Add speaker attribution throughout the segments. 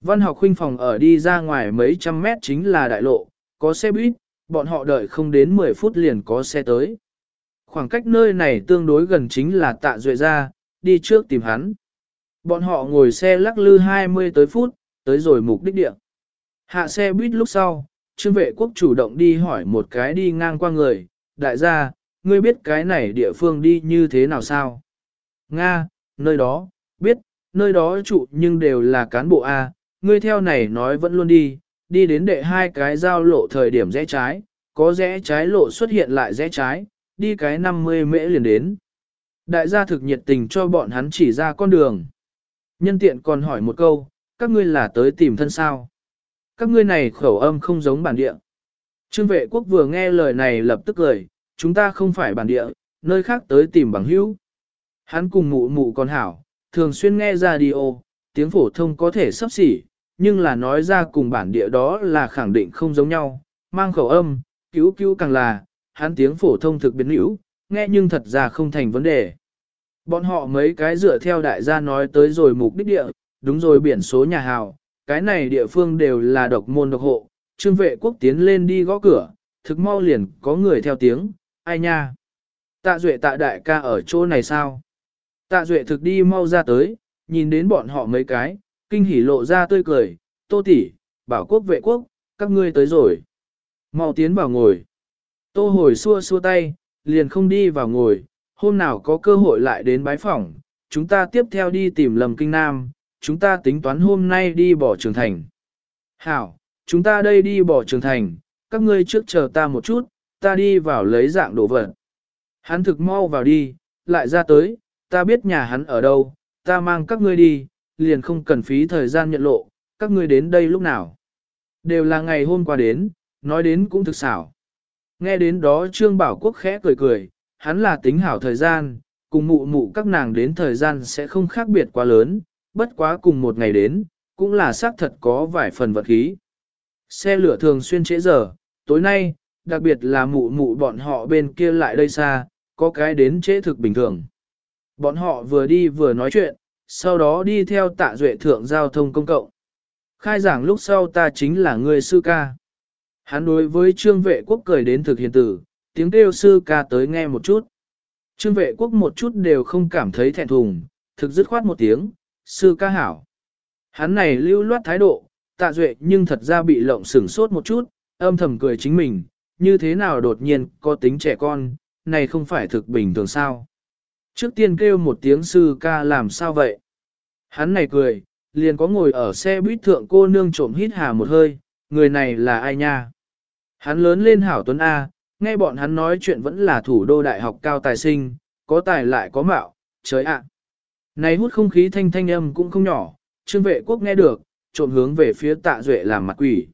Speaker 1: Văn học huynh phòng ở đi ra ngoài mấy trăm mét chính là đại lộ, có xe buýt, bọn họ đợi không đến 10 phút liền có xe tới. Khoảng cách nơi này tương đối gần chính là tạ duệ ra, đi trước tìm hắn. Bọn họ ngồi xe lắc lư 20 tới phút, tới rồi mục đích địa. Hạ xe buýt lúc sau, trương vệ quốc chủ động đi hỏi một cái đi ngang qua người, đại gia, ngươi biết cái này địa phương đi như thế nào sao? Nga, nơi đó, biết, nơi đó trụ nhưng đều là cán bộ A, ngươi theo này nói vẫn luôn đi, đi đến đệ hai cái giao lộ thời điểm rẽ trái, có rẽ trái lộ xuất hiện lại rẽ trái, đi cái 50 mễ liền đến. Đại gia thực nhiệt tình cho bọn hắn chỉ ra con đường. Nhân tiện còn hỏi một câu, các ngươi là tới tìm thân sao? Các ngươi này khẩu âm không giống bản địa. Trương vệ quốc vừa nghe lời này lập tức cười, chúng ta không phải bản địa, nơi khác tới tìm bằng hữu. Hắn cùng mụ mụ còn hảo, thường xuyên nghe radio, tiếng phổ thông có thể sắp xỉ, nhưng là nói ra cùng bản địa đó là khẳng định không giống nhau, mang khẩu âm, cứu cứu càng là, hắn tiếng phổ thông thực biến hữu, nghe nhưng thật ra không thành vấn đề. Bọn họ mấy cái dựa theo đại gia nói tới rồi mục đích địa, đúng rồi biển số nhà hào, cái này địa phương đều là độc môn độc hộ, trương vệ quốc tiến lên đi gõ cửa, thực mau liền có người theo tiếng, ai nha. Tạ duệ tạ đại ca ở chỗ này sao? Tạ duệ thực đi mau ra tới, nhìn đến bọn họ mấy cái, kinh hỉ lộ ra tươi cười, tô tỷ, bảo quốc vệ quốc, các ngươi tới rồi. Mau tiến vào ngồi. Tô hồi xua xua tay, liền không đi vào ngồi, hôm nào có cơ hội lại đến bái phỏng, chúng ta tiếp theo đi tìm lầm kinh nam, chúng ta tính toán hôm nay đi bỏ trường thành. Hảo, chúng ta đây đi bỏ trường thành, các ngươi trước chờ ta một chút, ta đi vào lấy dạng đồ vật. Hắn thực mau vào đi, lại ra tới, ta biết nhà hắn ở đâu, ta mang các ngươi đi, liền không cần phí thời gian nhận lộ, các ngươi đến đây lúc nào. Đều là ngày hôm qua đến, nói đến cũng thực xảo. Nghe đến đó Trương Bảo Quốc khẽ cười cười, hắn là tính hảo thời gian, cùng mụ mụ các nàng đến thời gian sẽ không khác biệt quá lớn, bất quá cùng một ngày đến, cũng là xác thật có vài phần vật khí. Xe lửa thường xuyên trễ giờ, tối nay, đặc biệt là mụ mụ bọn họ bên kia lại đây xa, có cái đến trễ thực bình thường. Bọn họ vừa đi vừa nói chuyện, sau đó đi theo tạ duệ thượng giao thông công cộng. Khai giảng lúc sau ta chính là người sư ca. Hắn đối với trương vệ quốc cười đến thực hiện tử, tiếng kêu sư ca tới nghe một chút. Trương vệ quốc một chút đều không cảm thấy thẹn thùng, thực dứt khoát một tiếng, sư ca hảo. Hắn này lưu loát thái độ, tạ duệ nhưng thật ra bị lộng sửng sốt một chút, âm thầm cười chính mình, như thế nào đột nhiên có tính trẻ con, này không phải thực bình thường sao. Trước tiên kêu một tiếng sư ca làm sao vậy? Hắn này cười, liền có ngồi ở xe buýt thượng cô nương trộm hít hà một hơi, người này là ai nha? Hắn lớn lên hảo tuấn A, nghe bọn hắn nói chuyện vẫn là thủ đô đại học cao tài sinh, có tài lại có mạo, trời ạ. Này hút không khí thanh thanh âm cũng không nhỏ, trương vệ quốc nghe được, trộm hướng về phía tạ duệ làm mặt quỷ.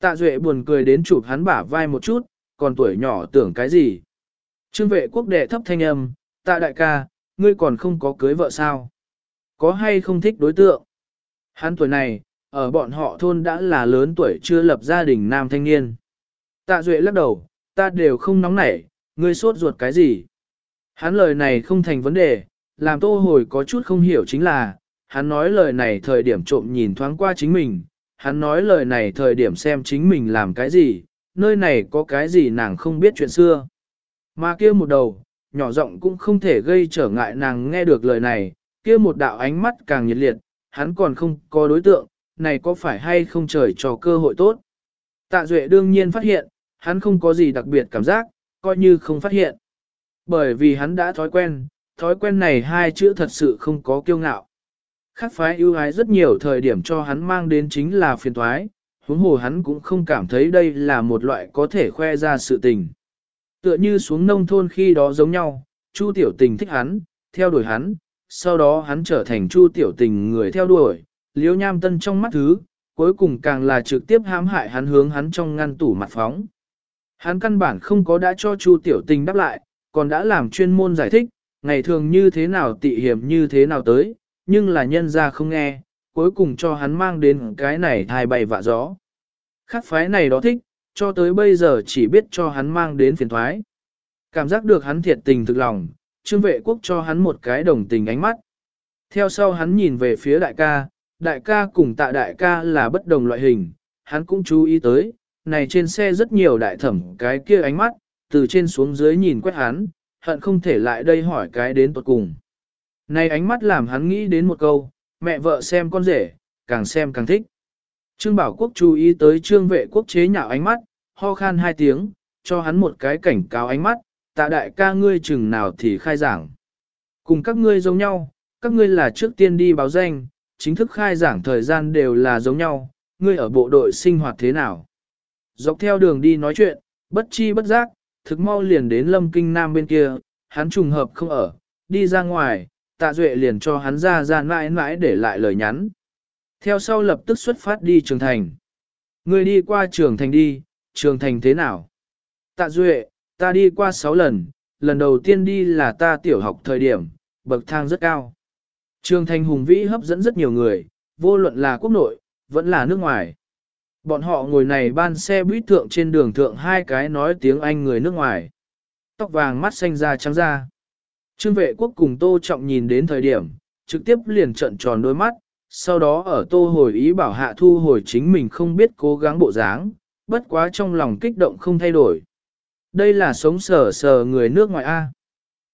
Speaker 1: Tạ duệ buồn cười đến chụp hắn bả vai một chút, còn tuổi nhỏ tưởng cái gì. Trương vệ quốc đệ thấp thanh âm, tạ đại ca, ngươi còn không có cưới vợ sao? Có hay không thích đối tượng? Hắn tuổi này, ở bọn họ thôn đã là lớn tuổi chưa lập gia đình nam thanh niên. Tạ Duệ lắc đầu, ta đều không nóng nảy, ngươi sốt ruột cái gì? Hắn lời này không thành vấn đề, làm tô hồi có chút không hiểu chính là, hắn nói lời này thời điểm trộm nhìn thoáng qua chính mình, hắn nói lời này thời điểm xem chính mình làm cái gì, nơi này có cái gì nàng không biết chuyện xưa. Mà kia một đầu, nhỏ giọng cũng không thể gây trở ngại nàng nghe được lời này, kia một đạo ánh mắt càng nhiệt liệt, hắn còn không có đối tượng, này có phải hay không trời cho cơ hội tốt. Tạ Duệ đương nhiên phát hiện, hắn không có gì đặc biệt cảm giác, coi như không phát hiện. Bởi vì hắn đã thói quen, thói quen này hai chữ thật sự không có kiêu ngạo. Khác phái ưu ái rất nhiều thời điểm cho hắn mang đến chính là phiền thoái, huống hồ hắn cũng không cảm thấy đây là một loại có thể khoe ra sự tình. Tựa như xuống nông thôn khi đó giống nhau, Chu Tiểu Tình thích hắn, theo đuổi hắn, sau đó hắn trở thành Chu Tiểu Tình người theo đuổi, liễu nham tân trong mắt thứ, cuối cùng càng là trực tiếp hãm hại hắn hướng hắn trong ngăn tủ mặt phóng. Hắn căn bản không có đã cho Chu Tiểu Tình đáp lại, còn đã làm chuyên môn giải thích, ngày thường như thế nào tị hiểm như thế nào tới, nhưng là nhân ra không nghe, cuối cùng cho hắn mang đến cái này thai bay vạ gió. Khắc phái này đó thích, cho tới bây giờ chỉ biết cho hắn mang đến phiền thoái. Cảm giác được hắn thiệt tình thực lòng, trương vệ quốc cho hắn một cái đồng tình ánh mắt. Theo sau hắn nhìn về phía đại ca, đại ca cùng tạ đại ca là bất đồng loại hình, hắn cũng chú ý tới, này trên xe rất nhiều đại thẩm cái kia ánh mắt, từ trên xuống dưới nhìn quét hắn, hận không thể lại đây hỏi cái đến tuột cùng. Này ánh mắt làm hắn nghĩ đến một câu, mẹ vợ xem con rể, càng xem càng thích. Trương Bảo Quốc chú ý tới trương vệ quốc chế nhạo ánh mắt, ho khan hai tiếng, cho hắn một cái cảnh cáo ánh mắt, tạ đại ca ngươi chừng nào thì khai giảng. Cùng các ngươi giống nhau, các ngươi là trước tiên đi báo danh, chính thức khai giảng thời gian đều là giống nhau, ngươi ở bộ đội sinh hoạt thế nào. Dọc theo đường đi nói chuyện, bất chi bất giác, thực mau liền đến lâm kinh nam bên kia, hắn trùng hợp không ở, đi ra ngoài, tạ duệ liền cho hắn ra ra mãi mãi để lại lời nhắn. Theo sau lập tức xuất phát đi trường thành. Ngươi đi qua trường thành đi, trường thành thế nào? Tạ duệ, ta đi qua 6 lần, lần đầu tiên đi là ta tiểu học thời điểm, bậc thang rất cao. Trường thành hùng vĩ hấp dẫn rất nhiều người, vô luận là quốc nội, vẫn là nước ngoài. Bọn họ ngồi này ban xe buýt thượng trên đường thượng hai cái nói tiếng Anh người nước ngoài. Tóc vàng mắt xanh da trắng da. Trương vệ quốc cùng Tô Trọng nhìn đến thời điểm, trực tiếp liền trận tròn đôi mắt, sau đó ở Tô hồi ý bảo hạ thu hồi chính mình không biết cố gắng bộ dáng, bất quá trong lòng kích động không thay đổi. Đây là sống sờ sờ người nước ngoài A.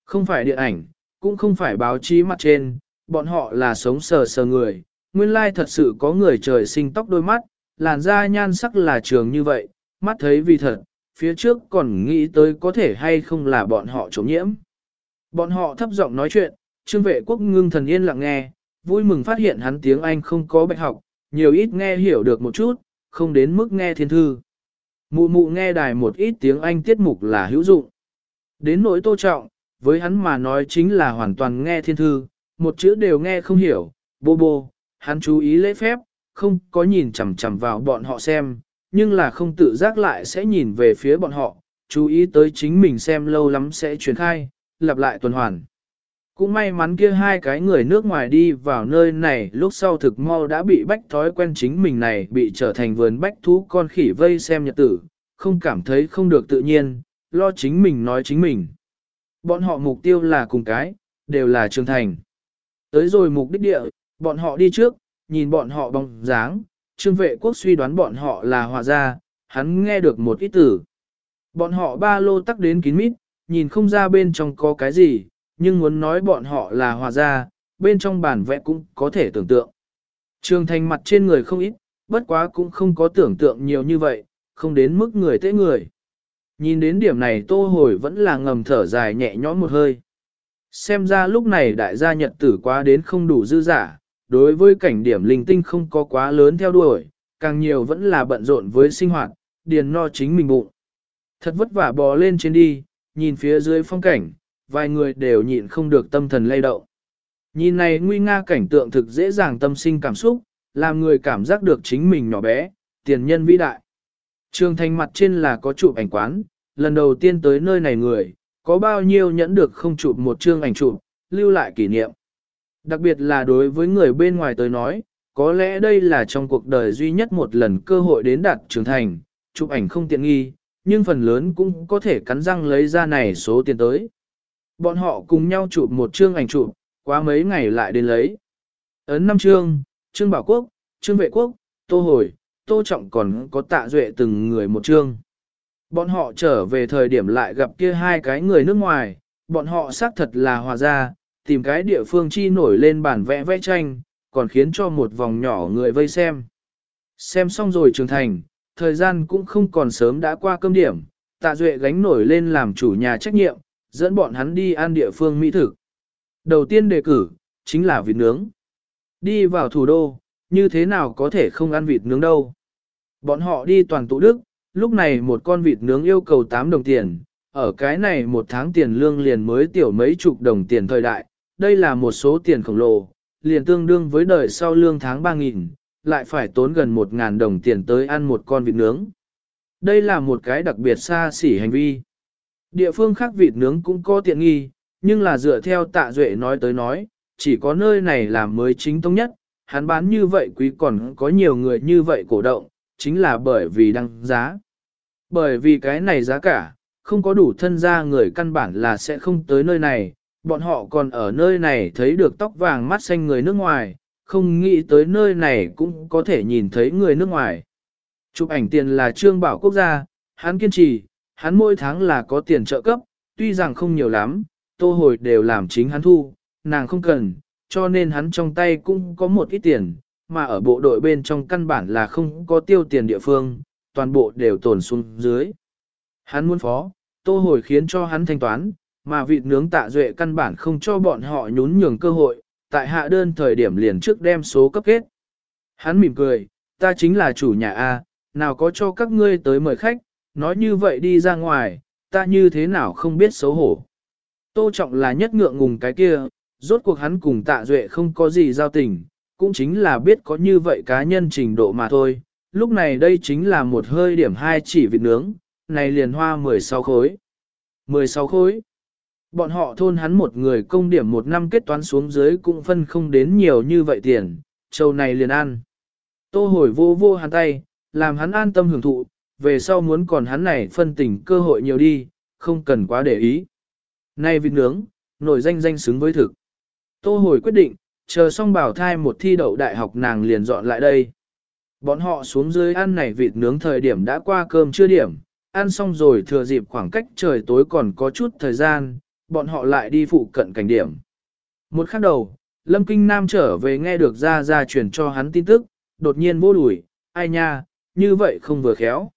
Speaker 1: Không phải điện ảnh, cũng không phải báo chí mặt trên, bọn họ là sống sờ sờ người. Nguyên lai thật sự có người trời sinh tóc đôi mắt, làn da nhan sắc là trường như vậy, mắt thấy vì thật, phía trước còn nghĩ tới có thể hay không là bọn họ chống nhiễm. Bọn họ thấp giọng nói chuyện, trương vệ quốc ngưng thần yên lặng nghe, vui mừng phát hiện hắn tiếng Anh không có bạch học, nhiều ít nghe hiểu được một chút, không đến mức nghe thiên thư. Mụ mụ nghe đài một ít tiếng Anh tiết mục là hữu dụng. Đến nỗi tô trọng, với hắn mà nói chính là hoàn toàn nghe thiên thư, một chữ đều nghe không hiểu, bô bô, hắn chú ý lễ phép, không có nhìn chằm chằm vào bọn họ xem, nhưng là không tự giác lại sẽ nhìn về phía bọn họ, chú ý tới chính mình xem lâu lắm sẽ truyền khai, lặp lại tuần hoàn. Cũng may mắn kia hai cái người nước ngoài đi vào nơi này lúc sau thực mau đã bị bách thói quen chính mình này bị trở thành vườn bách thú con khỉ vây xem nhật tử, không cảm thấy không được tự nhiên, lo chính mình nói chính mình. Bọn họ mục tiêu là cùng cái, đều là trưởng thành. Tới rồi mục đích địa, bọn họ đi trước, nhìn bọn họ bóng dáng, trương vệ quốc suy đoán bọn họ là hòa gia, hắn nghe được một ít tử. Bọn họ ba lô tắc đến kín mít, nhìn không ra bên trong có cái gì, nhưng muốn nói bọn họ là hòa gia, bên trong bản vẽ cũng có thể tưởng tượng. Trường thành mặt trên người không ít, bất quá cũng không có tưởng tượng nhiều như vậy, không đến mức người tế người. Nhìn đến điểm này tô hồi vẫn là ngầm thở dài nhẹ nhõm một hơi. Xem ra lúc này đại gia nhật tử quá đến không đủ dư giả, đối với cảnh điểm linh tinh không có quá lớn theo đuổi, càng nhiều vẫn là bận rộn với sinh hoạt, điền no chính mình bụng. Thật vất vả bò lên trên đi, nhìn phía dưới phong cảnh, vài người đều nhịn không được tâm thần lay động. Nhìn này nguy nga cảnh tượng thực dễ dàng tâm sinh cảm xúc, làm người cảm giác được chính mình nhỏ bé, tiền nhân vĩ đại. Trường thành mặt trên là có chụp ảnh quán, lần đầu tiên tới nơi này người, có bao nhiêu nhẫn được không chụp một chương ảnh chụp, lưu lại kỷ niệm. Đặc biệt là đối với người bên ngoài tới nói, có lẽ đây là trong cuộc đời duy nhất một lần cơ hội đến đạt trưởng thành, chụp ảnh không tiện nghi, nhưng phần lớn cũng có thể cắn răng lấy ra này số tiền tới. Bọn họ cùng nhau chụp một chương ảnh chụp, quá mấy ngày lại đến lấy. Ấn năm chương, Trương Bảo Quốc, Trương Vệ Quốc, Tô Hồi, Tô Trọng còn có tạ duệ từng người một chương. Bọn họ trở về thời điểm lại gặp kia hai cái người nước ngoài, bọn họ xác thật là hòa ra, tìm cái địa phương chi nổi lên bản vẽ vẽ tranh, còn khiến cho một vòng nhỏ người vây xem. Xem xong rồi trưởng thành, thời gian cũng không còn sớm đã qua cơm điểm, tạ duệ gánh nổi lên làm chủ nhà trách nhiệm, dẫn bọn hắn đi ăn địa phương mỹ thực. Đầu tiên đề cử, chính là vịt nướng. Đi vào thủ đô, như thế nào có thể không ăn vịt nướng đâu. Bọn họ đi toàn tụ Đức, lúc này một con vịt nướng yêu cầu 8 đồng tiền, ở cái này một tháng tiền lương liền mới tiểu mấy chục đồng tiền thời đại, đây là một số tiền khổng lồ, liền tương đương với đời sau lương tháng 3.000, lại phải tốn gần 1.000 đồng tiền tới ăn một con vịt nướng. Đây là một cái đặc biệt xa xỉ hành vi. Địa phương khác vịt nướng cũng có tiện nghi, nhưng là dựa theo tạ duệ nói tới nói, chỉ có nơi này là mới chính tông nhất, hắn bán như vậy quý còn có nhiều người như vậy cổ động, chính là bởi vì đăng giá. Bởi vì cái này giá cả, không có đủ thân gia người căn bản là sẽ không tới nơi này, bọn họ còn ở nơi này thấy được tóc vàng mắt xanh người nước ngoài, không nghĩ tới nơi này cũng có thể nhìn thấy người nước ngoài. Chụp ảnh tiền là trương bảo quốc gia, hắn kiên trì, hắn mỗi tháng là có tiền trợ cấp, tuy rằng không nhiều lắm, tô hồi đều làm chính hắn thu, nàng không cần, cho nên hắn trong tay cũng có một ít tiền, mà ở bộ đội bên trong căn bản là không có tiêu tiền địa phương, toàn bộ đều tồn xuống dưới. Hắn muốn phó, tô hồi khiến cho hắn thanh toán, mà vịt nướng tạ duệ căn bản không cho bọn họ nhún nhường cơ hội, tại hạ đơn thời điểm liền trước đem số cấp kết. Hắn mỉm cười, ta chính là chủ nhà A, nào có cho các ngươi tới mời khách, nói như vậy đi ra ngoài, ta như thế nào không biết xấu hổ. Tô trọng là nhất ngượng ngùng cái kia, rốt cuộc hắn cùng tạ duệ không có gì giao tình, cũng chính là biết có như vậy cá nhân trình độ mà thôi. Lúc này đây chính là một hơi điểm hai chỉ vịt nướng, này liền hoa 16 khối. 16 khối. Bọn họ thôn hắn một người công điểm một năm kết toán xuống dưới cũng phân không đến nhiều như vậy tiền, châu này liền ăn. Tô hồi vô vô hắn tay, làm hắn an tâm hưởng thụ, về sau muốn còn hắn này phân tình cơ hội nhiều đi, không cần quá để ý. nay vịt nướng, nổi danh danh xứng với thực. Tô hồi quyết định, chờ xong bảo thai một thi đậu đại học nàng liền dọn lại đây. Bọn họ xuống dưới ăn này vịt nướng thời điểm đã qua cơm chưa điểm, ăn xong rồi thừa dịp khoảng cách trời tối còn có chút thời gian, bọn họ lại đi phụ cận cảnh điểm. Một khắc đầu, Lâm Kinh Nam trở về nghe được ra ra truyền cho hắn tin tức, đột nhiên vô đuổi, ai nha, như vậy không vừa khéo.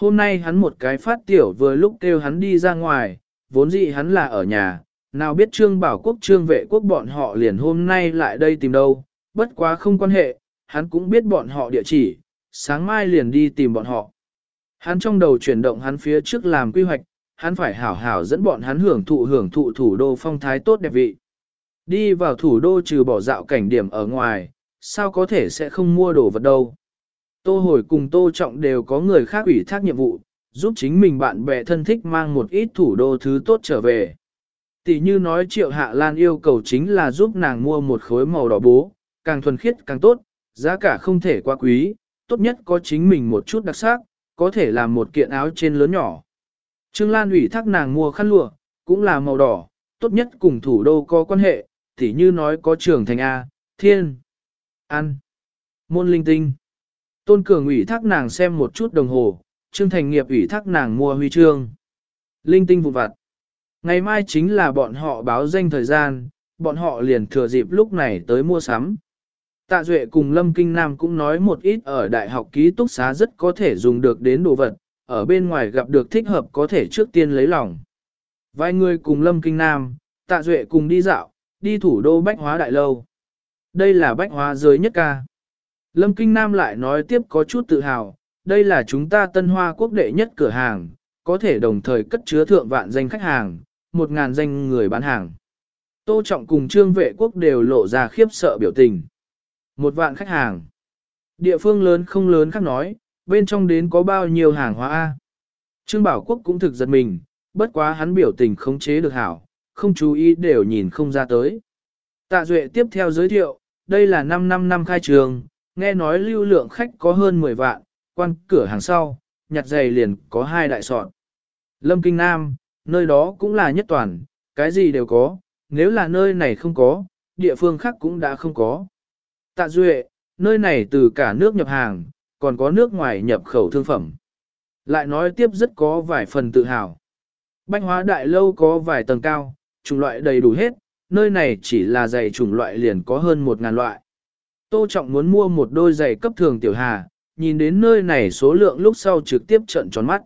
Speaker 1: Hôm nay hắn một cái phát tiểu vừa lúc kêu hắn đi ra ngoài, vốn dĩ hắn là ở nhà, nào biết trương bảo quốc trương vệ quốc bọn họ liền hôm nay lại đây tìm đâu, bất quá không quan hệ, hắn cũng biết bọn họ địa chỉ, sáng mai liền đi tìm bọn họ. Hắn trong đầu chuyển động hắn phía trước làm quy hoạch, hắn phải hảo hảo dẫn bọn hắn hưởng thụ hưởng thụ thủ đô phong thái tốt đẹp vị. Đi vào thủ đô trừ bỏ dạo cảnh điểm ở ngoài, sao có thể sẽ không mua đồ vật đâu. Tô hồi cùng Tô Trọng đều có người khác ủy thác nhiệm vụ, giúp chính mình bạn bè thân thích mang một ít thủ đô thứ tốt trở về. Tỷ như nói Triệu Hạ Lan yêu cầu chính là giúp nàng mua một khối màu đỏ bố, càng thuần khiết càng tốt, giá cả không thể quá quý, tốt nhất có chính mình một chút đặc sắc, có thể làm một kiện áo trên lớn nhỏ. Trương Lan ủy thác nàng mua khăn lụa, cũng là màu đỏ, tốt nhất cùng thủ đô có quan hệ, tỉ như nói có trường thành A, thiên, an, môn linh tinh. Tôn Cường ủy thác nàng xem một chút đồng hồ, Trương Thành nghiệp ủy thác nàng mua huy chương. Linh tinh vụ vặt. Ngày mai chính là bọn họ báo danh thời gian, bọn họ liền thừa dịp lúc này tới mua sắm. Tạ Duệ cùng Lâm Kinh Nam cũng nói một ít ở đại học ký túc xá rất có thể dùng được đến đồ vật, ở bên ngoài gặp được thích hợp có thể trước tiên lấy lòng. Vài người cùng Lâm Kinh Nam, Tạ Duệ cùng đi dạo, đi thủ đô Bách Hóa Đại Lâu. Đây là Bách Hóa giới nhất ca. Lâm Kinh Nam lại nói tiếp có chút tự hào, đây là chúng ta tân hoa quốc đệ nhất cửa hàng, có thể đồng thời cất chứa thượng vạn danh khách hàng, một ngàn danh người bán hàng. Tô Trọng cùng Trương Vệ Quốc đều lộ ra khiếp sợ biểu tình. Một vạn khách hàng. Địa phương lớn không lớn khác nói, bên trong đến có bao nhiêu hàng hóa A. Trương Bảo Quốc cũng thực giật mình, bất quá hắn biểu tình khống chế được hảo, không chú ý đều nhìn không ra tới. Tạ Duệ tiếp theo giới thiệu, đây là 5 năm năm khai trường, nghe nói lưu lượng khách có hơn 10 vạn, quan cửa hàng sau, nhặt giày liền có hai đại sọt. Lâm Kinh Nam, nơi đó cũng là nhất toàn, cái gì đều có, nếu là nơi này không có, địa phương khác cũng đã không có. Tạ Duệ, nơi này từ cả nước nhập hàng, còn có nước ngoài nhập khẩu thương phẩm. Lại nói tiếp rất có vài phần tự hào. Bánh hóa đại lâu có vài tầng cao, chủng loại đầy đủ hết, nơi này chỉ là giày chủng loại liền có hơn một ngàn loại. Tô Trọng muốn mua một đôi giày cấp thường tiểu hà, nhìn đến nơi này số lượng lúc sau trực tiếp trận tròn mắt.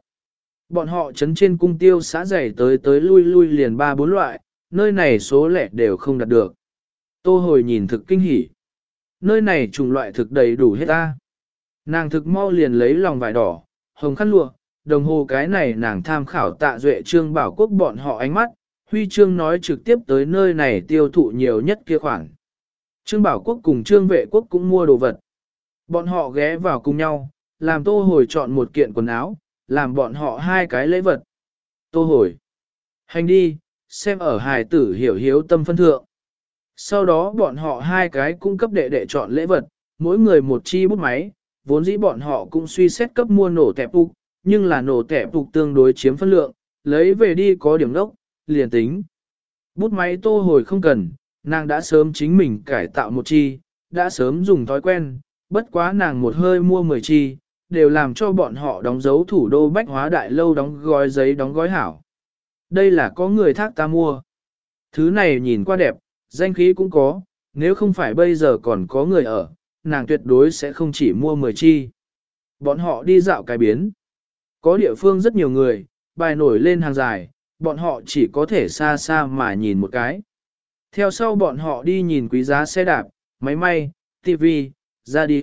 Speaker 1: Bọn họ chấn trên cung tiêu xã giày tới tới lui lui liền ba bốn loại, nơi này số lẻ đều không đạt được. Tô hồi nhìn thực kinh hỉ. Nơi này chủng loại thực đầy đủ hết ta. Nàng thực mau liền lấy lòng vải đỏ, hồng khăn lụa, đồng hồ cái này nàng tham khảo tạ duệ trương bảo quốc bọn họ ánh mắt, huy trương nói trực tiếp tới nơi này tiêu thụ nhiều nhất kia khoảng. Trương bảo quốc cùng trương vệ quốc cũng mua đồ vật. Bọn họ ghé vào cùng nhau, làm tô hồi chọn một kiện quần áo, làm bọn họ hai cái lễ vật. Tô hồi. Hành đi, xem ở hài tử hiểu hiếu tâm phân thượng. Sau đó bọn họ hai cái cung cấp đệ đệ chọn lễ vật, mỗi người một chi bút máy, vốn dĩ bọn họ cũng suy xét cấp mua nổ tẹp phục, nhưng là nổ tẹp phục tương đối chiếm phân lượng, lấy về đi có điểm đốc, liền tính. Bút máy tô hồi không cần, nàng đã sớm chính mình cải tạo một chi, đã sớm dùng thói quen, bất quá nàng một hơi mua 10 chi, đều làm cho bọn họ đóng dấu thủ đô bách hóa đại lâu đóng gói giấy đóng gói hảo. Đây là có người thác ta mua. Thứ này nhìn qua đẹp, danh khí cũng có, nếu không phải bây giờ còn có người ở, nàng tuyệt đối sẽ không chỉ mua 10 chi. Bọn họ đi dạo cái biến. Có địa phương rất nhiều người, bài nổi lên hàng dài, bọn họ chỉ có thể xa xa mà nhìn một cái. Theo sau bọn họ đi nhìn quý giá xe đạp, máy may, TV, radio,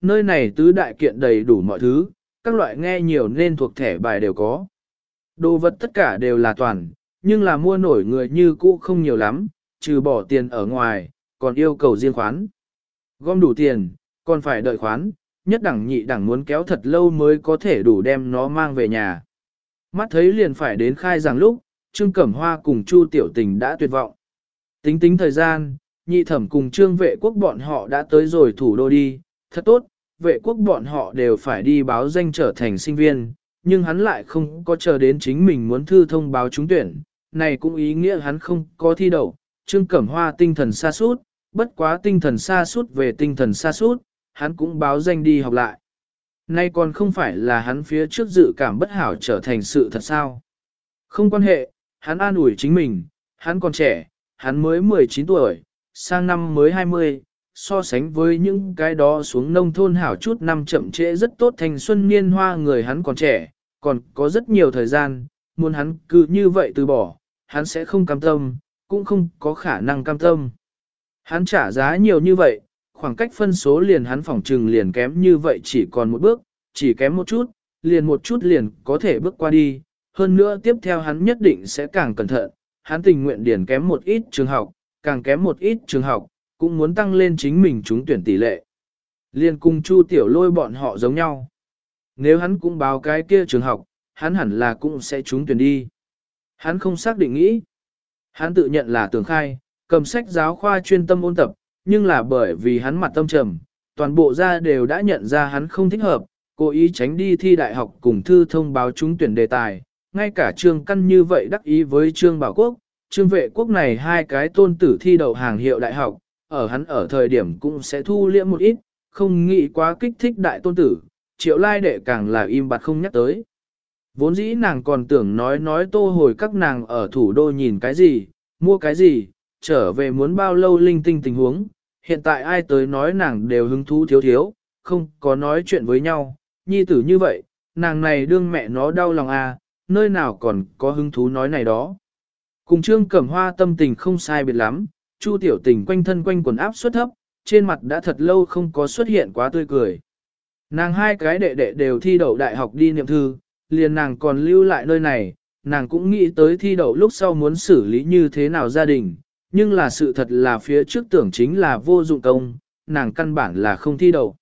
Speaker 1: nơi này tứ đại kiện đầy đủ mọi thứ, các loại nghe nhiều nên thuộc thẻ bài đều có. Đồ vật tất cả đều là toàn, nhưng là mua nổi người như cũ không nhiều lắm, trừ bỏ tiền ở ngoài, còn yêu cầu riêng khoán. Gom đủ tiền, còn phải đợi khoán, nhất đẳng nhị đẳng muốn kéo thật lâu mới có thể đủ đem nó mang về nhà. Mắt thấy liền phải đến khai rằng lúc, Trương Cẩm Hoa cùng Chu Tiểu Tình đã tuyệt vọng. Tính tính thời gian, nhị thẩm cùng Trương vệ quốc bọn họ đã tới rồi thủ đô đi, thật tốt, vệ quốc bọn họ đều phải đi báo danh trở thành sinh viên, nhưng hắn lại không có chờ đến chính mình muốn thư thông báo trúng tuyển, này cũng ý nghĩa hắn không có thi đậu, Trương Cẩm Hoa tinh thần xa suốt, bất quá tinh thần xa suốt về tinh thần xa suốt, hắn cũng báo danh đi học lại. Nay còn không phải là hắn phía trước dự cảm bất hảo trở thành sự thật sao. Không quan hệ, hắn an ủi chính mình, hắn còn trẻ, hắn mới 19 tuổi, sang năm mới 20, so sánh với những cái đó xuống nông thôn hảo chút năm chậm trễ rất tốt thành xuân niên hoa người hắn còn trẻ, còn có rất nhiều thời gian, muốn hắn cứ như vậy từ bỏ, hắn sẽ không cam tâm, cũng không có khả năng cam tâm. Hắn trả giá nhiều như vậy, khoảng cách phân số liền hắn phỏng trừng liền kém như vậy chỉ còn một bước, chỉ kém một chút, liền một chút liền có thể bước qua đi. Hơn nữa tiếp theo hắn nhất định sẽ càng cẩn thận, hắn tình nguyện điển kém một ít trường học, càng kém một ít trường học, cũng muốn tăng lên chính mình trúng tuyển tỷ lệ. Liên cung Chu Tiểu Lôi bọn họ giống nhau. Nếu hắn cũng báo cái kia trường học, hắn hẳn là cũng sẽ trúng tuyển đi. Hắn không xác định nghĩ. Hắn tự nhận là tưởng khai, cầm sách giáo khoa chuyên tâm ôn tập, nhưng là bởi vì hắn mặt tâm trầm, toàn bộ gia đều đã nhận ra hắn không thích hợp, cố ý tránh đi thi đại học cùng thư thông báo trúng tuyển đề tài. Ngay cả trương căn như vậy đắc ý với trương bảo quốc, trương vệ quốc này hai cái tôn tử thi đậu hàng hiệu đại học, ở hắn ở thời điểm cũng sẽ thu liễm một ít, không nghĩ quá kích thích đại tôn tử, triệu lai đệ càng là im bặt không nhắc tới. Vốn dĩ nàng còn tưởng nói nói tô hồi các nàng ở thủ đô nhìn cái gì, mua cái gì, trở về muốn bao lâu linh tinh tình huống, hiện tại ai tới nói nàng đều hứng thú thiếu thiếu, không có nói chuyện với nhau, nhi tử như vậy, nàng này đương mẹ nó đau lòng à, nơi nào còn có hứng thú nói này đó. Cùng trương cẩm hoa tâm tình không sai biệt lắm, chu tiểu tình quanh thân quanh quần áp suất thấp, trên mặt đã thật lâu không có xuất hiện quá tươi cười. Nàng hai cái đệ đệ đều thi đậu đại học đi niệm thư, liền nàng còn lưu lại nơi này, nàng cũng nghĩ tới thi đậu lúc sau muốn xử lý như thế nào gia đình, nhưng là sự thật là phía trước tưởng chính là vô dụng công, nàng căn bản là không thi đậu.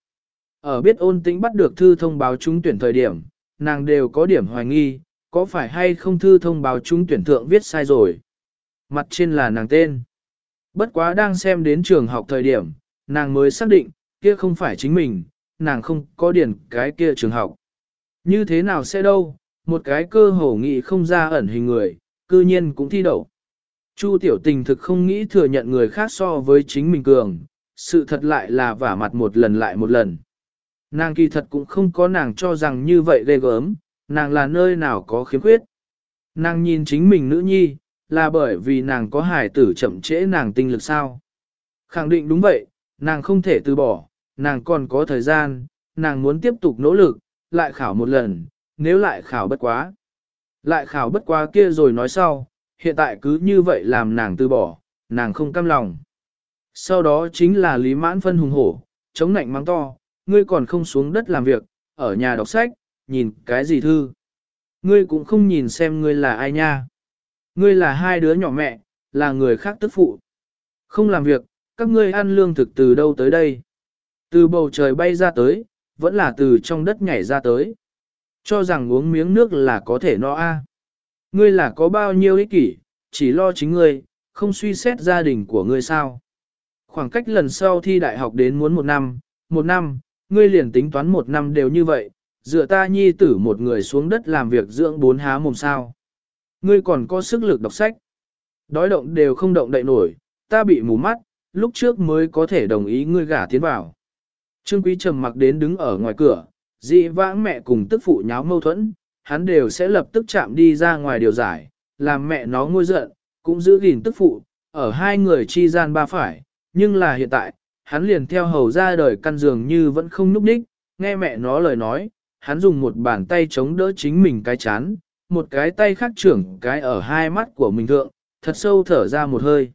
Speaker 1: Ở biết ôn tĩnh bắt được thư thông báo trúng tuyển thời điểm, nàng đều có điểm hoài nghi, có phải hay không thư thông báo trúng tuyển thượng viết sai rồi. Mặt trên là nàng tên. Bất quá đang xem đến trường học thời điểm, nàng mới xác định, kia không phải chính mình, nàng không có điển cái kia trường học. Như thế nào sẽ đâu, một cái cơ hồ nghị không ra ẩn hình người, cư nhiên cũng thi đậu. Chu tiểu tình thực không nghĩ thừa nhận người khác so với chính mình cường, sự thật lại là vả mặt một lần lại một lần. Nàng kỳ thật cũng không có nàng cho rằng như vậy ghê gớm, nàng là nơi nào có khiếm khuyết. Nàng nhìn chính mình nữ nhi, là bởi vì nàng có hài tử chậm trễ nàng tinh lực sao. Khẳng định đúng vậy, nàng không thể từ bỏ, nàng còn có thời gian, nàng muốn tiếp tục nỗ lực, lại khảo một lần, nếu lại khảo bất quá. Lại khảo bất quá kia rồi nói sau, hiện tại cứ như vậy làm nàng từ bỏ, nàng không cam lòng. Sau đó chính là Lý Mãn Phân hùng hổ, chống nạnh mắng to, ngươi còn không xuống đất làm việc, ở nhà đọc sách, nhìn cái gì thư. Ngươi cũng không nhìn xem ngươi là ai nha. Ngươi là hai đứa nhỏ mẹ, là người khác tức phụ. Không làm việc, các ngươi ăn lương thực từ đâu tới đây. Từ bầu trời bay ra tới, vẫn là từ trong đất nhảy ra tới. Cho rằng uống miếng nước là có thể no a. Ngươi là có bao nhiêu ích kỷ, chỉ lo chính ngươi, không suy xét gia đình của ngươi sao. Khoảng cách lần sau thi đại học đến muốn một năm, một năm, ngươi liền tính toán một năm đều như vậy, dựa ta nhi tử một người xuống đất làm việc dưỡng bốn há mồm sao. Ngươi còn có sức lực đọc sách. Đói động đều không động đậy nổi, ta bị mù mắt, lúc trước mới có thể đồng ý ngươi gả tiến vào. Trương Quý trầm mặc đến đứng ở ngoài cửa, dị vãng mẹ cùng tức phụ nháo mâu thuẫn, hắn đều sẽ lập tức chạm đi ra ngoài điều giải, làm mẹ nó ngôi giận, cũng giữ gìn tức phụ, ở hai người chi gian ba phải, nhưng là hiện tại, hắn liền theo hầu ra đời căn giường như vẫn không núp đích, nghe mẹ nó lời nói, hắn dùng một bàn tay chống đỡ chính mình cái chán, một cái tay khác trưởng cái ở hai mắt của mình thượng, thật sâu thở ra một hơi.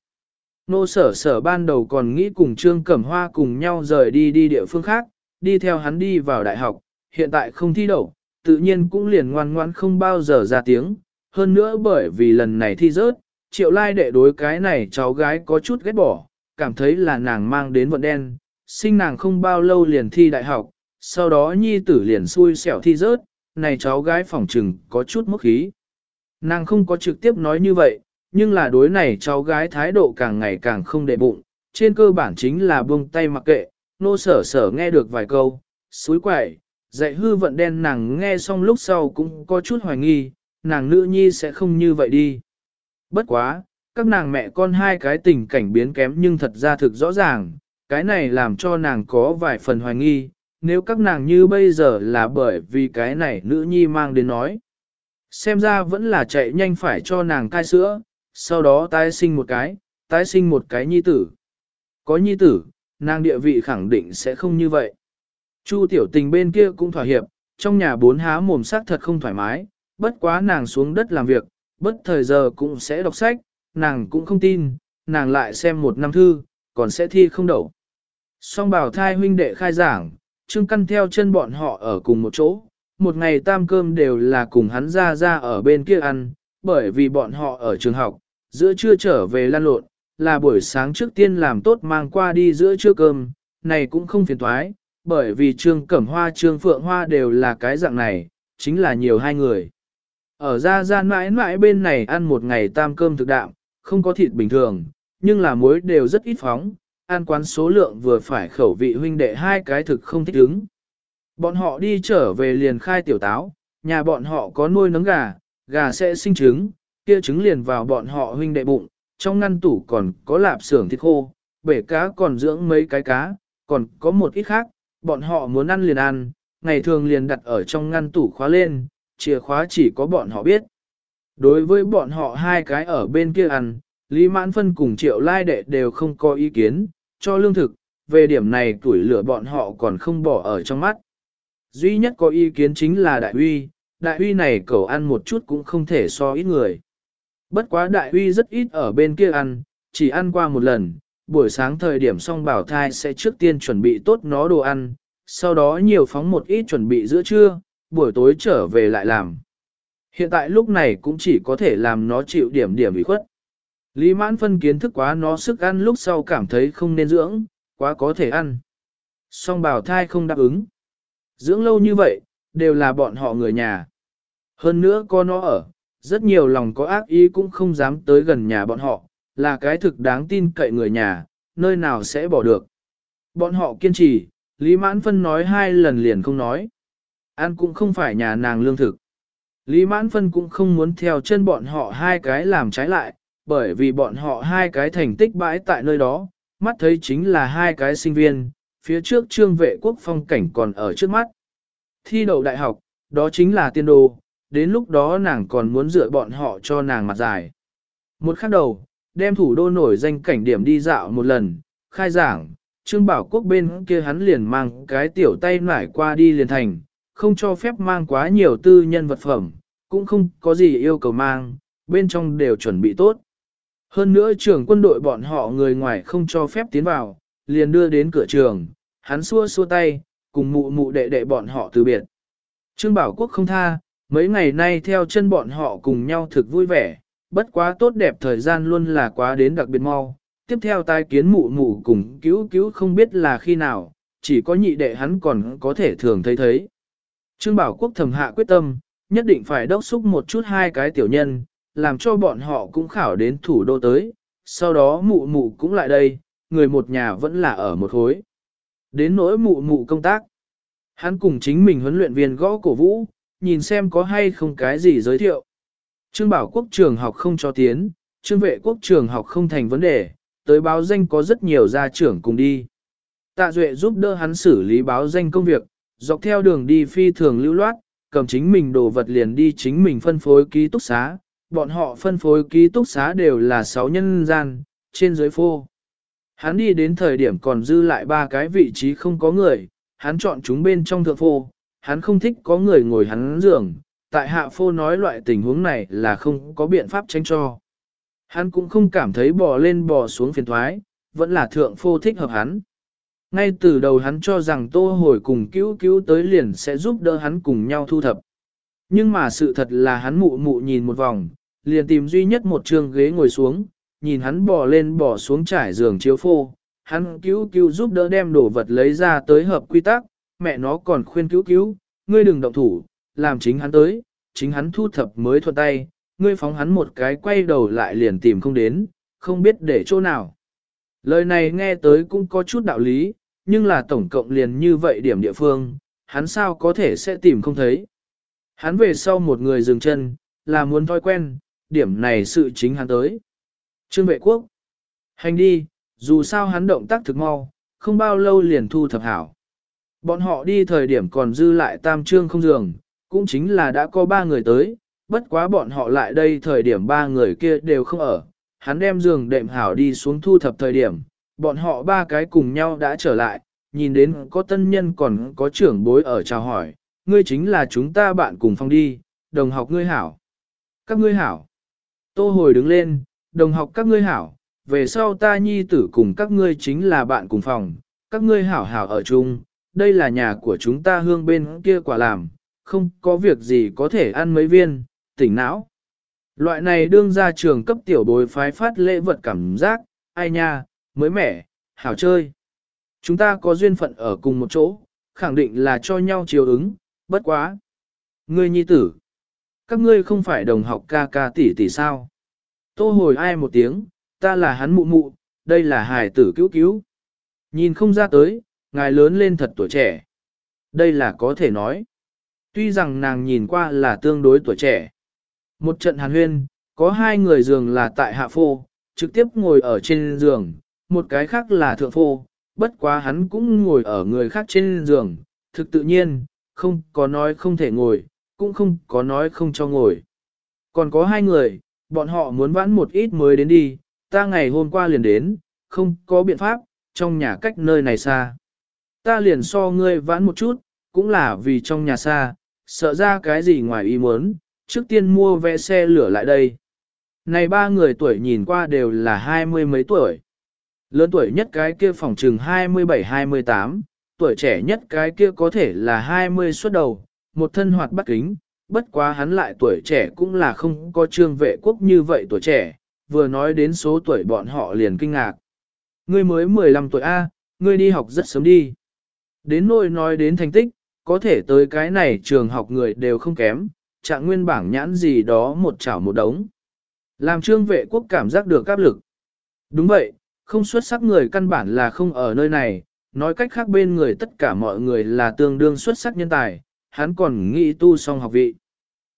Speaker 1: Nô sở sở ban đầu còn nghĩ cùng Trương Cẩm Hoa cùng nhau rời đi đi địa phương khác, đi theo hắn đi vào đại học, hiện tại không thi đậu, tự nhiên cũng liền ngoan ngoan không bao giờ ra tiếng, hơn nữa bởi vì lần này thi rớt, triệu lai đệ đối cái này cháu gái có chút ghét bỏ, cảm thấy là nàng mang đến vận đen, sinh nàng không bao lâu liền thi đại học, sau đó nhi tử liền xui xẻo thi rớt, này cháu gái phỏng trừng có chút mức khí. Nàng không có trực tiếp nói như vậy, nhưng là đối này cháu gái thái độ càng ngày càng không đệ bụng, trên cơ bản chính là buông tay mặc kệ, nô sở sở nghe được vài câu, suối quậy, dạy hư vận đen nàng nghe xong lúc sau cũng có chút hoài nghi, nàng nữ nhi sẽ không như vậy đi. Bất quá, các nàng mẹ con hai cái tình cảnh biến kém nhưng thật ra thực rõ ràng, cái này làm cho nàng có vài phần hoài nghi, nếu các nàng như bây giờ là bởi vì cái này nữ nhi mang đến nói. Xem ra vẫn là chạy nhanh phải cho nàng cai sữa, sau đó tái sinh một cái, tái sinh một cái nhi tử. Có nhi tử, nàng địa vị khẳng định sẽ không như vậy. Chu tiểu tình bên kia cũng thỏa hiệp, trong nhà bốn há mồm sắc thật không thoải mái, bất quá nàng xuống đất làm việc, bất thời giờ cũng sẽ đọc sách, nàng cũng không tin, nàng lại xem một năm thư, còn sẽ thi không đậu. Song bảo thai huynh đệ khai giảng, Trương Căn theo chân bọn họ ở cùng một chỗ, một ngày tam cơm đều là cùng hắn ra ra ở bên kia ăn, bởi vì bọn họ ở trường học, giữa trưa trở về lan lộn, là buổi sáng trước tiên làm tốt mang qua đi giữa trưa cơm, này cũng không phiền toái, bởi vì Trương Cẩm Hoa Trương Phượng Hoa đều là cái dạng này, chính là nhiều hai người. Ở ra ra mãi mãi bên này ăn một ngày tam cơm thực đạm, không có thịt bình thường, nhưng là muối đều rất ít phóng, ăn quán số lượng vừa phải khẩu vị huynh đệ hai cái thực không thích ứng. Bọn họ đi trở về liền khai tiểu táo, nhà bọn họ có nuôi nấng gà, gà sẽ sinh trứng, kia trứng liền vào bọn họ huynh đệ bụng, trong ngăn tủ còn có lạp xưởng thịt khô, bể cá còn dưỡng mấy cái cá, còn có một ít khác, bọn họ muốn ăn liền ăn, ngày thường liền đặt ở trong ngăn tủ khóa lên, chìa khóa chỉ có bọn họ biết. Đối với bọn họ hai cái ở bên kia ăn, Lý Mãn Phân cùng Triệu Lai Đệ đều không có ý kiến, cho lương thực, về điểm này tuổi lửa bọn họ còn không bỏ ở trong mắt. Duy nhất có ý kiến chính là Đại Huy, Đại Huy này cầu ăn một chút cũng không thể so ít người. Bất quá Đại Huy rất ít ở bên kia ăn, chỉ ăn qua một lần, buổi sáng thời điểm xong bảo thai sẽ trước tiên chuẩn bị tốt nó đồ ăn, sau đó nhiều phóng một ít chuẩn bị giữa trưa, buổi tối trở về lại làm. Hiện tại lúc này cũng chỉ có thể làm nó chịu điểm điểm bị khuất. Lý mãn phân kiến thức quá nó sức ăn lúc sau cảm thấy không nên dưỡng, quá có thể ăn. Song bảo thai không đáp ứng. Dưỡng lâu như vậy, đều là bọn họ người nhà. Hơn nữa có nó ở, rất nhiều lòng có ác ý cũng không dám tới gần nhà bọn họ, là cái thực đáng tin cậy người nhà, nơi nào sẽ bỏ được. Bọn họ kiên trì, Lý Mãn Phân nói hai lần liền không nói. Ăn cũng không phải nhà nàng lương thực. Lý Mãn Phân cũng không muốn theo chân bọn họ hai cái làm trái lại, bởi vì bọn họ hai cái thành tích bãi tại nơi đó, mắt thấy chính là hai cái sinh viên, phía trước trương vệ quốc phong cảnh còn ở trước mắt. Thi đậu đại học, đó chính là tiên đồ, đến lúc đó nàng còn muốn dựa bọn họ cho nàng mặt dài. Một khắc đầu, đem thủ đô nổi danh cảnh điểm đi dạo một lần, khai giảng, Trương Bảo Quốc bên kia hắn liền mang cái tiểu tay nải qua đi liền thành, không cho phép mang quá nhiều tư nhân vật phẩm, cũng không có gì yêu cầu mang, bên trong đều chuẩn bị tốt. Hơn nữa trưởng quân đội bọn họ người ngoài không cho phép tiến vào, liền đưa đến cửa trường, hắn xua xua tay, cùng mụ mụ đệ đệ bọn họ từ biệt. Trương Bảo Quốc không tha, mấy ngày nay theo chân bọn họ cùng nhau thực vui vẻ, bất quá tốt đẹp thời gian luôn là quá đến đặc biệt mau. Tiếp theo tai kiến mụ mụ cùng cứu cứu không biết là khi nào, chỉ có nhị đệ hắn còn có thể thường thấy thấy. Trương Bảo Quốc thầm hạ quyết tâm, nhất định phải đốc xúc một chút hai cái tiểu nhân, làm cho bọn họ cũng khảo đến thủ đô tới, sau đó mụ mụ cũng lại đây, người một nhà vẫn là ở một hối. Đến nỗi mụ mụ công tác, hắn cùng chính mình huấn luyện viên gõ cổ vũ, nhìn xem có hay không cái gì giới thiệu. Trương bảo quốc trường học không cho tiến, trương vệ quốc trường học không thành vấn đề, tới báo danh có rất nhiều gia trưởng cùng đi. Tạ Duệ giúp đỡ hắn xử lý báo danh công việc, dọc theo đường đi phi thường lưu loát, cầm chính mình đồ vật liền đi chính mình phân phối ký túc xá. Bọn họ phân phối ký túc xá đều là 6 nhân gian, trên dưới phô. Hắn đi đến thời điểm còn dư lại ba cái vị trí không có người, hắn chọn chúng bên trong thượng phô, hắn không thích có người ngồi hắn giường, tại hạ phô nói loại tình huống này là không có biện pháp tránh cho. Hắn cũng không cảm thấy bò lên bò xuống phiền thoái, vẫn là thượng phô thích hợp hắn. Ngay từ đầu hắn cho rằng tô hồi cùng cứu cứu tới liền sẽ giúp đỡ hắn cùng nhau thu thập. Nhưng mà sự thật là hắn mụ mụ nhìn một vòng, liền tìm duy nhất một trường ghế ngồi xuống, nhìn hắn bò lên bò xuống trải giường chiếu phô. Hắn cứu cứu giúp đỡ đem đồ vật lấy ra tới hợp quy tắc, mẹ nó còn khuyên cứu cứu, ngươi đừng động thủ, làm chính hắn tới, chính hắn thu thập mới thuận tay, ngươi phóng hắn một cái quay đầu lại liền tìm không đến, không biết để chỗ nào. Lời này nghe tới cũng có chút đạo lý, nhưng là tổng cộng liền như vậy điểm địa phương, hắn sao có thể sẽ tìm không thấy. Hắn về sau một người dừng chân, là muốn thói quen, điểm này sự chính hắn tới. Trương vệ quốc, hành đi, dù sao hắn động tác thực mau, không bao lâu liền thu thập hảo. Bọn họ đi thời điểm còn dư lại tam trương không giường, cũng chính là đã có ba người tới, bất quá bọn họ lại đây thời điểm ba người kia đều không ở. Hắn đem giường đệm hảo đi xuống thu thập thời điểm, bọn họ ba cái cùng nhau đã trở lại, nhìn đến có tân nhân còn có trưởng bối ở chào hỏi, ngươi chính là chúng ta bạn cùng phong đi, đồng học ngươi hảo. Các ngươi hảo. Tô hồi đứng lên, đồng học các ngươi hảo, về sau ta nhi tử cùng các ngươi chính là bạn cùng phòng, các ngươi hảo hảo ở chung, đây là nhà của chúng ta hương bên kia quả làm, không có việc gì có thể ăn mấy viên, tỉnh não. Loại này đương ra trường cấp tiểu bối phái phát lễ vật cảm giác, ai nha, mới mẻ, hảo chơi. Chúng ta có duyên phận ở cùng một chỗ, khẳng định là cho nhau chiều ứng, bất quá. Ngươi nhi tử, các ngươi không phải đồng học ca ca tỷ tỷ sao? Tô hồi ai một tiếng, ta là hắn mụ mụ, đây là hài tử cứu cứu. Nhìn không ra tới, ngài lớn lên thật tuổi trẻ. Đây là có thể nói. Tuy rằng nàng nhìn qua là tương đối tuổi trẻ. Một trận hàn huyên, có hai người giường là tại hạ phô, trực tiếp ngồi ở trên giường, một cái khác là thượng phô, bất quá hắn cũng ngồi ở người khác trên giường, thực tự nhiên, không có nói không thể ngồi, cũng không có nói không cho ngồi. Còn có hai người, bọn họ muốn vãn một ít mới đến đi, ta ngày hôm qua liền đến, không có biện pháp, trong nhà cách nơi này xa. Ta liền so ngươi vãn một chút, cũng là vì trong nhà xa, sợ ra cái gì ngoài ý muốn, trước tiên mua vé xe lửa lại đây. Này ba người tuổi nhìn qua đều là hai mươi mấy tuổi. Lớn tuổi nhất cái kia phòng trừng 27-28, tuổi trẻ nhất cái kia có thể là 20 xuất đầu, một thân hoạt bắt kính, bất quá hắn lại tuổi trẻ cũng là không có trương vệ quốc như vậy tuổi trẻ, vừa nói đến số tuổi bọn họ liền kinh ngạc. Ngươi mới 15 tuổi A, ngươi đi học rất sớm đi. Đến nỗi nói đến thành tích, có thể tới cái này trường học người đều không kém, trạng nguyên bảng nhãn gì đó một chảo một đống. Làm trương vệ quốc cảm giác được áp lực. Đúng vậy, không xuất sắc người căn bản là không ở nơi này, nói cách khác bên người tất cả mọi người là tương đương xuất sắc nhân tài, hắn còn nghĩ tu xong học vị.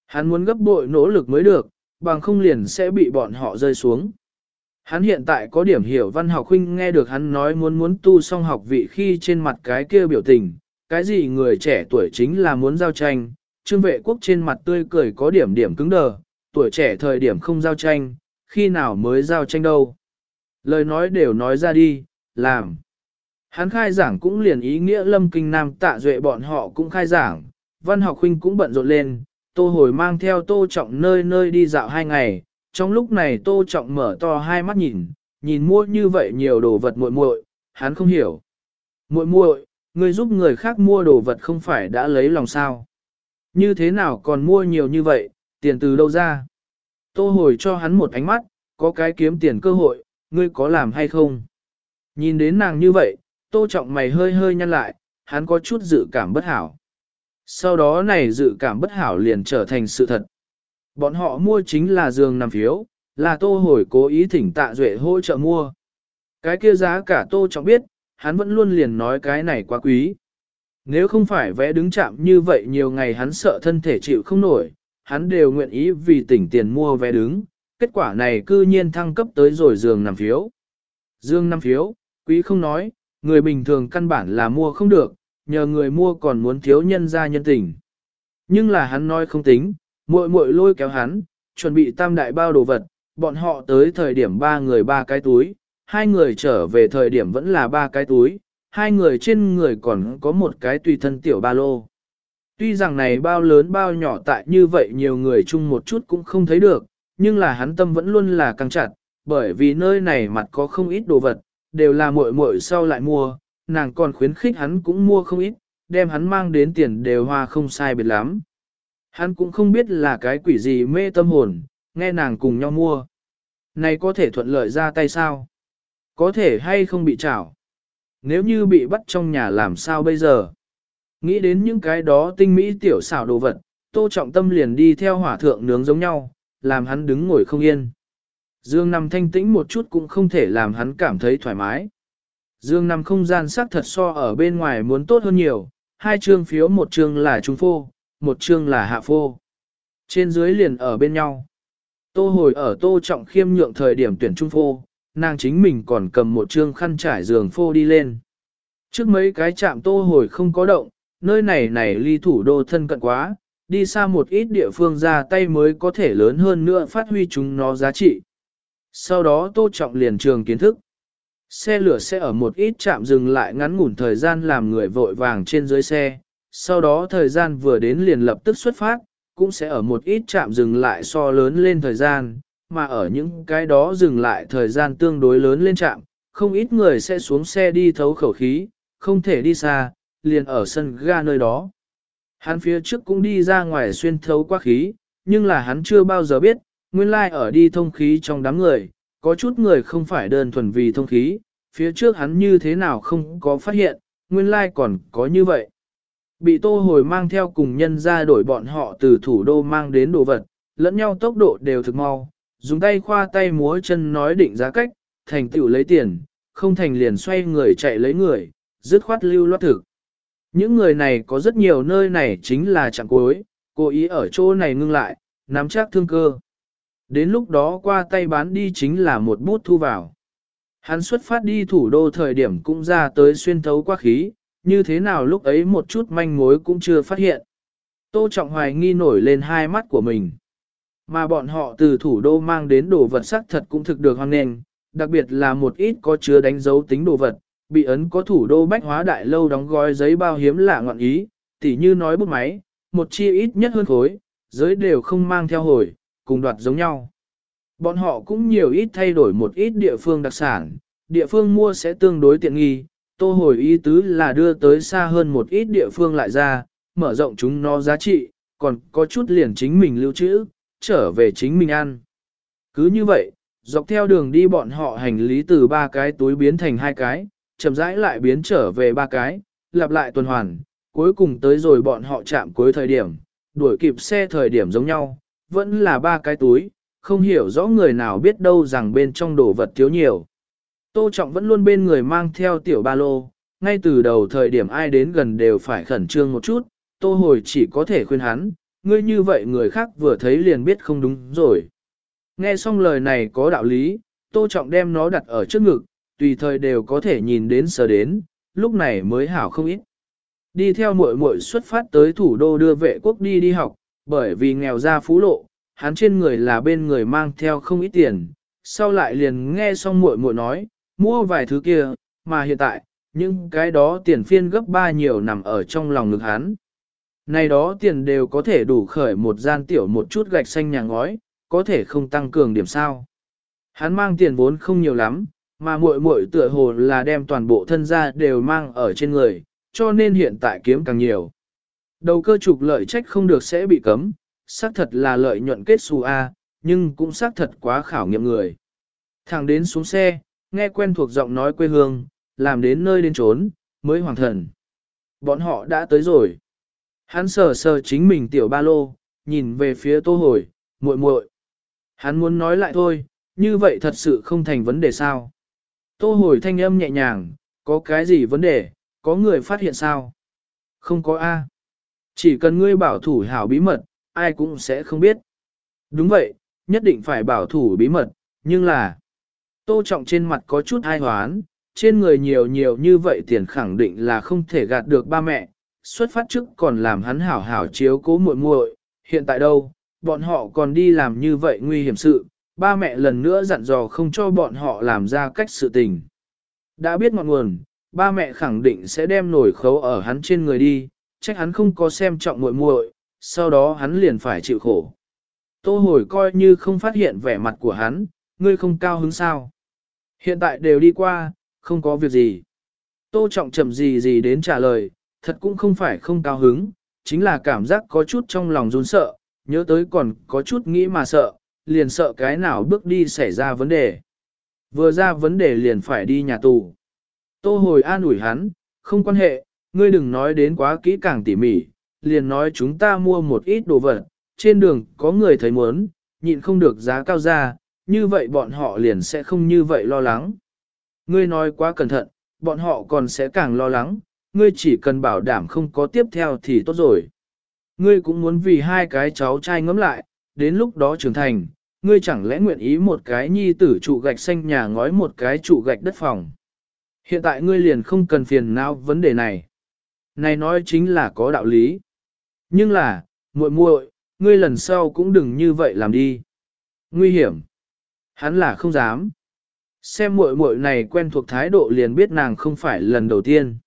Speaker 1: Hắn muốn gấp bội nỗ lực mới được, bằng không liền sẽ bị bọn họ rơi xuống. Hắn hiện tại có điểm hiểu văn học huynh nghe được hắn nói muốn muốn tu xong học vị khi trên mặt cái kia biểu tình, cái gì người trẻ tuổi chính là muốn giao tranh, trương vệ quốc trên mặt tươi cười có điểm điểm cứng đờ, tuổi trẻ thời điểm không giao tranh, khi nào mới giao tranh đâu. Lời nói đều nói ra đi, làm. Hắn khai giảng cũng liền ý nghĩa lâm kinh nam tạ duệ bọn họ cũng khai giảng, văn học huynh cũng bận rộn lên, tô hồi mang theo tô trọng nơi nơi đi dạo hai ngày, trong lúc này tô trọng mở to hai mắt nhìn, nhìn mua như vậy nhiều đồ vật muội muội, hắn không hiểu. Muội muội, người giúp người khác mua đồ vật không phải đã lấy lòng sao? Như thế nào còn mua nhiều như vậy, tiền từ đâu ra? Tô hồi cho hắn một ánh mắt, có cái kiếm tiền cơ hội, ngươi có làm hay không? Nhìn đến nàng như vậy, tô trọng mày hơi hơi nhăn lại, hắn có chút dự cảm bất hảo. Sau đó này dự cảm bất hảo liền trở thành sự thật. Bọn họ mua chính là giường nằm phiếu, là tô hồi cố ý thỉnh tạ duệ hỗ trợ mua. Cái kia giá cả tô trọng biết, hắn vẫn luôn liền nói cái này quá quý. Nếu không phải vẽ đứng chạm như vậy nhiều ngày hắn sợ thân thể chịu không nổi, hắn đều nguyện ý vì tỉnh tiền mua vé đứng, kết quả này cư nhiên thăng cấp tới rồi giường nằm phiếu. Dương nằm phiếu, quý không nói, người bình thường căn bản là mua không được, nhờ người mua còn muốn thiếu nhân ra nhân tình. Nhưng là hắn nói không tính, muội muội lôi kéo hắn, chuẩn bị tam đại bao đồ vật, bọn họ tới thời điểm ba người ba cái túi, hai người trở về thời điểm vẫn là ba cái túi, hai người trên người còn có một cái tùy thân tiểu ba lô. Tuy rằng này bao lớn bao nhỏ tại như vậy nhiều người chung một chút cũng không thấy được, nhưng là hắn tâm vẫn luôn là căng chặt, bởi vì nơi này mặt có không ít đồ vật, đều là muội muội sau lại mua, nàng còn khuyến khích hắn cũng mua không ít, đem hắn mang đến tiền đều hoa không sai biệt lắm. Hắn cũng không biết là cái quỷ gì mê tâm hồn, nghe nàng cùng nhau mua. Này có thể thuận lợi ra tay sao? Có thể hay không bị trảo? Nếu như bị bắt trong nhà làm sao bây giờ? Nghĩ đến những cái đó tinh mỹ tiểu xảo đồ vật, tô trọng tâm liền đi theo hỏa thượng nướng giống nhau, làm hắn đứng ngồi không yên. Dương nằm thanh tĩnh một chút cũng không thể làm hắn cảm thấy thoải mái. Dương nằm không gian sắc thật so ở bên ngoài muốn tốt hơn nhiều, hai chương phiếu một chương là trung phô, một chương là hạ phô. Trên dưới liền ở bên nhau. Tô hồi ở tô trọng khiêm nhượng thời điểm tuyển trung phô, nàng chính mình còn cầm một chương khăn trải giường phô đi lên. Trước mấy cái chạm tô hồi không có động, nơi này này ly thủ đô thân cận quá, đi xa một ít địa phương ra tay mới có thể lớn hơn nữa phát huy chúng nó giá trị. Sau đó tô trọng liền trường kiến thức. Xe lửa sẽ ở một ít chạm dừng lại ngắn ngủn thời gian làm người vội vàng trên dưới xe, sau đó thời gian vừa đến liền lập tức xuất phát, cũng sẽ ở một ít chạm dừng lại so lớn lên thời gian, mà ở những cái đó dừng lại thời gian tương đối lớn lên chạm, không ít người sẽ xuống xe đi thấu khẩu khí, không thể đi xa, liền ở sân ga nơi đó. Hắn phía trước cũng đi ra ngoài xuyên thấu qua khí, nhưng là hắn chưa bao giờ biết, nguyên lai ở đi thông khí trong đám người, có chút người không phải đơn thuần vì thông khí, phía trước hắn như thế nào không có phát hiện, nguyên lai còn có như vậy. Bị tô hồi mang theo cùng nhân ra đổi bọn họ từ thủ đô mang đến đồ vật, lẫn nhau tốc độ đều thực mau, dùng tay khoa tay múa chân nói định giá cách, thành tựu lấy tiền, không thành liền xoay người chạy lấy người, dứt khoát lưu loát thực. Những người này có rất nhiều nơi này chính là chẳng cuối, cố ý ở chỗ này ngưng lại, nắm chắc thương cơ. Đến lúc đó qua tay bán đi chính là một bút thu vào. Hắn xuất phát đi thủ đô thời điểm cũng ra tới xuyên thấu qua khí, như thế nào lúc ấy một chút manh mối cũng chưa phát hiện. Tô Trọng Hoài nghi nổi lên hai mắt của mình. Mà bọn họ từ thủ đô mang đến đồ vật sắc thật cũng thực được hoang nghênh, đặc biệt là một ít có chứa đánh dấu tính đồ vật, bị ấn có thủ đô bách hóa đại lâu đóng gói giấy bao hiếm lạ ngọn ý, tỉ như nói bút máy, một chi ít nhất hơn khối, giới đều không mang theo hồi, cùng đoạt giống nhau. Bọn họ cũng nhiều ít thay đổi một ít địa phương đặc sản, địa phương mua sẽ tương đối tiện nghi, tô hồi ý tứ là đưa tới xa hơn một ít địa phương lại ra, mở rộng chúng nó giá trị, còn có chút liền chính mình lưu trữ, trở về chính mình ăn. Cứ như vậy, dọc theo đường đi bọn họ hành lý từ ba cái túi biến thành hai cái, chậm rãi lại biến trở về ba cái, lặp lại tuần hoàn, cuối cùng tới rồi bọn họ chạm cuối thời điểm, đuổi kịp xe thời điểm giống nhau, vẫn là ba cái túi, không hiểu rõ người nào biết đâu rằng bên trong đồ vật thiếu nhiều. Tô Trọng vẫn luôn bên người mang theo tiểu ba lô, ngay từ đầu thời điểm ai đến gần đều phải khẩn trương một chút, Tô Hồi chỉ có thể khuyên hắn, ngươi như vậy người khác vừa thấy liền biết không đúng rồi. Nghe xong lời này có đạo lý, Tô Trọng đem nó đặt ở trước ngực, tùy thời đều có thể nhìn đến sờ đến, lúc này mới hảo không ít. Đi theo muội muội xuất phát tới thủ đô đưa vệ quốc đi đi học, bởi vì nghèo ra phú lộ, hắn trên người là bên người mang theo không ít tiền, sau lại liền nghe xong muội muội nói, mua vài thứ kia, mà hiện tại, những cái đó tiền phiên gấp ba nhiều nằm ở trong lòng ngực hắn. Này đó tiền đều có thể đủ khởi một gian tiểu một chút gạch xanh nhà ngói, có thể không tăng cường điểm sao. Hắn mang tiền vốn không nhiều lắm, mà muội muội tựa hồ là đem toàn bộ thân gia đều mang ở trên người, cho nên hiện tại kiếm càng nhiều. Đầu cơ trục lợi trách không được sẽ bị cấm, xác thật là lợi nhuận kết xù A, nhưng cũng xác thật quá khảo nghiệm người. Thẳng đến xuống xe, nghe quen thuộc giọng nói quê hương, làm đến nơi đến trốn, mới hoàng thần. Bọn họ đã tới rồi. Hắn sờ sờ chính mình tiểu ba lô, nhìn về phía tô hồi, muội muội. Hắn muốn nói lại thôi, như vậy thật sự không thành vấn đề sao. Tô hồi thanh âm nhẹ nhàng, có cái gì vấn đề, có người phát hiện sao? Không có A. Chỉ cần ngươi bảo thủ hảo bí mật, ai cũng sẽ không biết. Đúng vậy, nhất định phải bảo thủ bí mật, nhưng là... Tô trọng trên mặt có chút ai hoán, trên người nhiều nhiều như vậy tiền khẳng định là không thể gạt được ba mẹ, xuất phát trước còn làm hắn hảo hảo chiếu cố muội muội, hiện tại đâu, bọn họ còn đi làm như vậy nguy hiểm sự, ba mẹ lần nữa dặn dò không cho bọn họ làm ra cách sự tình. Đã biết ngọn nguồn, ba mẹ khẳng định sẽ đem nổi khấu ở hắn trên người đi, trách hắn không có xem trọng muội muội, sau đó hắn liền phải chịu khổ. Tô hồi coi như không phát hiện vẻ mặt của hắn, ngươi không cao hứng sao. Hiện tại đều đi qua, không có việc gì. Tô trọng chậm gì gì đến trả lời, thật cũng không phải không cao hứng, chính là cảm giác có chút trong lòng run sợ, nhớ tới còn có chút nghĩ mà sợ, liền sợ cái nào bước đi xảy ra vấn đề. Vừa ra vấn đề liền phải đi nhà tù. Tô hồi an ủi hắn, không quan hệ, ngươi đừng nói đến quá kỹ càng tỉ mỉ, liền nói chúng ta mua một ít đồ vật, trên đường có người thấy muốn, nhịn không được giá cao ra, như vậy bọn họ liền sẽ không như vậy lo lắng. Ngươi nói quá cẩn thận, bọn họ còn sẽ càng lo lắng, ngươi chỉ cần bảo đảm không có tiếp theo thì tốt rồi. Ngươi cũng muốn vì hai cái cháu trai ngấm lại, đến lúc đó trưởng thành, ngươi chẳng lẽ nguyện ý một cái nhi tử trụ gạch xanh nhà ngói một cái trụ gạch đất phòng. Hiện tại ngươi liền không cần phiền não vấn đề này. Này nói chính là có đạo lý. Nhưng là, muội muội, ngươi lần sau cũng đừng như vậy làm đi. Nguy hiểm. Hắn là không dám. Xem muội muội này quen thuộc thái độ liền biết nàng không phải lần đầu tiên.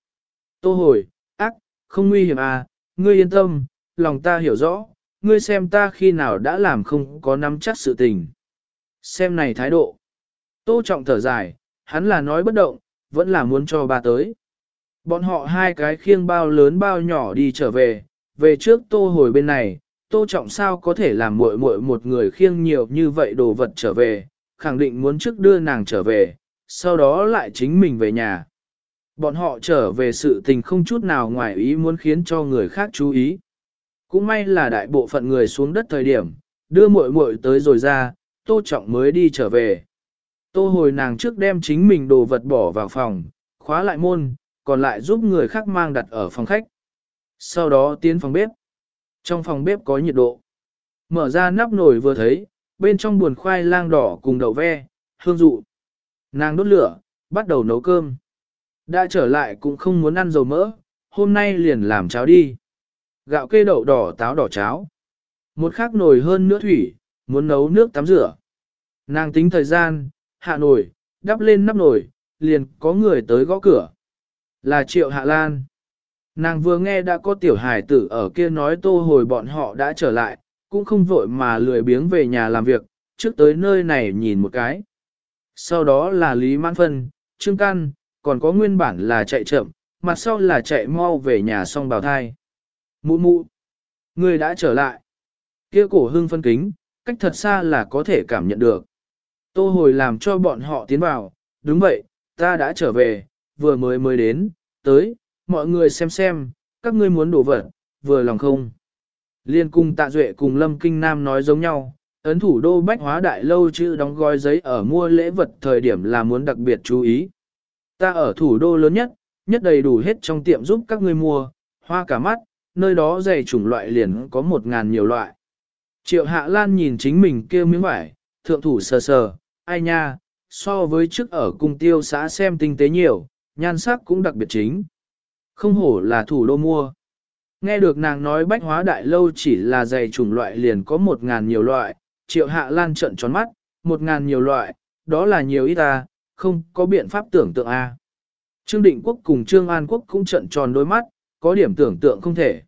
Speaker 1: Tô hồi, ác, không nguy hiểm à, ngươi yên tâm, lòng ta hiểu rõ, ngươi xem ta khi nào đã làm không có nắm chắc sự tình. Xem này thái độ. Tô trọng thở dài, hắn là nói bất động, vẫn là muốn cho bà tới. Bọn họ hai cái khiêng bao lớn bao nhỏ đi trở về, về trước tô hồi bên này, tô trọng sao có thể làm muội muội một người khiêng nhiều như vậy đồ vật trở về, khẳng định muốn trước đưa nàng trở về, sau đó lại chính mình về nhà. Bọn họ trở về sự tình không chút nào ngoài ý muốn khiến cho người khác chú ý. Cũng may là đại bộ phận người xuống đất thời điểm, đưa muội muội tới rồi ra, tô trọng mới đi trở về. Tô hồi nàng trước đem chính mình đồ vật bỏ vào phòng, khóa lại môn, còn lại giúp người khác mang đặt ở phòng khách. Sau đó tiến phòng bếp. Trong phòng bếp có nhiệt độ. Mở ra nắp nồi vừa thấy, bên trong buồn khoai lang đỏ cùng đậu ve, hương dụ. Nàng đốt lửa, bắt đầu nấu cơm. Đã trở lại cũng không muốn ăn dầu mỡ, hôm nay liền làm cháo đi. Gạo kê đậu đỏ táo đỏ cháo. Một khác nồi hơn nữa thủy, muốn nấu nước tắm rửa. Nàng tính thời gian, hạ nồi, đắp lên nắp nồi, liền có người tới gõ cửa. Là Triệu Hạ Lan. Nàng vừa nghe đã có tiểu hài tử ở kia nói tô hồi bọn họ đã trở lại, cũng không vội mà lười biếng về nhà làm việc, trước tới nơi này nhìn một cái. Sau đó là Lý Mãn Phân, Trương Căn, còn có nguyên bản là chạy chậm, mặt sau là chạy mau về nhà xong bào thai. Mụ mụ, người đã trở lại. Kia cổ hưng phân kính, cách thật xa là có thể cảm nhận được. Tô hồi làm cho bọn họ tiến vào, đúng vậy, ta đã trở về, vừa mới mới đến, tới, mọi người xem xem, các ngươi muốn đổ vật, vừa lòng không. Liên cung tạ duệ cùng Lâm Kinh Nam nói giống nhau, ấn thủ đô bách hóa đại lâu chữ đóng gói giấy ở mua lễ vật thời điểm là muốn đặc biệt chú ý. Ta ở thủ đô lớn nhất, nhất đầy đủ hết trong tiệm giúp các ngươi mua, hoa cả mắt, nơi đó dày chủng loại liền có một ngàn nhiều loại. Triệu Hạ Lan nhìn chính mình kêu miếng vải, thượng thủ sờ sờ, ai nha, so với trước ở cung tiêu xã xem tinh tế nhiều, nhan sắc cũng đặc biệt chính. Không hổ là thủ đô mua. Nghe được nàng nói bách hóa đại lâu chỉ là giày chủng loại liền có một ngàn nhiều loại, triệu hạ lan trận tròn mắt, một ngàn nhiều loại, đó là nhiều ít ta, không có biện pháp tưởng tượng a. Trương Định Quốc cùng Trương An Quốc cũng trận tròn đôi mắt, có điểm tưởng tượng không thể.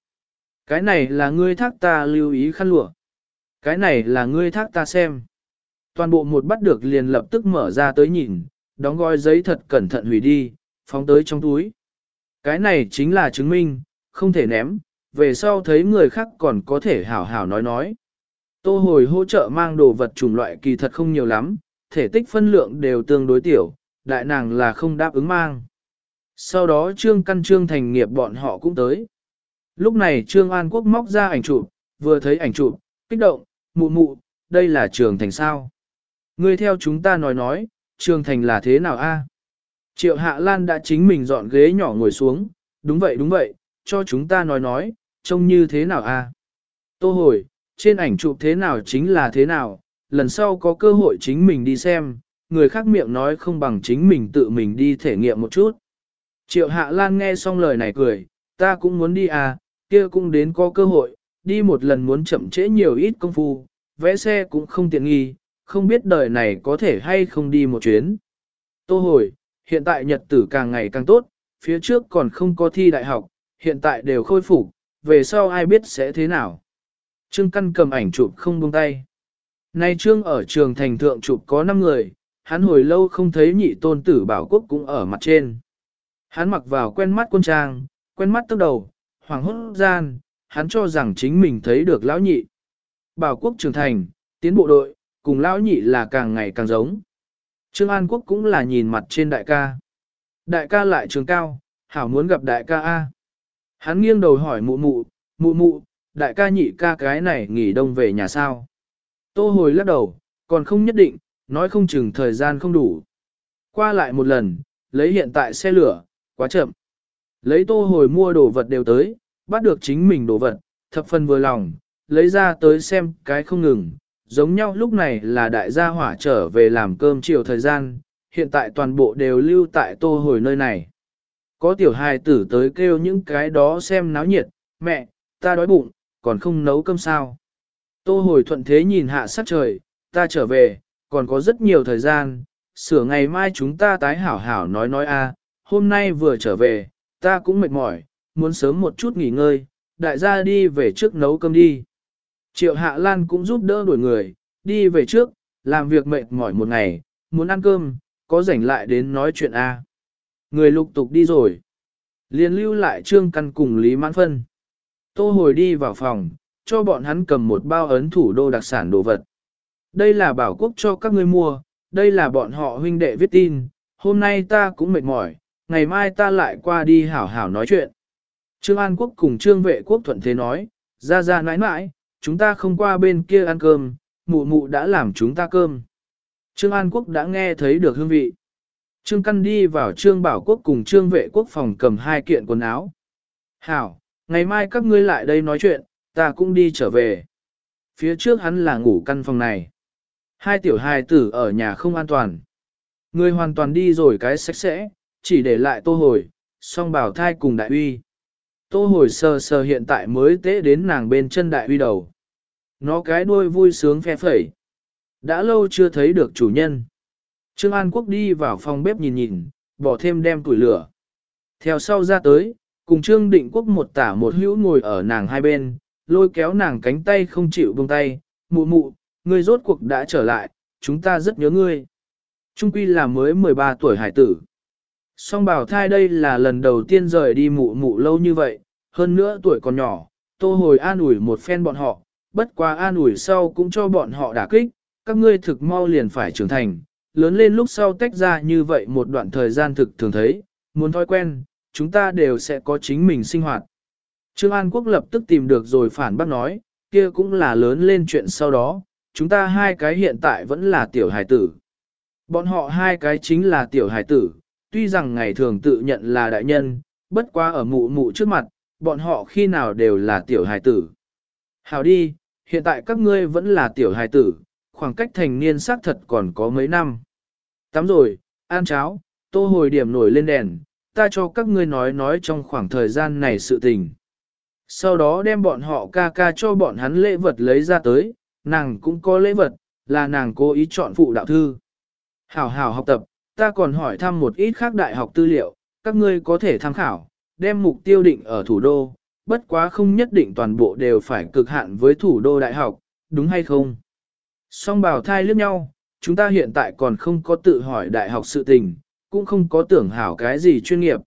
Speaker 1: Cái này là ngươi thác ta lưu ý khăn lụa. Cái này là ngươi thác ta xem. Toàn bộ một bắt được liền lập tức mở ra tới nhìn, đóng gói giấy thật cẩn thận hủy đi, phóng tới trong túi. Cái này chính là chứng minh, không thể ném, về sau thấy người khác còn có thể hảo hảo nói nói. Tô hồi hỗ trợ mang đồ vật chủng loại kỳ thật không nhiều lắm, thể tích phân lượng đều tương đối tiểu, đại nàng là không đáp ứng mang. Sau đó Trương Căn Trương thành nghiệp bọn họ cũng tới. Lúc này Trương An Quốc móc ra ảnh chụp, vừa thấy ảnh chụp, kích động, mụ mụ, đây là trường thành sao. Ngươi theo chúng ta nói nói, trường thành là thế nào a? Triệu Hạ Lan đã chính mình dọn ghế nhỏ ngồi xuống, đúng vậy đúng vậy, cho chúng ta nói nói, trông như thế nào a? Tô hồi, trên ảnh chụp thế nào chính là thế nào, lần sau có cơ hội chính mình đi xem, người khác miệng nói không bằng chính mình tự mình đi thể nghiệm một chút. Triệu Hạ Lan nghe xong lời này cười, ta cũng muốn đi à, kia cũng đến có cơ hội, đi một lần muốn chậm trễ nhiều ít công phu, vẽ xe cũng không tiện nghi, không biết đời này có thể hay không đi một chuyến. Tô hồi, hiện tại nhật tử càng ngày càng tốt, phía trước còn không có thi đại học, hiện tại đều khôi phục, về sau ai biết sẽ thế nào. Trương Căn cầm ảnh chụp không buông tay. Nay Trương ở trường thành thượng chụp có 5 người, hắn hồi lâu không thấy nhị tôn tử bảo quốc cũng ở mặt trên. Hắn mặc vào quen mắt quân trang, quen mắt tốc đầu, hoàng hốt gian, hắn cho rằng chính mình thấy được lão nhị. Bảo quốc trưởng thành, tiến bộ đội, cùng lão nhị là càng ngày càng giống. Trương An Quốc cũng là nhìn mặt trên đại ca. Đại ca lại trường cao, hảo muốn gặp đại ca A. Hắn nghiêng đầu hỏi mụ mụ, mụ mụ, đại ca nhị ca cái này nghỉ đông về nhà sao. Tô hồi lắc đầu, còn không nhất định, nói không chừng thời gian không đủ. Qua lại một lần, lấy hiện tại xe lửa, quá chậm. Lấy tô hồi mua đồ vật đều tới, bắt được chính mình đồ vật, thập phần vừa lòng, lấy ra tới xem cái không ngừng. Giống nhau lúc này là đại gia hỏa trở về làm cơm chiều thời gian, hiện tại toàn bộ đều lưu tại tô hồi nơi này. Có tiểu hài tử tới kêu những cái đó xem náo nhiệt, mẹ, ta đói bụng, còn không nấu cơm sao. Tô hồi thuận thế nhìn hạ sát trời, ta trở về, còn có rất nhiều thời gian, sửa ngày mai chúng ta tái hảo hảo nói nói a. hôm nay vừa trở về, ta cũng mệt mỏi, muốn sớm một chút nghỉ ngơi, đại gia đi về trước nấu cơm đi. Triệu Hạ Lan cũng giúp đỡ đuổi người, đi về trước, làm việc mệt mỏi một ngày, muốn ăn cơm, có rảnh lại đến nói chuyện A. Người lục tục đi rồi. Liên lưu lại Trương Căn cùng Lý Mãn Phân. Tô hồi đi vào phòng, cho bọn hắn cầm một bao ấn thủ đô đặc sản đồ vật. Đây là bảo quốc cho các ngươi mua, đây là bọn họ huynh đệ viết tin, hôm nay ta cũng mệt mỏi, ngày mai ta lại qua đi hảo hảo nói chuyện. Trương An Quốc cùng Trương Vệ Quốc thuận thế nói, ra ra nãi nãi, chúng ta không qua bên kia ăn cơm, mụ mụ đã làm chúng ta cơm. Trương An Quốc đã nghe thấy được hương vị. Trương Căn đi vào Trương Bảo Quốc cùng Trương Vệ Quốc phòng cầm hai kiện quần áo. Hảo, ngày mai các ngươi lại đây nói chuyện, ta cũng đi trở về. Phía trước hắn là ngủ căn phòng này. Hai tiểu hài tử ở nhà không an toàn. Người hoàn toàn đi rồi cái sạch sẽ, chỉ để lại tô hồi, song bảo thai cùng đại uy. Tô hồi sờ sờ hiện tại mới tế đến nàng bên chân đại uy đầu. Nó cái đuôi vui sướng phe phẩy. Đã lâu chưa thấy được chủ nhân. Trương An Quốc đi vào phòng bếp nhìn nhìn, bỏ thêm đem củi lửa. Theo sau ra tới, cùng Trương Định Quốc một tả một hữu ngồi ở nàng hai bên, lôi kéo nàng cánh tay không chịu buông tay, mụ mụ, ngươi rốt cuộc đã trở lại, chúng ta rất nhớ ngươi. Trung quy là mới 13 tuổi hải tử. Song bảo thai đây là lần đầu tiên rời đi mụ mụ lâu như vậy, hơn nữa tuổi còn nhỏ, tô hồi an ủi một phen bọn họ, bất quá an ủi sau cũng cho bọn họ đả kích, các ngươi thực mau liền phải trưởng thành, lớn lên lúc sau tách ra như vậy một đoạn thời gian thực thường thấy, muốn thói quen, chúng ta đều sẽ có chính mình sinh hoạt. Trương An Quốc lập tức tìm được rồi phản bác nói, kia cũng là lớn lên chuyện sau đó, chúng ta hai cái hiện tại vẫn là tiểu hài tử. Bọn họ hai cái chính là tiểu hài tử, tuy rằng ngày thường tự nhận là đại nhân, bất quá ở mụ mụ trước mặt, bọn họ khi nào đều là tiểu hài tử. Hào đi, hiện tại các ngươi vẫn là tiểu hài tử, khoảng cách thành niên xác thật còn có mấy năm. Tắm rồi, ăn cháo, tô hồi điểm nổi lên đèn, ta cho các ngươi nói nói trong khoảng thời gian này sự tình. Sau đó đem bọn họ ca ca cho bọn hắn lễ vật lấy ra tới, nàng cũng có lễ vật, là nàng cố ý chọn phụ đạo thư. Hảo hảo học tập, ta còn hỏi thăm một ít khác đại học tư liệu, các ngươi có thể tham khảo, đem mục tiêu định ở thủ đô, bất quá không nhất định toàn bộ đều phải cực hạn với thủ đô đại học, đúng hay không? Song bảo thai liếc nhau, chúng ta hiện tại còn không có tự hỏi đại học sự tình, cũng không có tưởng hảo cái gì chuyên nghiệp.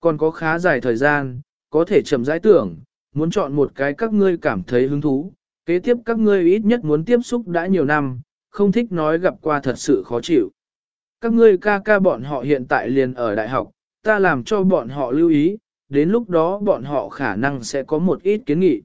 Speaker 1: Còn có khá dài thời gian, có thể chậm rãi tưởng, muốn chọn một cái các ngươi cảm thấy hứng thú, kế tiếp các ngươi ít nhất muốn tiếp xúc đã nhiều năm, không thích nói gặp qua thật sự khó chịu. Các ngươi ca ca bọn họ hiện tại liền ở đại học, ta làm cho bọn họ lưu ý, đến lúc đó bọn họ khả năng sẽ có một ít kiến nghị.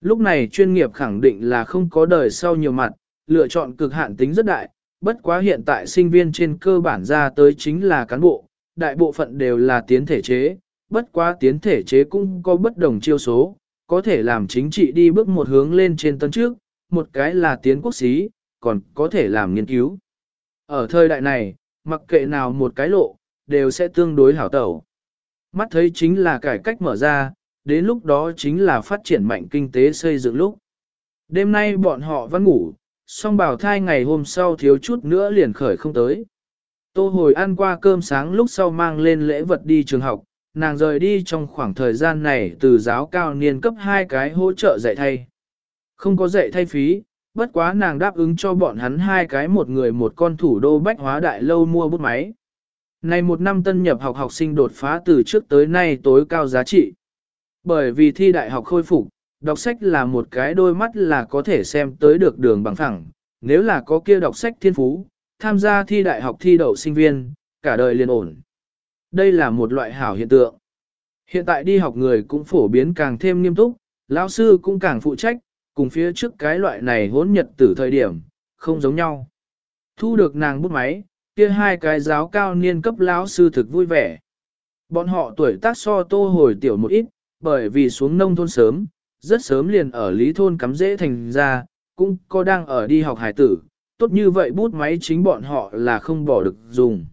Speaker 1: Lúc này chuyên nghiệp khẳng định là không có đời sau nhiều mặt, lựa chọn cực hạn tính rất đại, bất quá hiện tại sinh viên trên cơ bản ra tới chính là cán bộ, đại bộ phận đều là tiến thể chế, bất quá tiến thể chế cũng có bất đồng chiêu số, có thể làm chính trị đi bước một hướng lên trên tân trước, một cái là tiến quốc xí, còn có thể làm nghiên cứu. Ở thời đại này, mặc kệ nào một cái lộ, đều sẽ tương đối hảo tẩu. Mắt thấy chính là cải cách mở ra, đến lúc đó chính là phát triển mạnh kinh tế xây dựng lúc. Đêm nay bọn họ vẫn ngủ, song bảo thai ngày hôm sau thiếu chút nữa liền khởi không tới. Tô hồi ăn qua cơm sáng lúc sau mang lên lễ vật đi trường học, nàng rời đi trong khoảng thời gian này từ giáo cao niên cấp hai cái hỗ trợ dạy thay. Không có dạy thay phí, bất quá nàng đáp ứng cho bọn hắn hai cái một người một con thủ đô bách hóa đại lâu mua bút máy. Này một năm tân nhập học học sinh đột phá từ trước tới nay tối cao giá trị. Bởi vì thi đại học khôi phục, đọc sách là một cái đôi mắt là có thể xem tới được đường bằng thẳng, nếu là có kia đọc sách thiên phú, tham gia thi đại học thi đậu sinh viên, cả đời liền ổn. Đây là một loại hảo hiện tượng. Hiện tại đi học người cũng phổ biến càng thêm nghiêm túc, lão sư cũng càng phụ trách, cùng phía trước cái loại này hỗn nhật từ thời điểm, không giống nhau. Thu được nàng bút máy, kia hai cái giáo cao niên cấp lão sư thực vui vẻ. Bọn họ tuổi tác so tô hồi tiểu một ít, bởi vì xuống nông thôn sớm, rất sớm liền ở lý thôn cắm dễ thành ra, cũng có đang ở đi học hải tử, tốt như vậy bút máy chính bọn họ là không bỏ được dùng.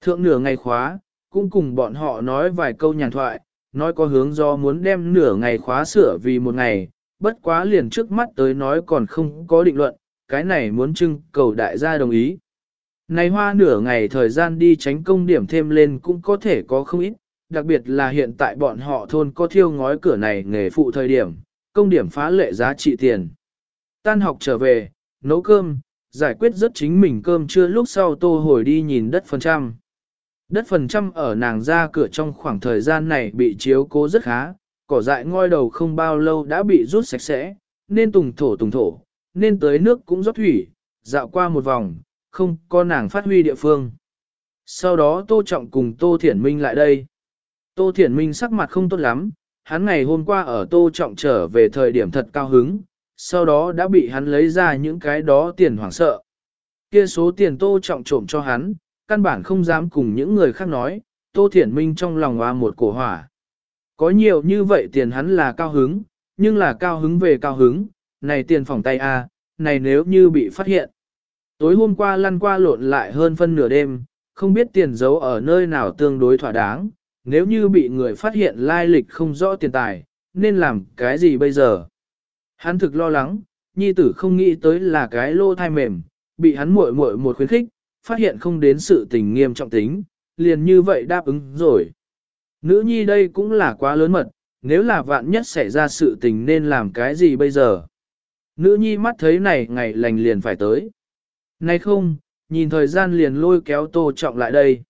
Speaker 1: Thượng nửa ngày khóa, cũng cùng bọn họ nói vài câu nhàn thoại, nói có hướng do muốn đem nửa ngày khóa sửa vì một ngày, bất quá liền trước mắt tới nói còn không có định luận, cái này muốn trưng cầu đại gia đồng ý. Này hoa nửa ngày thời gian đi tránh công điểm thêm lên cũng có thể có không ít, đặc biệt là hiện tại bọn họ thôn có thiêu ngói cửa này nghề phụ thời điểm, công điểm phá lệ giá trị tiền. Tan học trở về, nấu cơm, giải quyết rất chính mình cơm trưa lúc sau tô hồi đi nhìn đất phần trăm. Đất phần trăm ở nàng ra cửa trong khoảng thời gian này bị chiếu cố rất khá, cỏ dại ngoi đầu không bao lâu đã bị rút sạch sẽ, nên tùng thổ tùng thổ, nên tới nước cũng rót thủy, dạo qua một vòng, không có nàng phát huy địa phương. Sau đó Tô Trọng cùng Tô Thiển Minh lại đây. Tô Thiển Minh sắc mặt không tốt lắm, hắn ngày hôm qua ở Tô Trọng trở về thời điểm thật cao hứng, sau đó đã bị hắn lấy ra những cái đó tiền hoảng sợ. Kia số tiền Tô Trọng trộm cho hắn, căn bản không dám cùng những người khác nói, Tô Thiển Minh trong lòng hoa một cổ hỏa. Có nhiều như vậy tiền hắn là cao hứng, nhưng là cao hứng về cao hứng, này tiền phòng tay A, này nếu như bị phát hiện. Tối hôm qua lăn qua lộn lại hơn phân nửa đêm, không biết tiền giấu ở nơi nào tương đối thỏa đáng, nếu như bị người phát hiện lai lịch không rõ tiền tài, nên làm cái gì bây giờ? Hắn thực lo lắng, nhi tử không nghĩ tới là cái lô thai mềm, bị hắn muội muội một khuyến khích, phát hiện không đến sự tình nghiêm trọng tính, liền như vậy đáp ứng rồi. Nữ nhi đây cũng là quá lớn mật, nếu là vạn nhất xảy ra sự tình nên làm cái gì bây giờ? Nữ nhi mắt thấy này ngày lành liền phải tới. Nay không, nhìn thời gian liền lôi kéo tô trọng lại đây.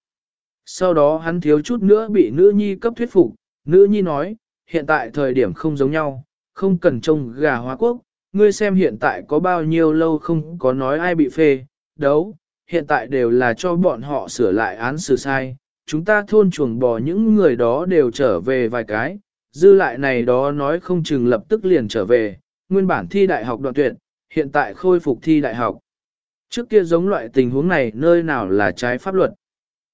Speaker 1: Sau đó hắn thiếu chút nữa bị nữ nhi cấp thuyết phục, nữ nhi nói, hiện tại thời điểm không giống nhau, không cần trông gà hóa quốc, ngươi xem hiện tại có bao nhiêu lâu không có nói ai bị phê, đấu, hiện tại đều là cho bọn họ sửa lại án xử sai, chúng ta thôn chuồng bò những người đó đều trở về vài cái, dư lại này đó nói không chừng lập tức liền trở về, nguyên bản thi đại học đoạn tuyệt, hiện tại khôi phục thi đại học. Trước kia giống loại tình huống này nơi nào là trái pháp luật.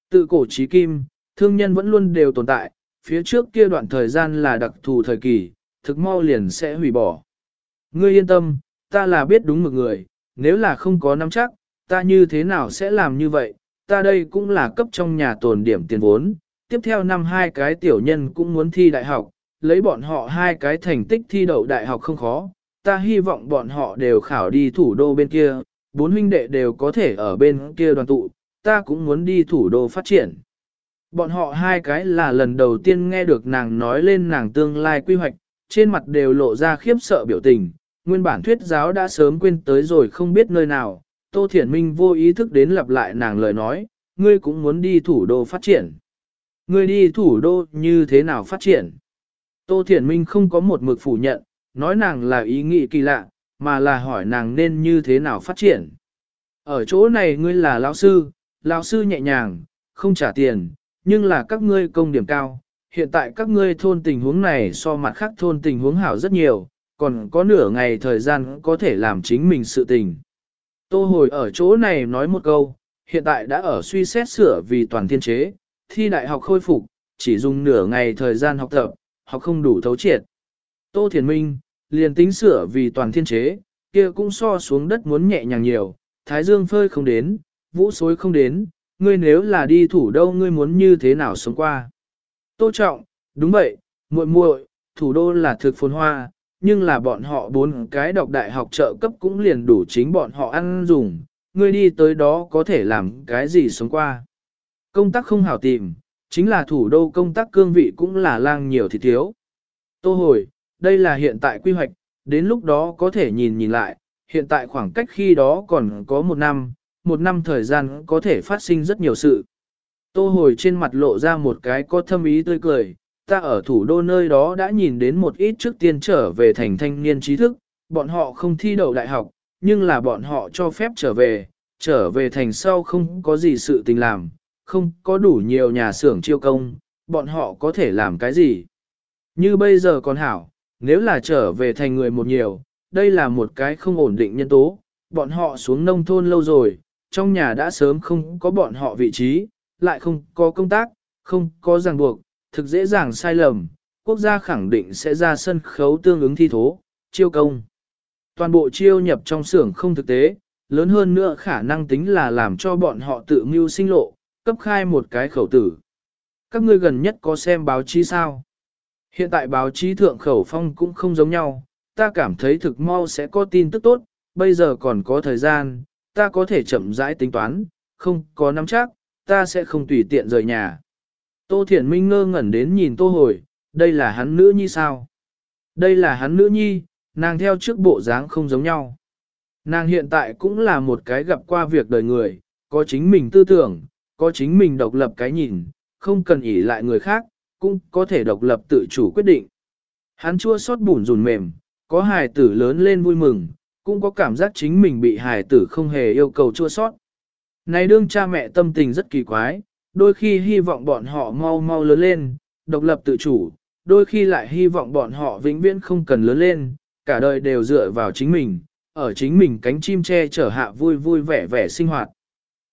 Speaker 1: Tự cổ trí kim, thương nhân vẫn luôn đều tồn tại, phía trước kia đoạn thời gian là đặc thù thời kỳ, thực mau liền sẽ hủy bỏ. Ngươi yên tâm, ta là biết đúng một người, nếu là không có nắm chắc, ta như thế nào sẽ làm như vậy, ta đây cũng là cấp trong nhà tồn điểm tiền vốn, tiếp theo năm hai cái tiểu nhân cũng muốn thi đại học, lấy bọn họ hai cái thành tích thi đậu đại học không khó, ta hy vọng bọn họ đều khảo đi thủ đô bên kia, bốn huynh đệ đều có thể ở bên kia đoàn tụ, ta cũng muốn đi thủ đô phát triển. Bọn họ hai cái là lần đầu tiên nghe được nàng nói lên nàng tương lai quy hoạch, trên mặt đều lộ ra khiếp sợ biểu tình, nguyên bản thuyết giáo đã sớm quên tới rồi không biết nơi nào, Tô Thiển Minh vô ý thức đến lặp lại nàng lời nói, ngươi cũng muốn đi thủ đô phát triển. Ngươi đi thủ đô như thế nào phát triển? Tô Thiển Minh không có một mực phủ nhận, nói nàng là ý nghĩ kỳ lạ, mà là hỏi nàng nên như thế nào phát triển. Ở chỗ này ngươi là lão sư, lão sư nhẹ nhàng, không trả tiền, nhưng là các ngươi công điểm cao. Hiện tại các ngươi thôn tình huống này so mặt khác thôn tình huống hảo rất nhiều, còn có nửa ngày thời gian có thể làm chính mình sự tình. Tô hồi ở chỗ này nói một câu, hiện tại đã ở suy xét sửa vì toàn thiên chế, thi đại học khôi phục, chỉ dùng nửa ngày thời gian học tập, học không đủ thấu triệt. Tô Thiền Minh, liền tính sửa vì toàn thiên chế, kia cũng so xuống đất muốn nhẹ nhàng nhiều, thái dương phơi không đến, vũ xối không đến, ngươi nếu là đi thủ đô ngươi muốn như thế nào sống qua. Tô trọng, đúng vậy, muội muội, thủ đô là thực phồn hoa, nhưng là bọn họ bốn cái đọc đại học trợ cấp cũng liền đủ chính bọn họ ăn dùng, ngươi đi tới đó có thể làm cái gì sống qua. Công tác không hảo tìm, chính là thủ đô công tác cương vị cũng là lang nhiều thì thiếu. Tô hồi, đây là hiện tại quy hoạch, đến lúc đó có thể nhìn nhìn lại, hiện tại khoảng cách khi đó còn có một năm, một năm thời gian có thể phát sinh rất nhiều sự. Tô hồi trên mặt lộ ra một cái có thâm ý tươi cười, ta ở thủ đô nơi đó đã nhìn đến một ít trước tiên trở về thành thanh niên trí thức, bọn họ không thi đậu đại học, nhưng là bọn họ cho phép trở về, trở về thành sau không có gì sự tình làm, không có đủ nhiều nhà xưởng chiêu công, bọn họ có thể làm cái gì. Như bây giờ còn hảo, nếu là trở về thành người một nhiều, đây là một cái không ổn định nhân tố, bọn họ xuống nông thôn lâu rồi, trong nhà đã sớm không có bọn họ vị trí, lại không có công tác, không có ràng buộc, thực dễ dàng sai lầm, quốc gia khẳng định sẽ ra sân khấu tương ứng thi thố, chiêu công. Toàn bộ chiêu nhập trong xưởng không thực tế, lớn hơn nữa khả năng tính là làm cho bọn họ tự mưu sinh lộ, cấp khai một cái khẩu tử. Các ngươi gần nhất có xem báo chí sao? Hiện tại báo chí thượng khẩu phong cũng không giống nhau, ta cảm thấy thực mau sẽ có tin tức tốt, bây giờ còn có thời gian, ta có thể chậm rãi tính toán, không có nắm chắc, ta sẽ không tùy tiện rời nhà. Tô Thiển Minh ngơ ngẩn đến nhìn Tô Hồi, đây là hắn nữ nhi sao? Đây là hắn nữ nhi, nàng theo trước bộ dáng không giống nhau. Nàng hiện tại cũng là một cái gặp qua việc đời người, có chính mình tư tưởng, có chính mình độc lập cái nhìn, không cần ỷ lại người khác, cũng có thể độc lập tự chủ quyết định. Hắn chua xót bùn rùn mềm, có hài tử lớn lên vui mừng, cũng có cảm giác chính mình bị hài tử không hề yêu cầu chua xót. Này đương cha mẹ tâm tình rất kỳ quái, đôi khi hy vọng bọn họ mau mau lớn lên, độc lập tự chủ, đôi khi lại hy vọng bọn họ vĩnh viễn không cần lớn lên, cả đời đều dựa vào chính mình, ở chính mình cánh chim che chở hạ vui vui vẻ vẻ sinh hoạt.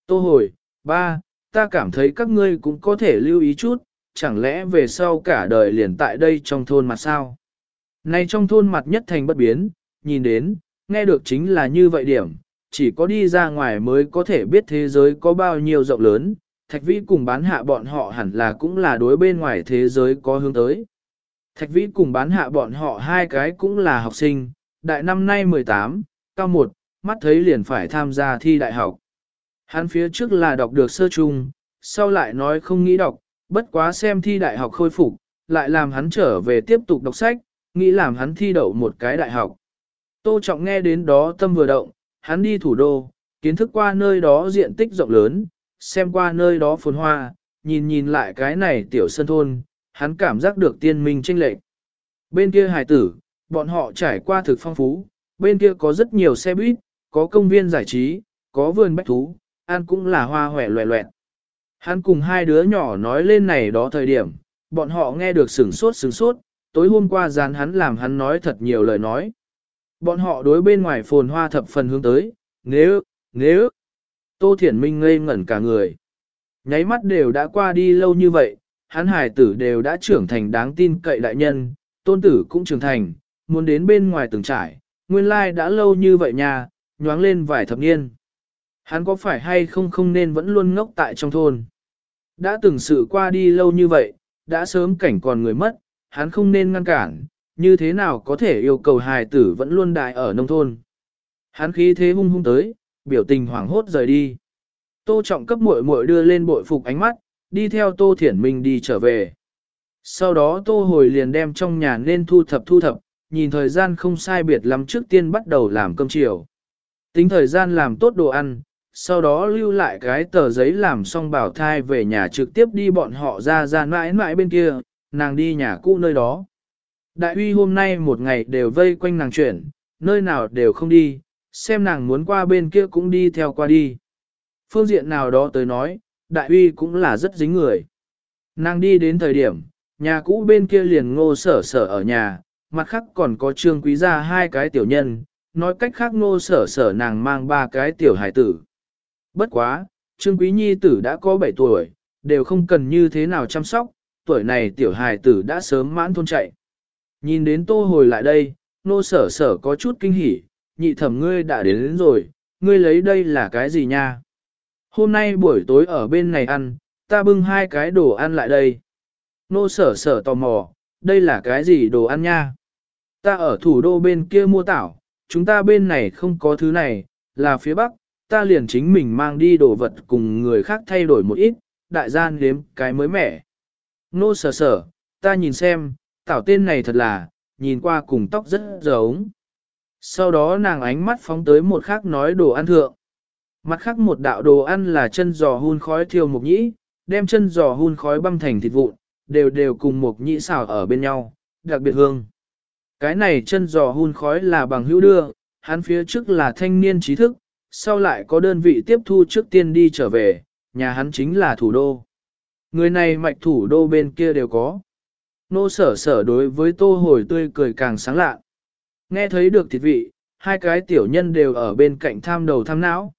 Speaker 1: Tô hồi, ba, ta cảm thấy các ngươi cũng có thể lưu ý chút, chẳng lẽ về sau cả đời liền tại đây trong thôn mặt sao? Này trong thôn mặt nhất thành bất biến, nhìn đến, nghe được chính là như vậy điểm, chỉ có đi ra ngoài mới có thể biết thế giới có bao nhiêu rộng lớn, Thạch Vĩ cùng bán hạ bọn họ hẳn là cũng là đối bên ngoài thế giới có hướng tới. Thạch Vĩ cùng bán hạ bọn họ hai cái cũng là học sinh, đại năm nay 18, cao 1, mắt thấy liền phải tham gia thi đại học. Hắn phía trước là đọc được sơ trung, sau lại nói không nghĩ đọc, bất quá xem thi đại học khôi phục, lại làm hắn trở về tiếp tục đọc sách, nghĩ làm hắn thi đậu một cái đại học. Tô Trọng nghe đến đó tâm vừa động, hắn đi thủ đô, kiến thức qua nơi đó diện tích rộng lớn, xem qua nơi đó phồn hoa, nhìn nhìn lại cái này tiểu sân thôn, hắn cảm giác được tiên minh tranh lệch. Bên kia hải tử, bọn họ trải qua thực phong phú, bên kia có rất nhiều xe buýt, có công viên giải trí, có vườn bách thú, ăn cũng là hoa hòe loẹ loẹt. Hắn cùng hai đứa nhỏ nói lên này đó thời điểm, bọn họ nghe được sửng sốt sửng sốt, tối hôm qua dán hắn làm hắn nói thật nhiều lời nói. Bọn họ đối bên ngoài phồn hoa thập phần hướng tới, nếu, nếu, Tô Thiển Minh ngây ngẩn cả người. Nháy mắt đều đã qua đi lâu như vậy, hắn hải tử đều đã trưởng thành đáng tin cậy đại nhân, tôn tử cũng trưởng thành, muốn đến bên ngoài từng trải, nguyên lai đã lâu như vậy nha, nhoáng lên vài thập niên. Hắn có phải hay không không nên vẫn luôn ngốc tại trong thôn. Đã từng sự qua đi lâu như vậy, đã sớm cảnh còn người mất, hắn không nên ngăn cản, như thế nào có thể yêu cầu hài tử vẫn luôn đại ở nông thôn. Hắn khí thế hung hung tới, biểu tình hoảng hốt rời đi. Tô trọng cấp muội muội đưa lên bội phục ánh mắt, đi theo Tô Thiển Minh đi trở về. Sau đó Tô hồi liền đem trong nhà nên thu thập thu thập, nhìn thời gian không sai biệt lắm trước tiên bắt đầu làm cơm chiều. Tính thời gian làm tốt đồ ăn, sau đó lưu lại cái tờ giấy làm xong bảo thai về nhà trực tiếp đi bọn họ ra ra mãi mãi bên kia, nàng đi nhà cũ nơi đó. Đại uy hôm nay một ngày đều vây quanh nàng chuyển, nơi nào đều không đi, xem nàng muốn qua bên kia cũng đi theo qua đi. Phương diện nào đó tới nói, đại uy cũng là rất dính người. Nàng đi đến thời điểm, nhà cũ bên kia liền ngô sở sở ở nhà, mặt khác còn có trương quý gia hai cái tiểu nhân, nói cách khác ngô sở sở nàng mang ba cái tiểu hải tử. Bất quá, trương quý nhi tử đã có 7 tuổi, đều không cần như thế nào chăm sóc, tuổi này tiểu hải tử đã sớm mãn thôn chạy. Nhìn đến tô hồi lại đây, nô sở sở có chút kinh hỉ, nhị thẩm ngươi đã đến, đến rồi, ngươi lấy đây là cái gì nha? Hôm nay buổi tối ở bên này ăn, ta bưng hai cái đồ ăn lại đây. Nô sở sở tò mò, đây là cái gì đồ ăn nha? Ta ở thủ đô bên kia mua tảo, chúng ta bên này không có thứ này, là phía Bắc, ta liền chính mình mang đi đồ vật cùng người khác thay đổi một ít, đại gian nếm cái mới mẻ. Nô sở sở, ta nhìn xem, tảo tên này thật là, nhìn qua cùng tóc rất giống. Sau đó nàng ánh mắt phóng tới một khác nói đồ ăn thượng. Mặt khác một đạo đồ ăn là chân giò hun khói thiêu mục nhĩ, đem chân giò hun khói băm thành thịt vụn, đều đều cùng mục nhĩ xào ở bên nhau, đặc biệt hương. Cái này chân giò hun khói là bằng hữu đưa, hắn phía trước là thanh niên trí thức, sau lại có đơn vị tiếp thu trước tiên đi trở về, nhà hắn chính là thủ đô. Người này mạch thủ đô bên kia đều có. Nô sở sở đối với tô hồi tươi cười càng sáng lạ. Nghe thấy được thịt vị, hai cái tiểu nhân đều ở bên cạnh tham đầu tham não.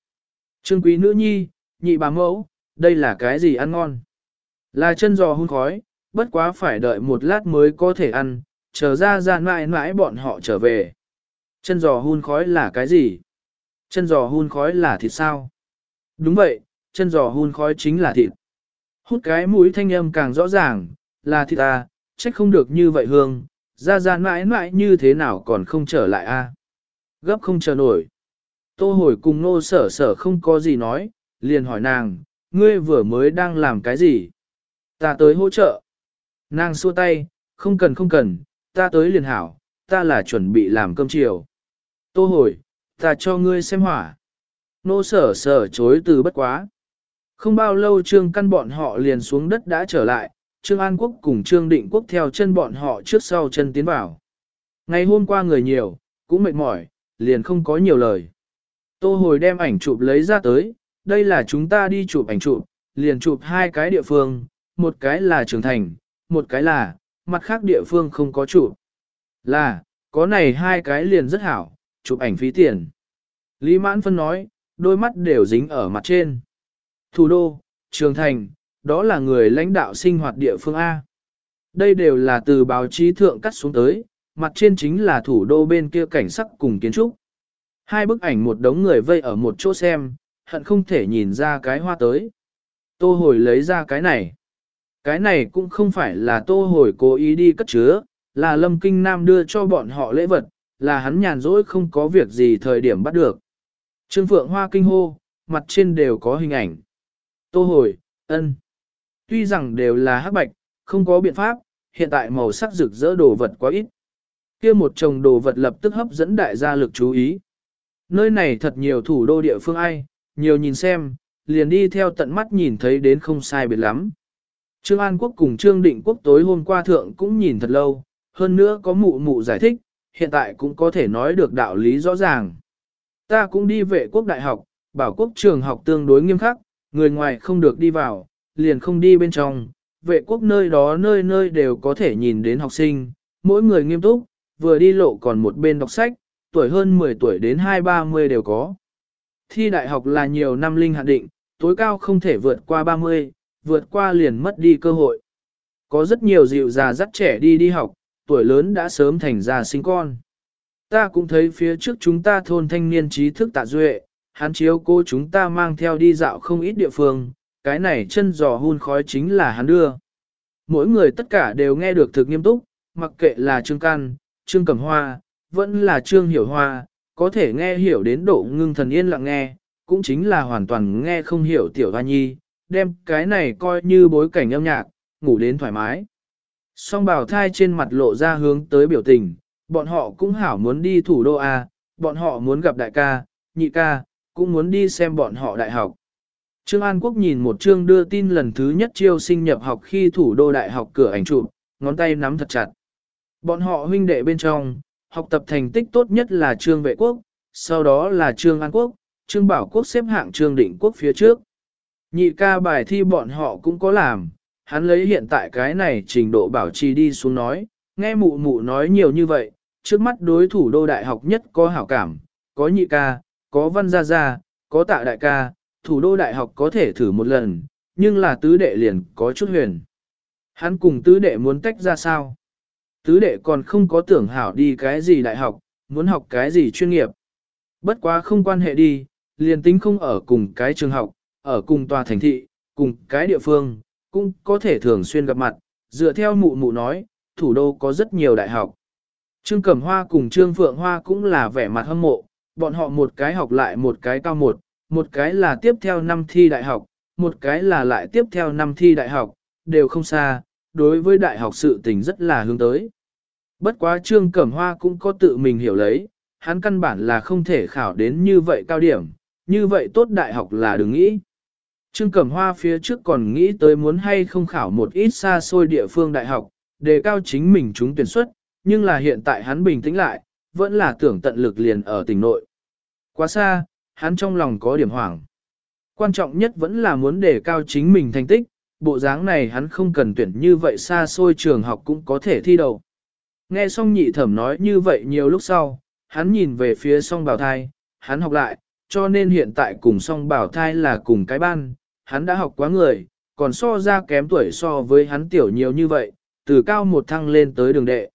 Speaker 1: Trương quý nữ nhi, nhị bà mẫu, đây là cái gì ăn ngon? Là chân giò hun khói, bất quá phải đợi một lát mới có thể ăn, chờ ra ra mãi mãi bọn họ trở về. Chân giò hun khói là cái gì? Chân giò hun khói là thịt sao? Đúng vậy, chân giò hun khói chính là thịt. Hút cái mũi thanh âm càng rõ ràng, là thịt à, trách không được như vậy hương, ra ra mãi mãi như thế nào còn không trở lại a? Gấp không chờ nổi. Tô hồi cùng nô sở sở không có gì nói, liền hỏi nàng, ngươi vừa mới đang làm cái gì? Ta tới hỗ trợ. Nàng xua tay, không cần không cần, ta tới liền hảo, ta là chuẩn bị làm cơm chiều. Tô hồi, ta cho ngươi xem hỏa. Nô sở sở chối từ bất quá. Không bao lâu trương căn bọn họ liền xuống đất đã trở lại, trương An Quốc cùng trương Định Quốc theo chân bọn họ trước sau chân tiến vào. Ngày hôm qua người nhiều, cũng mệt mỏi, liền không có nhiều lời. Tô hồi đem ảnh chụp lấy ra tới, đây là chúng ta đi chụp ảnh chụp, liền chụp hai cái địa phương, một cái là trường thành, một cái là, mặt khác địa phương không có chụp. Là, có này hai cái liền rất hảo, chụp ảnh phí tiền. Lý Mãn Phân nói, đôi mắt đều dính ở mặt trên. Thủ đô, trường thành, đó là người lãnh đạo sinh hoạt địa phương A. Đây đều là từ báo chí thượng cắt xuống tới, mặt trên chính là thủ đô bên kia cảnh sắc cùng kiến trúc. Hai bức ảnh một đống người vây ở một chỗ xem, hận không thể nhìn ra cái hoa tới. Tô hồi lấy ra cái này. Cái này cũng không phải là tô hồi cố ý đi cất chứa, là lâm kinh nam đưa cho bọn họ lễ vật, là hắn nhàn rỗi không có việc gì thời điểm bắt được. Trương Phượng Hoa kinh hô, mặt trên đều có hình ảnh. Tô hồi, ân. Tuy rằng đều là hắc bạch, không có biện pháp, hiện tại màu sắc rực rỡ đồ vật quá ít. kia một chồng đồ vật lập tức hấp dẫn đại gia lực chú ý. Nơi này thật nhiều thủ đô địa phương ai, nhiều nhìn xem, liền đi theo tận mắt nhìn thấy đến không sai biệt lắm. Trương An Quốc cùng Trương Định Quốc tối hôm qua thượng cũng nhìn thật lâu, hơn nữa có mụ mụ giải thích, hiện tại cũng có thể nói được đạo lý rõ ràng. Ta cũng đi vệ quốc đại học, bảo quốc trường học tương đối nghiêm khắc, người ngoài không được đi vào, liền không đi bên trong, vệ quốc nơi đó nơi nơi đều có thể nhìn đến học sinh, mỗi người nghiêm túc, vừa đi lộ còn một bên đọc sách, tuổi hơn 10 tuổi đến 2-30 đều có. Thi đại học là nhiều năm linh hạn định, tối cao không thể vượt qua 30, vượt qua liền mất đi cơ hội. Có rất nhiều dịu già dắt trẻ đi đi học, tuổi lớn đã sớm thành già sinh con. Ta cũng thấy phía trước chúng ta thôn thanh niên trí thức tạ duệ, hắn chiếu cô chúng ta mang theo đi dạo không ít địa phương, cái này chân giò hun khói chính là hắn đưa. Mỗi người tất cả đều nghe được thực nghiêm túc, mặc kệ là Trương Căn, Trương Cẩm Hoa, vẫn là Trương Hiểu Hoa, có thể nghe hiểu đến độ ngưng thần yên lặng nghe, cũng chính là hoàn toàn nghe không hiểu Tiểu Hoa Nhi, đem cái này coi như bối cảnh âm nhạc, ngủ đến thoải mái. Song bào thai trên mặt lộ ra hướng tới biểu tình, bọn họ cũng hảo muốn đi thủ đô A, bọn họ muốn gặp đại ca, nhị ca, cũng muốn đi xem bọn họ đại học. Trương An Quốc nhìn một chương đưa tin lần thứ nhất chiêu sinh nhập học khi thủ đô đại học cửa ảnh chụp, ngón tay nắm thật chặt. Bọn họ huynh đệ bên trong, học tập thành tích tốt nhất là Trương Vệ Quốc, sau đó là Trương An Quốc, Trương Bảo Quốc xếp hạng Trương Định Quốc phía trước. Nhị ca bài thi bọn họ cũng có làm, hắn lấy hiện tại cái này trình độ bảo trì đi xuống nói, nghe mụ mụ nói nhiều như vậy, trước mắt đối thủ đô đại học nhất có hảo cảm, có nhị ca, có văn gia gia, có tạ đại ca, thủ đô đại học có thể thử một lần, nhưng là tứ đệ liền có chút huyền. Hắn cùng tứ đệ muốn tách ra sao? Tứ đệ còn không có tưởng hảo đi cái gì đại học, muốn học cái gì chuyên nghiệp. Bất quá không quan hệ đi, liền tính không ở cùng cái trường học, ở cùng tòa thành thị, cùng cái địa phương, cũng có thể thường xuyên gặp mặt, dựa theo mụ mụ nói, thủ đô có rất nhiều đại học. Trương Cẩm Hoa cùng Trương Phượng Hoa cũng là vẻ mặt hâm mộ, bọn họ một cái học lại một cái cao một, một cái là tiếp theo năm thi đại học, một cái là lại tiếp theo năm thi đại học, đều không xa, đối với đại học sự tình rất là hướng tới. Bất quá Trương Cẩm Hoa cũng có tự mình hiểu lấy, hắn căn bản là không thể khảo đến như vậy cao điểm, như vậy tốt đại học là đừng nghĩ. Trương Cẩm Hoa phía trước còn nghĩ tới muốn hay không khảo một ít xa xôi địa phương đại học, đề cao chính mình chúng tuyển xuất, nhưng là hiện tại hắn bình tĩnh lại, vẫn là tưởng tận lực liền ở tỉnh nội. Quá xa, hắn trong lòng có điểm hoảng. Quan trọng nhất vẫn là muốn đề cao chính mình thành tích, bộ dáng này hắn không cần tuyển như vậy xa xôi trường học cũng có thể thi đầu. Nghe xong nhị thẩm nói như vậy nhiều lúc sau, hắn nhìn về phía song bảo thai, hắn học lại, cho nên hiện tại cùng song bảo thai là cùng cái ban, hắn đã học quá người, còn so ra kém tuổi so với hắn tiểu nhiều như vậy, từ cao một thăng lên tới đường đệ.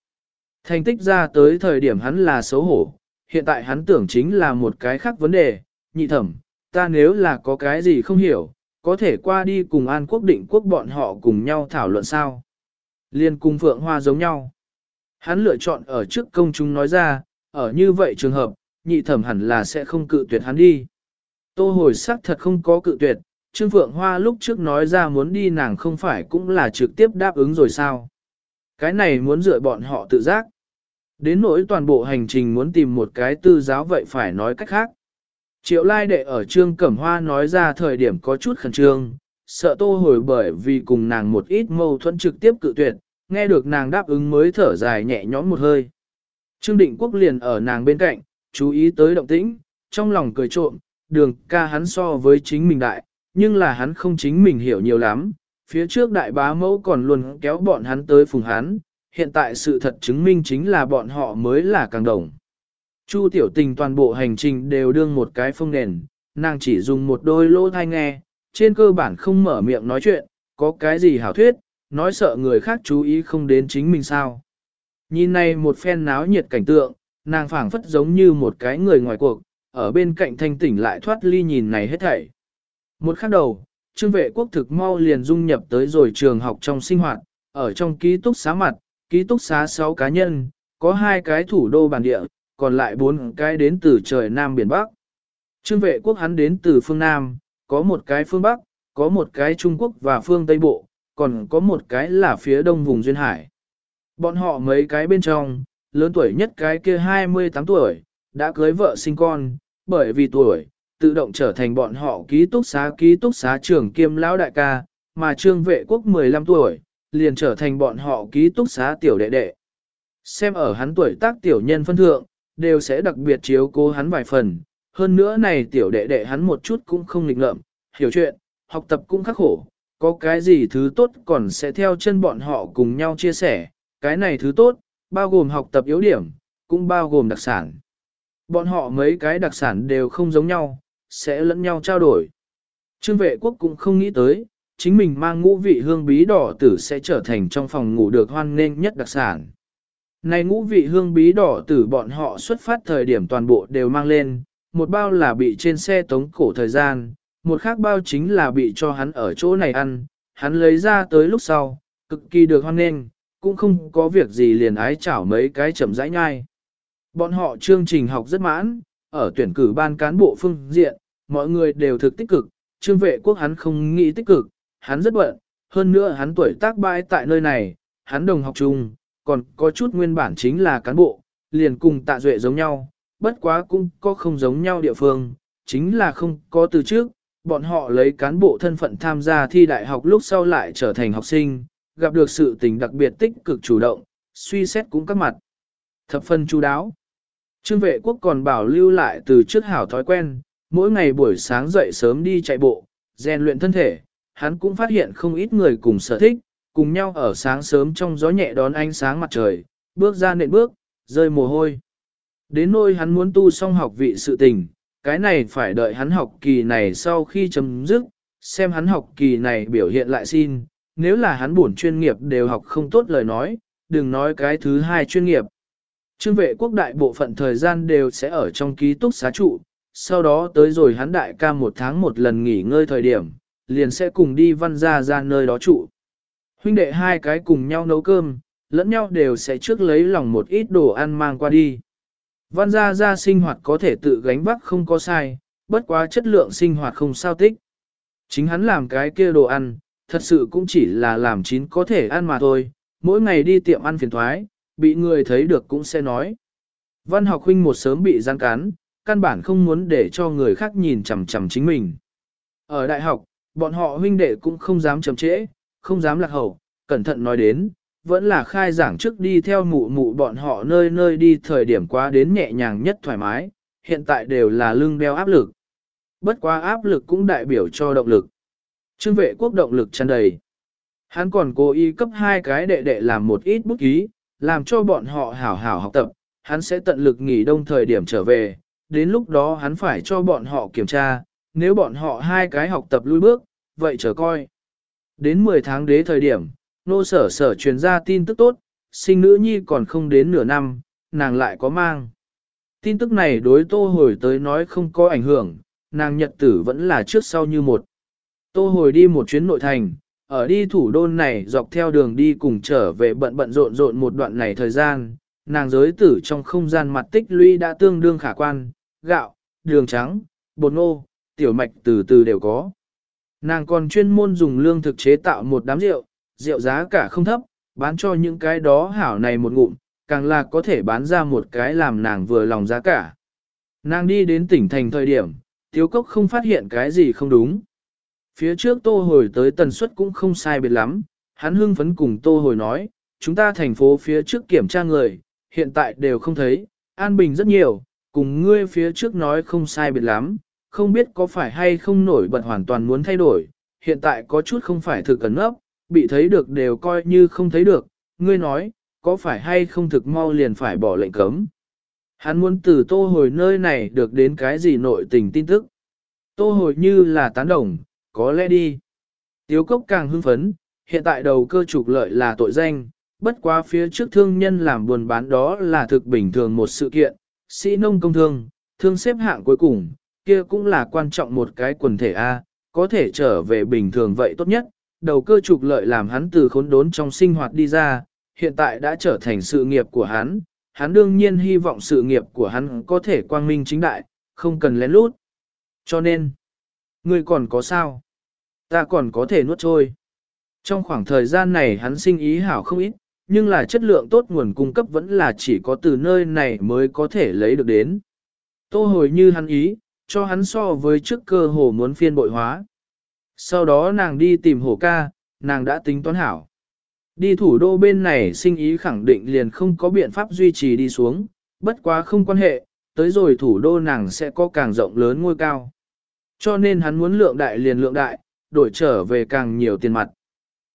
Speaker 1: Thành tích ra tới thời điểm hắn là xấu hổ, hiện tại hắn tưởng chính là một cái khác vấn đề, nhị thẩm, ta nếu là có cái gì không hiểu, có thể qua đi cùng An Quốc định quốc bọn họ cùng nhau thảo luận sao. Liên cung Phượng Hoa giống nhau. Hắn lựa chọn ở trước công chúng nói ra, ở như vậy trường hợp, nhị thẩm hẳn là sẽ không cự tuyệt hắn đi. Tô hồi sắc thật không có cự tuyệt, Trương Phượng Hoa lúc trước nói ra muốn đi nàng không phải cũng là trực tiếp đáp ứng rồi sao. Cái này muốn dựa bọn họ tự giác. Đến nỗi toàn bộ hành trình muốn tìm một cái tư giáo vậy phải nói cách khác. Triệu lai đệ ở Trương Cẩm Hoa nói ra thời điểm có chút khẩn trương, sợ tô hồi bởi vì cùng nàng một ít mâu thuẫn trực tiếp cự tuyệt, nghe được nàng đáp ứng mới thở dài nhẹ nhõm một hơi. Trương Định Quốc liền ở nàng bên cạnh, chú ý tới động tĩnh, trong lòng cười trộm, đường ca hắn so với chính mình đại, nhưng là hắn không chính mình hiểu nhiều lắm, phía trước đại bá mẫu còn luôn kéo bọn hắn tới phùng hắn, hiện tại sự thật chứng minh chính là bọn họ mới là càng đồng. Chu tiểu tình toàn bộ hành trình đều đương một cái phong nền, nàng chỉ dùng một đôi lỗ thai nghe, trên cơ bản không mở miệng nói chuyện, có cái gì hảo thuyết, nói sợ người khác chú ý không đến chính mình sao. Nhìn này một phen náo nhiệt cảnh tượng, nàng phảng phất giống như một cái người ngoài cuộc, ở bên cạnh thanh tỉnh lại thoát ly nhìn này hết thảy. Một khắc đầu, trương vệ quốc thực mau liền dung nhập tới rồi trường học trong sinh hoạt, ở trong ký túc xá mặt, ký túc xá 6 cá nhân, có hai cái thủ đô bản địa, còn lại bốn cái đến từ trời Nam Biển Bắc. Trương vệ quốc hắn đến từ phương Nam, có một cái phương Bắc, có một cái Trung Quốc và phương Tây Bộ, còn có một cái là phía đông vùng Duyên Hải. Bọn họ mấy cái bên trong, lớn tuổi nhất cái kia 28 tuổi, đã cưới vợ sinh con, bởi vì tuổi, tự động trở thành bọn họ ký túc xá ký túc xá trưởng kiêm lão đại ca, mà trương vệ quốc 15 tuổi, liền trở thành bọn họ ký túc xá tiểu đệ đệ. Xem ở hắn tuổi tác tiểu nhân phân thượng, đều sẽ đặc biệt chiếu cố hắn vài phần, hơn nữa này tiểu đệ đệ hắn một chút cũng không nghịch ngợm, hiểu chuyện, học tập cũng khắc khổ, có cái gì thứ tốt còn sẽ theo chân bọn họ cùng nhau chia sẻ, cái này thứ tốt, bao gồm học tập yếu điểm, cũng bao gồm đặc sản. Bọn họ mấy cái đặc sản đều không giống nhau, sẽ lẫn nhau trao đổi. Trương vệ quốc cũng không nghĩ tới, chính mình mang ngũ vị hương bí đỏ tử sẽ trở thành trong phòng ngủ được hoan nghênh nhất đặc sản. Này ngũ vị hương bí đỏ tử bọn họ xuất phát thời điểm toàn bộ đều mang lên, một bao là bị trên xe tống cổ thời gian, một khác bao chính là bị cho hắn ở chỗ này ăn, hắn lấy ra tới lúc sau, cực kỳ được hoan nghênh, cũng không có việc gì liền ái chảo mấy cái chậm rãi nhai. Bọn họ chương trình học rất mãn, ở tuyển cử ban cán bộ phương diện, mọi người đều thực tích cực, trương vệ quốc hắn không nghĩ tích cực, hắn rất bận, hơn nữa hắn tuổi tác bãi tại nơi này, hắn đồng học chung, còn có chút nguyên bản chính là cán bộ, liền cùng tạ duệ giống nhau, bất quá cũng có không giống nhau địa phương, chính là không có từ trước, bọn họ lấy cán bộ thân phận tham gia thi đại học lúc sau lại trở thành học sinh, gặp được sự tình đặc biệt tích cực chủ động, suy xét cũng các mặt. Thập phân chú đáo. Trương vệ quốc còn bảo lưu lại từ trước hảo thói quen, mỗi ngày buổi sáng dậy sớm đi chạy bộ, rèn luyện thân thể, hắn cũng phát hiện không ít người cùng sở thích, cùng nhau ở sáng sớm trong gió nhẹ đón ánh sáng mặt trời, bước ra nện bước, rơi mồ hôi. Đến nôi hắn muốn tu xong học vị sự tình, cái này phải đợi hắn học kỳ này sau khi chấm dứt, xem hắn học kỳ này biểu hiện lại xin, nếu là hắn buồn chuyên nghiệp đều học không tốt lời nói, đừng nói cái thứ hai chuyên nghiệp. Trương vệ quốc đại bộ phận thời gian đều sẽ ở trong ký túc xá trụ, sau đó tới rồi hắn đại ca một tháng một lần nghỉ ngơi thời điểm, liền sẽ cùng đi văn ra ra nơi đó trụ. Huynh đệ hai cái cùng nhau nấu cơm, lẫn nhau đều sẽ trước lấy lòng một ít đồ ăn mang qua đi. Văn gia gia sinh hoạt có thể tự gánh vác không có sai, bất quá chất lượng sinh hoạt không sao tích. Chính hắn làm cái kia đồ ăn, thật sự cũng chỉ là làm chín có thể ăn mà thôi, mỗi ngày đi tiệm ăn phiền thoái, bị người thấy được cũng sẽ nói. Văn học huynh một sớm bị gian cán, căn bản không muốn để cho người khác nhìn chằm chằm chính mình. Ở đại học, bọn họ huynh đệ cũng không dám chậm trễ, không dám lạc hậu, cẩn thận nói đến, vẫn là khai giảng trước đi theo mụ mụ bọn họ nơi nơi đi thời điểm quá đến nhẹ nhàng nhất thoải mái, hiện tại đều là lưng đeo áp lực. Bất quá áp lực cũng đại biểu cho động lực. Trương vệ quốc động lực tràn đầy. Hắn còn cố ý cấp hai cái đệ đệ làm một ít bút ký, làm cho bọn họ hảo hảo học tập, hắn sẽ tận lực nghỉ đông thời điểm trở về, đến lúc đó hắn phải cho bọn họ kiểm tra, nếu bọn họ hai cái học tập lui bước, vậy chờ coi. Đến 10 tháng đế thời điểm, nô sở sở truyền ra tin tức tốt, sinh nữ nhi còn không đến nửa năm, nàng lại có mang. Tin tức này đối tô hồi tới nói không có ảnh hưởng, nàng nhật tử vẫn là trước sau như một. Tô hồi đi một chuyến nội thành, ở đi thủ đô này dọc theo đường đi cùng trở về bận bận rộn rộn một đoạn này thời gian, nàng giới tử trong không gian mặt tích lũy đã tương đương khả quan, gạo, đường trắng, bột ngô, tiểu mạch từ từ đều có. Nàng còn chuyên môn dùng lương thực chế tạo một đám rượu, rượu giá cả không thấp, bán cho những cái đó hảo này một ngụm, càng là có thể bán ra một cái làm nàng vừa lòng giá cả. Nàng đi đến tỉnh thành thời điểm, tiếu cốc không phát hiện cái gì không đúng. Phía trước tô hồi tới tần suất cũng không sai biệt lắm, hắn hưng phấn cùng tô hồi nói, chúng ta thành phố phía trước kiểm tra người, hiện tại đều không thấy, an bình rất nhiều, cùng ngươi phía trước nói không sai biệt lắm, không biết có phải hay không nổi bật hoàn toàn muốn thay đổi, hiện tại có chút không phải thực ẩn ấp, bị thấy được đều coi như không thấy được, ngươi nói, có phải hay không thực mau liền phải bỏ lệnh cấm. Hắn muốn từ tô hồi nơi này được đến cái gì nội tình tin tức. Tô hồi như là tán đồng, có lẽ đi. Tiếu cốc càng hưng phấn, hiện tại đầu cơ trục lợi là tội danh, bất quá phía trước thương nhân làm buồn bán đó là thực bình thường một sự kiện, sĩ nông công thương, thương xếp hạng cuối cùng, kia cũng là quan trọng một cái quần thể A, có thể trở về bình thường vậy tốt nhất, đầu cơ trục lợi làm hắn từ khốn đốn trong sinh hoạt đi ra, hiện tại đã trở thành sự nghiệp của hắn, hắn đương nhiên hy vọng sự nghiệp của hắn có thể quang minh chính đại, không cần lén lút. Cho nên, ngươi còn có sao? Ta còn có thể nuốt trôi. Trong khoảng thời gian này hắn sinh ý hảo không ít, nhưng là chất lượng tốt nguồn cung cấp vẫn là chỉ có từ nơi này mới có thể lấy được đến. Tô hồi như hắn ý, cho hắn so với trước cơ hồ muốn phiên bội hóa. Sau đó nàng đi tìm hổ ca, nàng đã tính toán hảo. Đi thủ đô bên này sinh ý khẳng định liền không có biện pháp duy trì đi xuống, bất quá không quan hệ, tới rồi thủ đô nàng sẽ có càng rộng lớn ngôi cao. Cho nên hắn muốn lượng đại liền lượng đại, đổi trở về càng nhiều tiền mặt.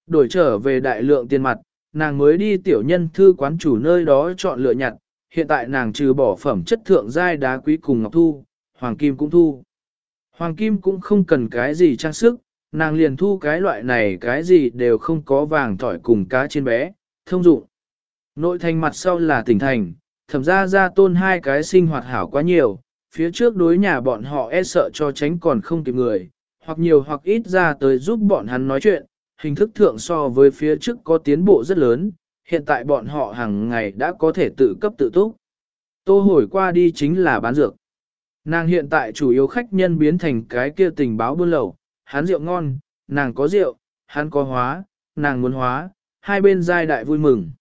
Speaker 1: Đổi trở về đại lượng tiền mặt, nàng mới đi tiểu nhân thư quán chủ nơi đó chọn lựa nhặt, hiện tại nàng trừ bỏ phẩm chất thượng giai đá quý cùng ngọc thu, hoàng kim cũng thu. Hoàng kim cũng không cần cái gì trang sức, nàng liền thu cái loại này cái gì đều không có vàng tỏi cùng cá trên bé, thông dụng. Nội thành mặt sau là tỉnh thành, thẩm ra ra tôn hai cái sinh hoạt hảo quá nhiều, phía trước đối nhà bọn họ e sợ cho tránh còn không kịp người, hoặc nhiều hoặc ít ra tới giúp bọn hắn nói chuyện, hình thức thượng so với phía trước có tiến bộ rất lớn, hiện tại bọn họ hàng ngày đã có thể tự cấp tự túc. Tô hồi qua đi chính là bán dược. Nàng hiện tại chủ yếu khách nhân biến thành cái kia tình báo buôn lậu, hắn rượu ngon, nàng có rượu, hắn có hóa, nàng muốn hóa, hai bên giai đại vui mừng.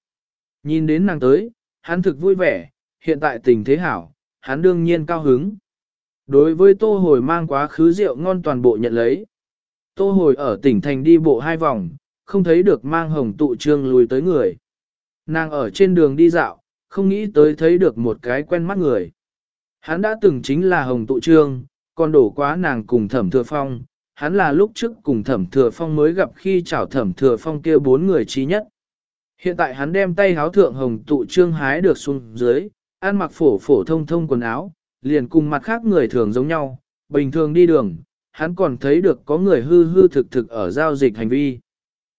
Speaker 1: Nhìn đến nàng tới, hắn thực vui vẻ, hiện tại tình thế hảo, hắn đương nhiên cao hứng. Đối với tô hồi mang quá khứ rượu ngon toàn bộ nhận lấy. Tô hồi ở tỉnh thành đi bộ hai vòng, không thấy được mang hồng tụ trương lùi tới người. Nàng ở trên đường đi dạo, không nghĩ tới thấy được một cái quen mắt người. Hắn đã từng chính là hồng tụ trương, còn đổ quá nàng cùng thẩm thừa phong, hắn là lúc trước cùng thẩm thừa phong mới gặp khi chào thẩm thừa phong kia bốn người trí nhất. Hiện tại hắn đem tay háo thượng hồng tụ trương hái được xuống dưới, ăn mặc phổ phổ thông thông quần áo, liền cùng mặt khác người thường giống nhau, bình thường đi đường, hắn còn thấy được có người hư hư thực thực ở giao dịch hành vi.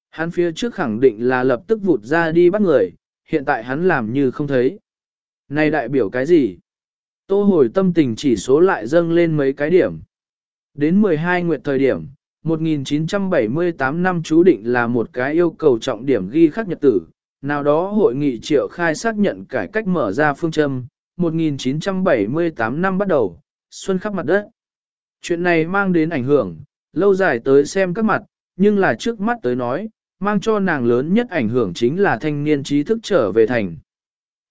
Speaker 1: Hắn phía trước khẳng định là lập tức vụt ra đi bắt người, hiện tại hắn làm như không thấy. Này đại biểu cái gì? Tô hồi tâm tình chỉ số lại dâng lên mấy cái điểm. Đến 12 nguyệt thời điểm, 1978 năm chú định là một cái yêu cầu trọng điểm ghi khắc nhật tử, nào đó hội nghị triệu khai xác nhận cải cách mở ra phương châm, 1978 năm bắt đầu, xuân khắp mặt đất. Chuyện này mang đến ảnh hưởng, lâu dài tới xem các mặt, nhưng là trước mắt tới nói, mang cho nàng lớn nhất ảnh hưởng chính là thanh niên trí thức trở về thành.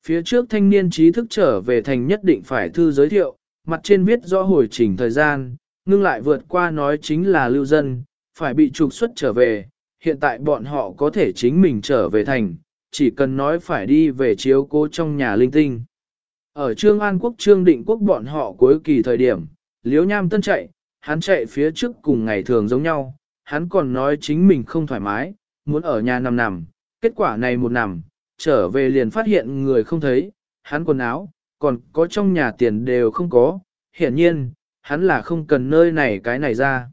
Speaker 1: Phía trước thanh niên trí thức trở về thành nhất định phải thư giới thiệu, mặt trên viết rõ hồi trình thời gian, ngưng lại vượt qua nói chính là lưu dân, phải bị trục xuất trở về, hiện tại bọn họ có thể chính mình trở về thành, chỉ cần nói phải đi về chiếu cố trong nhà linh tinh. Ở Trương An Quốc Trương Định Quốc bọn họ cuối kỳ thời điểm, Liễu Nham Tân chạy, hắn chạy phía trước cùng ngày thường giống nhau, hắn còn nói chính mình không thoải mái, muốn ở nhà nằm nằm, kết quả này một nằm, trở về liền phát hiện người không thấy, hắn quần áo, còn có trong nhà tiền đều không có, hiển nhiên, hắn là không cần nơi này cái này ra.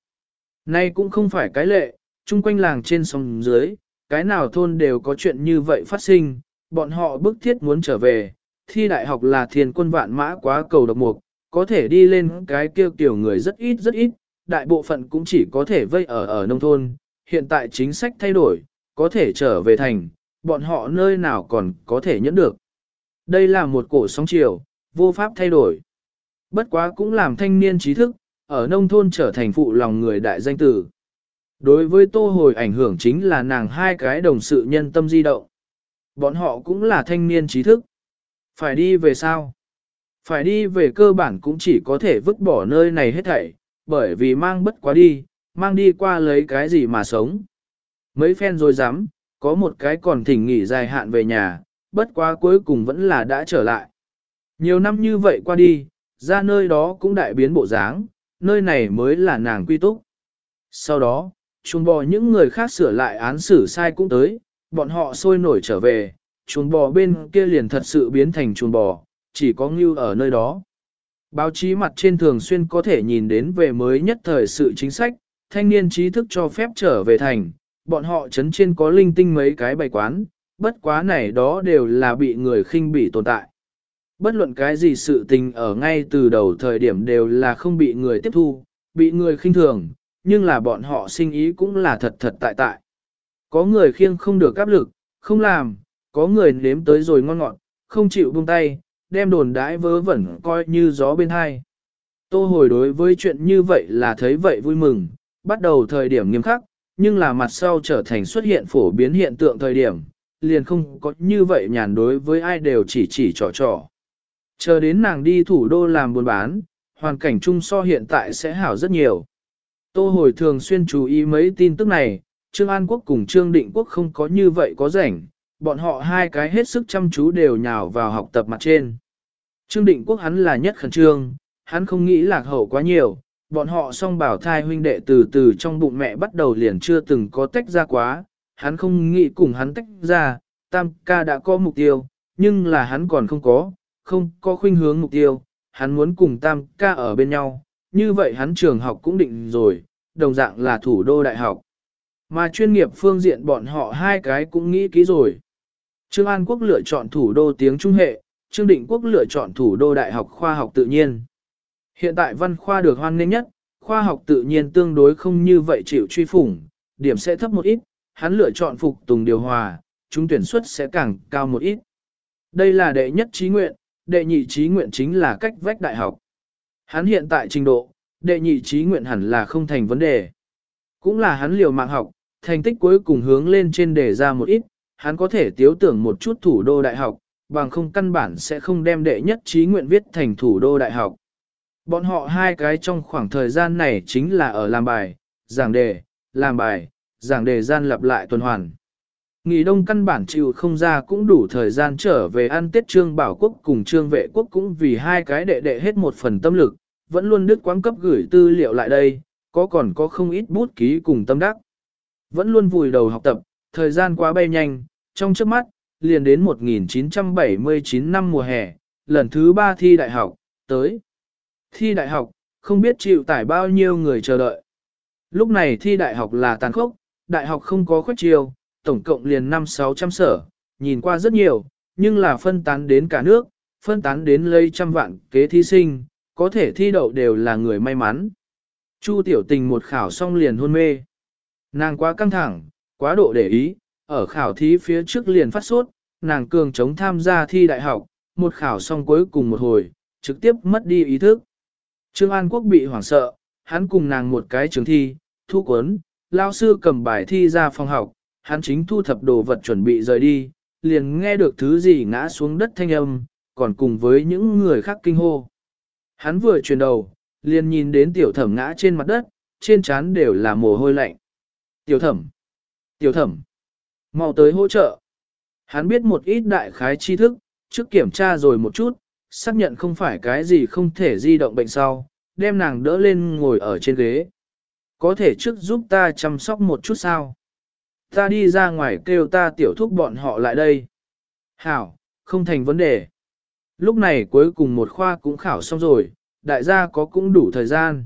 Speaker 1: Nay cũng không phải cái lệ, chung quanh làng trên sông dưới, cái nào thôn đều có chuyện như vậy phát sinh, bọn họ bức thiết muốn trở về, thi đại học là thiền quân vạn mã quá cầu độc mục, có thể đi lên cái kêu kiểu người rất ít rất ít, đại bộ phận cũng chỉ có thể vây ở ở nông thôn, hiện tại chính sách thay đổi, có thể trở về thành, bọn họ nơi nào còn có thể nhẫn được. Đây là một cổ sóng chiều, vô pháp thay đổi. Bất quá cũng làm thanh niên trí thức, ở nông thôn trở thành phụ lòng người đại danh tử. Đối với tô hồi ảnh hưởng chính là nàng hai cái đồng sự nhân tâm di động. Bọn họ cũng là thanh niên trí thức. Phải đi về sao? Phải đi về cơ bản cũng chỉ có thể vứt bỏ nơi này hết thảy, bởi vì mang bất quá đi, mang đi qua lấy cái gì mà sống. Mấy phen rồi dám, có một cái còn thỉnh nghỉ dài hạn về nhà, bất quá cuối cùng vẫn là đã trở lại. Nhiều năm như vậy qua đi, ra nơi đó cũng đại biến bộ dáng, nơi này mới là nàng quy túc. Sau đó, chuồng bò những người khác sửa lại án xử sai cũng tới, bọn họ sôi nổi trở về, chuồng bò bên kia liền thật sự biến thành chuồng bò, chỉ có ngưu ở nơi đó. Báo chí mặt trên thường xuyên có thể nhìn đến về mới nhất thời sự chính sách, thanh niên trí thức cho phép trở về thành, bọn họ chấn trên có linh tinh mấy cái bày quán, bất quá này đó đều là bị người khinh bỉ tồn tại. Bất luận cái gì sự tình ở ngay từ đầu thời điểm đều là không bị người tiếp thu, bị người khinh thường, nhưng là bọn họ sinh ý cũng là thật thật tại tại. Có người khiêng không được áp lực, không làm, có người nếm tới rồi ngon ngọt, không chịu buông tay, đem đồn đãi vớ vẩn coi như gió bên hai. Tô hồi đối với chuyện như vậy là thấy vậy vui mừng, bắt đầu thời điểm nghiêm khắc, nhưng là mặt sau trở thành xuất hiện phổ biến hiện tượng thời điểm, liền không có như vậy nhàn đối với ai đều chỉ chỉ trò trò. Chờ đến nàng đi thủ đô làm buôn bán, hoàn cảnh chung so hiện tại sẽ hảo rất nhiều. Tô hồi thường xuyên chú ý mấy tin tức này, Trương An Quốc cùng Trương Định Quốc không có như vậy có rảnh, bọn họ hai cái hết sức chăm chú đều nhào vào học tập mặt trên. Trương Định Quốc hắn là nhất khẩn trương, hắn không nghĩ lạc hậu quá nhiều, bọn họ song bảo thai huynh đệ từ từ trong bụng mẹ bắt đầu liền chưa từng có tách ra quá, hắn không nghĩ cùng hắn tách ra, tam ca đã có mục tiêu, nhưng là hắn còn không có, không có khuynh hướng mục tiêu, hắn muốn cùng tam ca ở bên nhau, như vậy hắn trường học cũng định rồi, đồng dạng là thủ đô đại học. Mà chuyên nghiệp phương diện bọn họ hai cái cũng nghĩ kỹ rồi. Trương An Quốc lựa chọn thủ đô tiếng Trung hệ, Trương Định Quốc lựa chọn thủ đô đại học khoa học tự nhiên. Hiện tại văn khoa được hoan nghênh nhất, khoa học tự nhiên tương đối không như vậy chịu truy phủng, điểm sẽ thấp một ít, hắn lựa chọn phục tùng điều hòa, chúng tuyển suất sẽ càng cao một ít. Đây là đệ nhất trí nguyện, đệ nhị trí nguyện chính là cách vách đại học. Hắn hiện tại trình độ, đệ nhị trí nguyện hẳn là không thành vấn đề. Cũng là hắn liều mạng học, thành tích cuối cùng hướng lên trên đề ra một ít, hắn có thể tiếu tưởng một chút thủ đô đại học, bằng không căn bản sẽ không đem đệ nhất trí nguyện viết thành thủ đô đại học. Bọn họ hai cái trong khoảng thời gian này chính là ở làm bài, giảng đề, làm bài, giảng đề gian lặp lại tuần hoàn. Nghỉ đông căn bản chịu không ra cũng đủ thời gian trở về ăn Tết Trương Bảo Quốc cùng Trương Vệ Quốc cũng vì hai cái đệ đệ hết một phần tâm lực, vẫn luôn đứt quãng cấp gửi tư liệu lại đây, có còn có không ít bút ký cùng tâm đắc. Vẫn luôn vùi đầu học tập, thời gian quá bay nhanh, trong trước mắt, liền đến 1979 năm mùa hè, lần thứ ba thi đại học, tới. Thi đại học, không biết chịu tải bao nhiêu người chờ đợi. Lúc này thi đại học là tàn khốc, đại học không có khuất chiêu, tổng cộng liền 5-600 sở, nhìn qua rất nhiều, nhưng là phân tán đến cả nước, phân tán đến lấy trăm vạn kế thí sinh, có thể thi đậu đều là người may mắn. Chu tiểu tình một khảo xong liền hôn mê. Nàng quá căng thẳng, quá độ để ý, ở khảo thí phía trước liền phát sốt, nàng cường chống tham gia thi đại học, một khảo xong cuối cùng một hồi, trực tiếp mất đi ý thức. Trương An Quốc bị hoảng sợ, hắn cùng nàng một cái trường thi, thu cuốn, lao sư cầm bài thi ra phòng học, hắn chính thu thập đồ vật chuẩn bị rời đi, liền nghe được thứ gì ngã xuống đất thanh âm, còn cùng với những người khác kinh hô. Hắn vừa chuyển đầu, liền nhìn đến tiểu thẩm ngã trên mặt đất, trên trán đều là mồ hôi lạnh. Tiểu thẩm, tiểu thẩm, mau tới hỗ trợ. Hắn biết một ít đại khái tri thức, trước kiểm tra rồi một chút, xác nhận không phải cái gì không thể di động bệnh sau, đem nàng đỡ lên ngồi ở trên ghế. Có thể trước giúp ta chăm sóc một chút sao? Ta đi ra ngoài kêu ta tiểu thúc bọn họ lại đây. Hảo, không thành vấn đề. Lúc này cuối cùng một khoa cũng khảo xong rồi, đại gia có cũng đủ thời gian.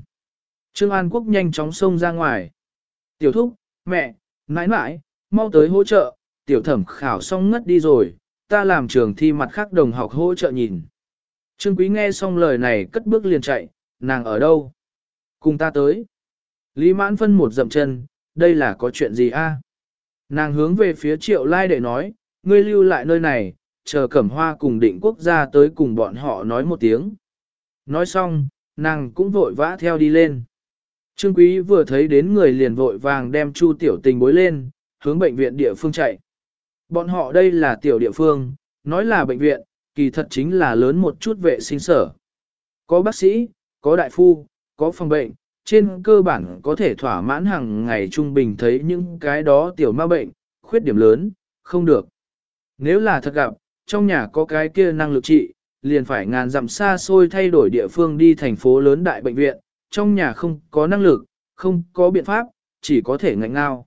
Speaker 1: Trương An Quốc nhanh chóng xông ra ngoài. Tiểu thúc, mẹ, nãi nãi, mau tới hỗ trợ, tiểu thẩm khảo xong ngất đi rồi, ta làm trường thi mặt khác đồng học hỗ trợ nhìn. Trương Quý nghe xong lời này cất bước liền chạy, nàng ở đâu? Cùng ta tới. Lý mãn phân một dậm chân, đây là có chuyện gì a? Nàng hướng về phía triệu lai để nói, ngươi lưu lại nơi này, chờ cẩm hoa cùng định quốc gia tới cùng bọn họ nói một tiếng. Nói xong, nàng cũng vội vã theo đi lên. Trương Quý vừa thấy đến người liền vội vàng đem Chu Tiểu Tình bối lên, hướng bệnh viện địa phương chạy. Bọn họ đây là tiểu địa phương, nói là bệnh viện, kỳ thật chính là lớn một chút vệ sinh sở. Có bác sĩ, có đại phu, có phòng bệnh, trên cơ bản có thể thỏa mãn hàng ngày trung bình thấy những cái đó tiểu ma bệnh, khuyết điểm lớn, không được. Nếu là thật gặp, trong nhà có cái kia năng lực trị, liền phải ngàn dặm xa xôi thay đổi địa phương đi thành phố lớn đại bệnh viện, trong nhà không có năng lực, không có biện pháp, chỉ có thể ngạnh ngao.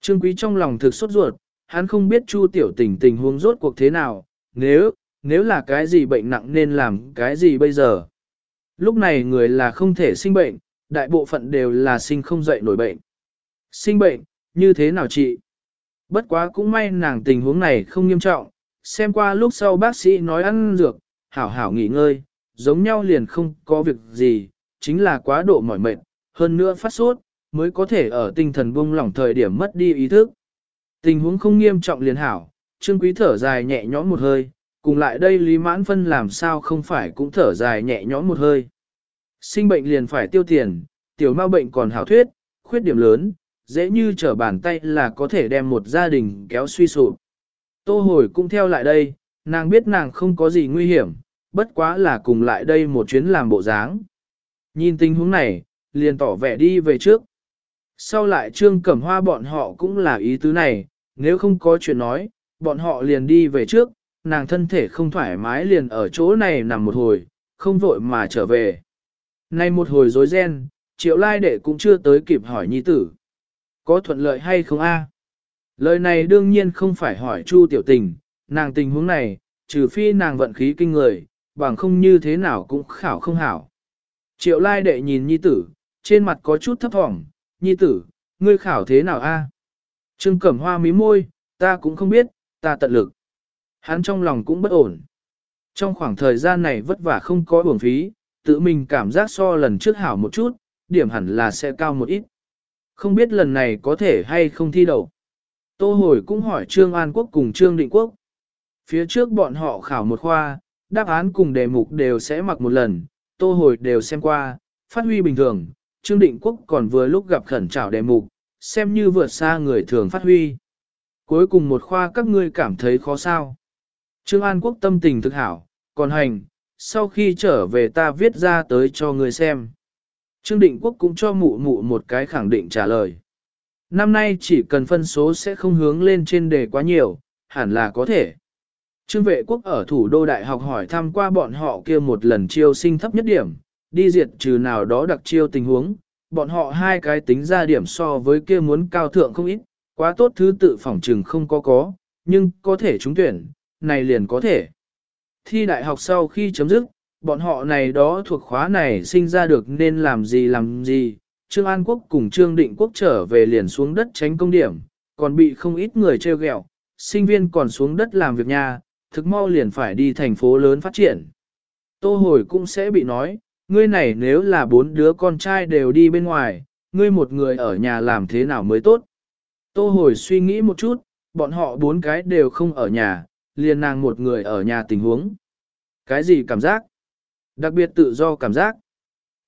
Speaker 1: Trương Quý trong lòng thực sốt ruột, hắn không biết Chu Tiểu Tình tình huống rốt cuộc thế nào, nếu, nếu là cái gì bệnh nặng nên làm cái gì bây giờ. Lúc này người là không thể sinh bệnh, đại bộ phận đều là sinh không dậy nổi bệnh. Sinh bệnh, như thế nào chị? Bất quá cũng may nàng tình huống này không nghiêm trọng, xem qua lúc sau bác sĩ nói ăn dược, hảo hảo nghỉ ngơi, giống nhau liền không có việc gì, chính là quá độ mỏi mệt, hơn nữa phát sốt, mới có thể ở tinh thần buông lỏng thời điểm mất đi ý thức. Tình huống không nghiêm trọng liền hảo, Trương Quý thở dài nhẹ nhõm một hơi, cùng lại đây Lý Mãn Phân làm sao không phải cũng thở dài nhẹ nhõm một hơi. Sinh bệnh liền phải tiêu tiền, tiểu ma bệnh còn hảo thuyết, khuyết điểm lớn, dễ như trở bàn tay là có thể đem một gia đình kéo suy sụp. Tô hồi cũng theo lại đây, nàng biết nàng không có gì nguy hiểm, bất quá là cùng lại đây một chuyến làm bộ dáng. Nhìn tình huống này, liền tỏ vẻ đi về trước. Sau lại trương cẩm hoa bọn họ cũng là ý tứ này, nếu không có chuyện nói, bọn họ liền đi về trước, nàng thân thể không thoải mái liền ở chỗ này nằm một hồi, không vội mà trở về. Nay một hồi rối ren, triệu lai đệ cũng chưa tới kịp hỏi nhi tử. Có thuận lợi hay không a? Lời này đương nhiên không phải hỏi Chu tiểu tình, nàng tình huống này, trừ phi nàng vận khí kinh người, bằng không như thế nào cũng khảo không hảo. Triệu lai đệ nhìn nhi tử, trên mặt có chút thấp thỏm, nhi tử, ngươi khảo thế nào a? Trương Cẩm Hoa mí môi, ta cũng không biết, ta tận lực. Hắn trong lòng cũng bất ổn. Trong khoảng thời gian này vất vả không có uổng phí, tự mình cảm giác so lần trước hảo một chút, điểm hẳn là sẽ cao một ít. Không biết lần này có thể hay không thi đậu. Tô hồi cũng hỏi Trương An Quốc cùng Trương Định Quốc. Phía trước bọn họ khảo một khoa, đáp án cùng đề mục đều sẽ mặc một lần, tô hồi đều xem qua, phát huy bình thường, Trương Định Quốc còn vừa lúc gặp khẩn trảo đề mục, xem như vượt xa người thường phát huy. Cuối cùng một khoa các ngươi cảm thấy khó sao. Trương An Quốc tâm tình thực hảo, còn hành, sau khi trở về ta viết ra tới cho ngươi xem. Trương Định Quốc cũng cho mụ mụ một cái khẳng định trả lời. Năm nay chỉ cần phân số sẽ không hướng lên trên đề quá nhiều, hẳn là có thể. Trương vệ quốc ở thủ đô đại học hỏi thăm qua bọn họ kia một lần chiêu sinh thấp nhất điểm, đi diệt trừ nào đó đặc chiêu tình huống, bọn họ hai cái tính ra điểm so với kia muốn cao thượng không ít, quá tốt thứ tự phỏng trừng không có có, nhưng có thể trúng tuyển, này liền có thể. Thi đại học sau khi chấm dứt, bọn họ này đó thuộc khóa này sinh ra được nên làm gì làm gì, Trương An Quốc cùng Trương Định Quốc trở về liền xuống đất tránh công điểm, còn bị không ít người treo ghẹo, sinh viên còn xuống đất làm việc nhà, thực mau liền phải đi thành phố lớn phát triển. Tô hồi cũng sẽ bị nói, ngươi này nếu là bốn đứa con trai đều đi bên ngoài, ngươi một người ở nhà làm thế nào mới tốt. Tô hồi suy nghĩ một chút, bọn họ bốn cái đều không ở nhà, liền nàng một người ở nhà tình huống. Cái gì cảm giác? Đặc biệt tự do cảm giác.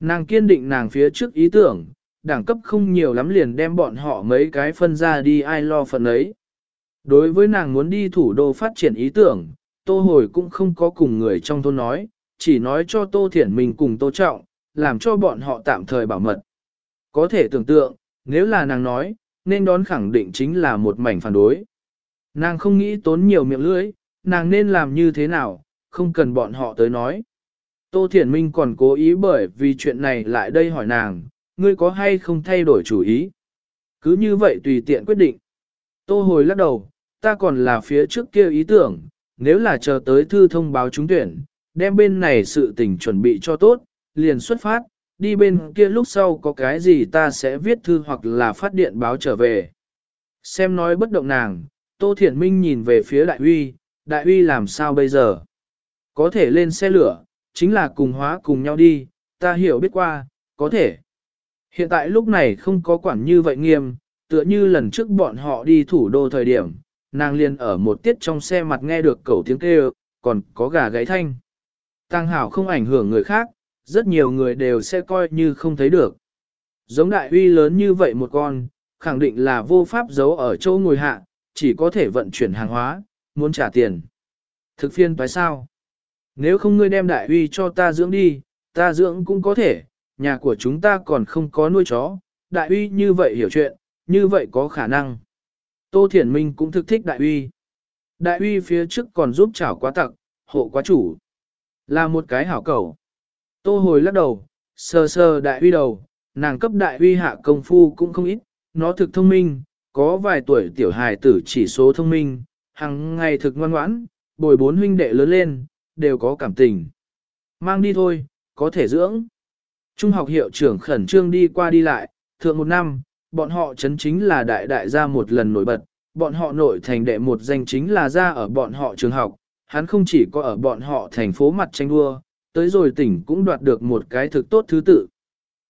Speaker 1: Nàng kiên định nàng phía trước ý tưởng, đẳng cấp không nhiều lắm liền đem bọn họ mấy cái phân ra đi ai lo phần ấy. Đối với nàng muốn đi thủ đô phát triển ý tưởng, Tô Hồi cũng không có cùng người trong thôn nói, chỉ nói cho Tô Thiển mình cùng Tô Trọng, làm cho bọn họ tạm thời bảo mật. Có thể tưởng tượng, nếu là nàng nói, nên đón khẳng định chính là một mảnh phản đối. Nàng không nghĩ tốn nhiều miệng lưỡi, nàng nên làm như thế nào, không cần bọn họ tới nói. Tô Thiển Minh còn cố ý bởi vì chuyện này lại đây hỏi nàng, ngươi có hay không thay đổi chủ ý? Cứ như vậy tùy tiện quyết định. Tô hồi lắc đầu, ta còn là phía trước kia ý tưởng, nếu là chờ tới thư thông báo trúng tuyển, đem bên này sự tình chuẩn bị cho tốt, liền xuất phát, đi bên kia lúc sau có cái gì ta sẽ viết thư hoặc là phát điện báo trở về. Xem nói bất động nàng, Tô Thiển Minh nhìn về phía đại Huy, đại Huy làm sao bây giờ? Có thể lên xe lửa, chính là cùng hóa cùng nhau đi, ta hiểu biết qua, có thể. Hiện tại lúc này không có quản như vậy nghiêm, tựa như lần trước bọn họ đi thủ đô thời điểm, nàng liền ở một tiết trong xe mặt nghe được cẩu tiếng kêu, còn có gà gáy thanh. Tăng hảo không ảnh hưởng người khác, rất nhiều người đều sẽ coi như không thấy được. Giống đại uy lớn như vậy một con, khẳng định là vô pháp giấu ở chỗ ngồi hạ, chỉ có thể vận chuyển hàng hóa, muốn trả tiền. Thực phiên tại sao? Nếu không ngươi đem đại uy cho ta dưỡng đi, ta dưỡng cũng có thể, nhà của chúng ta còn không có nuôi chó, đại uy như vậy hiểu chuyện, như vậy có khả năng. Tô Thiển Minh cũng thực thích đại uy. Đại uy phía trước còn giúp chảo quá tặc, hộ quá chủ. Là một cái hảo cầu. Tô hồi lắc đầu, sờ sờ đại uy đầu, nàng cấp đại uy hạ công phu cũng không ít, nó thực thông minh, có vài tuổi tiểu hài tử chỉ số thông minh, hàng ngày thực ngoan ngoãn, bồi bốn huynh đệ lớn lên, đều có cảm tình. Mang đi thôi, có thể dưỡng. Trung học hiệu trưởng khẩn trương đi qua đi lại, thượng một năm, bọn họ chấn chính là đại đại gia một lần nổi bật, bọn họ nội thành đệ một danh chính là ra ở bọn họ trường học, hắn không chỉ có ở bọn họ thành phố mặt tranh đua, tới rồi tỉnh cũng đoạt được một cái thực tốt thứ tự.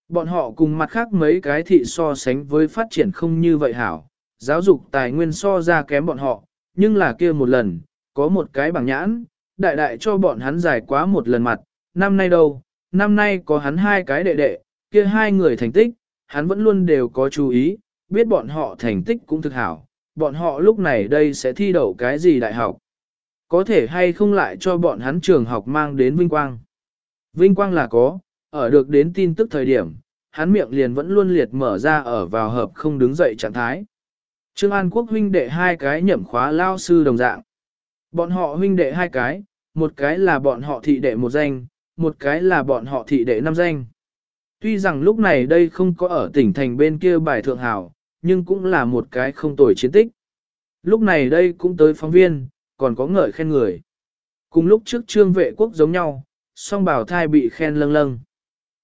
Speaker 1: Bọn họ cùng mặt khác mấy cái thị so sánh với phát triển không như vậy hảo, giáo dục tài nguyên so ra kém bọn họ, nhưng là kia một lần, có một cái bằng nhãn, đại đại cho bọn hắn giải quá một lần mặt, năm nay đâu, năm nay có hắn hai cái đệ đệ, kia hai người thành tích, hắn vẫn luôn đều có chú ý, biết bọn họ thành tích cũng thực hảo, bọn họ lúc này đây sẽ thi đậu cái gì đại học. Có thể hay không lại cho bọn hắn trường học mang đến vinh quang. Vinh quang là có, ở được đến tin tức thời điểm, hắn miệng liền vẫn luôn liệt mở ra ở vào hợp không đứng dậy trạng thái. Trương An Quốc huynh đệ hai cái nhậm khóa lao sư đồng dạng. Bọn họ huynh đệ hai cái, một cái là bọn họ thị đệ một danh, một cái là bọn họ thị đệ năm danh. Tuy rằng lúc này đây không có ở tỉnh thành bên kia bài thượng hảo, nhưng cũng là một cái không tồi chiến tích. Lúc này đây cũng tới phóng viên, còn có ngợi khen người. Cùng lúc trước trương vệ quốc giống nhau, song bảo thai bị khen lâng lâng.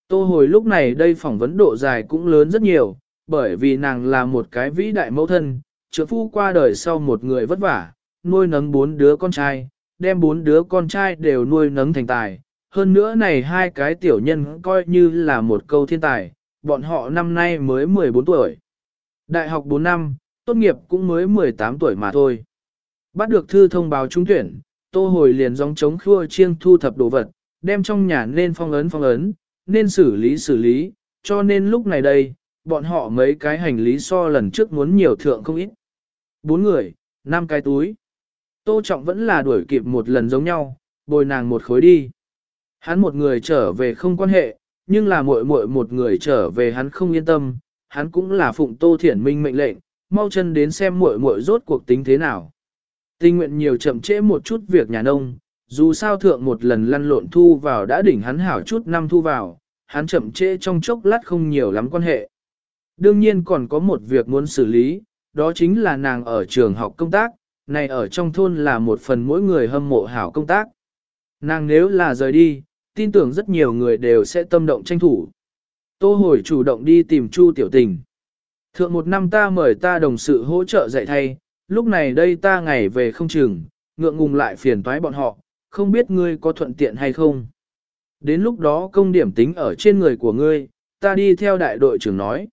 Speaker 1: Tô hồi lúc này đây phỏng vấn độ dài cũng lớn rất nhiều, bởi vì nàng là một cái vĩ đại mẫu thân, trưởng phu qua đời sau một người vất vả, nuôi nấng bốn đứa con trai, đem bốn đứa con trai đều nuôi nấng thành tài. Hơn nữa này hai cái tiểu nhân coi như là một câu thiên tài, bọn họ năm nay mới 14 tuổi. Đại học 4 năm, tốt nghiệp cũng mới 18 tuổi mà thôi. Bắt được thư thông báo trúng tuyển, tô hồi liền dòng chống khua chiêng thu thập đồ vật, đem trong nhà nên phong ấn phong ấn, nên xử lý xử lý, cho nên lúc này đây, bọn họ mấy cái hành lý so lần trước muốn nhiều thượng không ít. Bốn người, năm cái túi. Tô Trọng vẫn là đuổi kịp một lần giống nhau, bồi nàng một khối đi. Hắn một người trở về không quan hệ, nhưng là muội muội một người trở về hắn không yên tâm, hắn cũng là phụng Tô Thiển Minh mệnh lệnh, mau chân đến xem muội muội rốt cuộc tính thế nào. Tình nguyện nhiều chậm trễ một chút việc nhà nông, dù sao thượng một lần lăn lộn thu vào đã đỉnh hắn hảo chút năm thu vào, hắn chậm trễ trong chốc lát không nhiều lắm quan hệ. Đương nhiên còn có một việc muốn xử lý, đó chính là nàng ở trường học công tác, này ở trong thôn là một phần mỗi người hâm mộ hảo công tác. Nàng nếu là rời đi, tin tưởng rất nhiều người đều sẽ tâm động tranh thủ. Tô hồi chủ động đi tìm Chu Tiểu Tình. Thượng một năm ta mời ta đồng sự hỗ trợ dạy thay, lúc này đây ta ngày về không chừng, ngượng ngùng lại phiền toái bọn họ, không biết ngươi có thuận tiện hay không. Đến lúc đó công điểm tính ở trên người của ngươi, ta đi theo đại đội trưởng nói.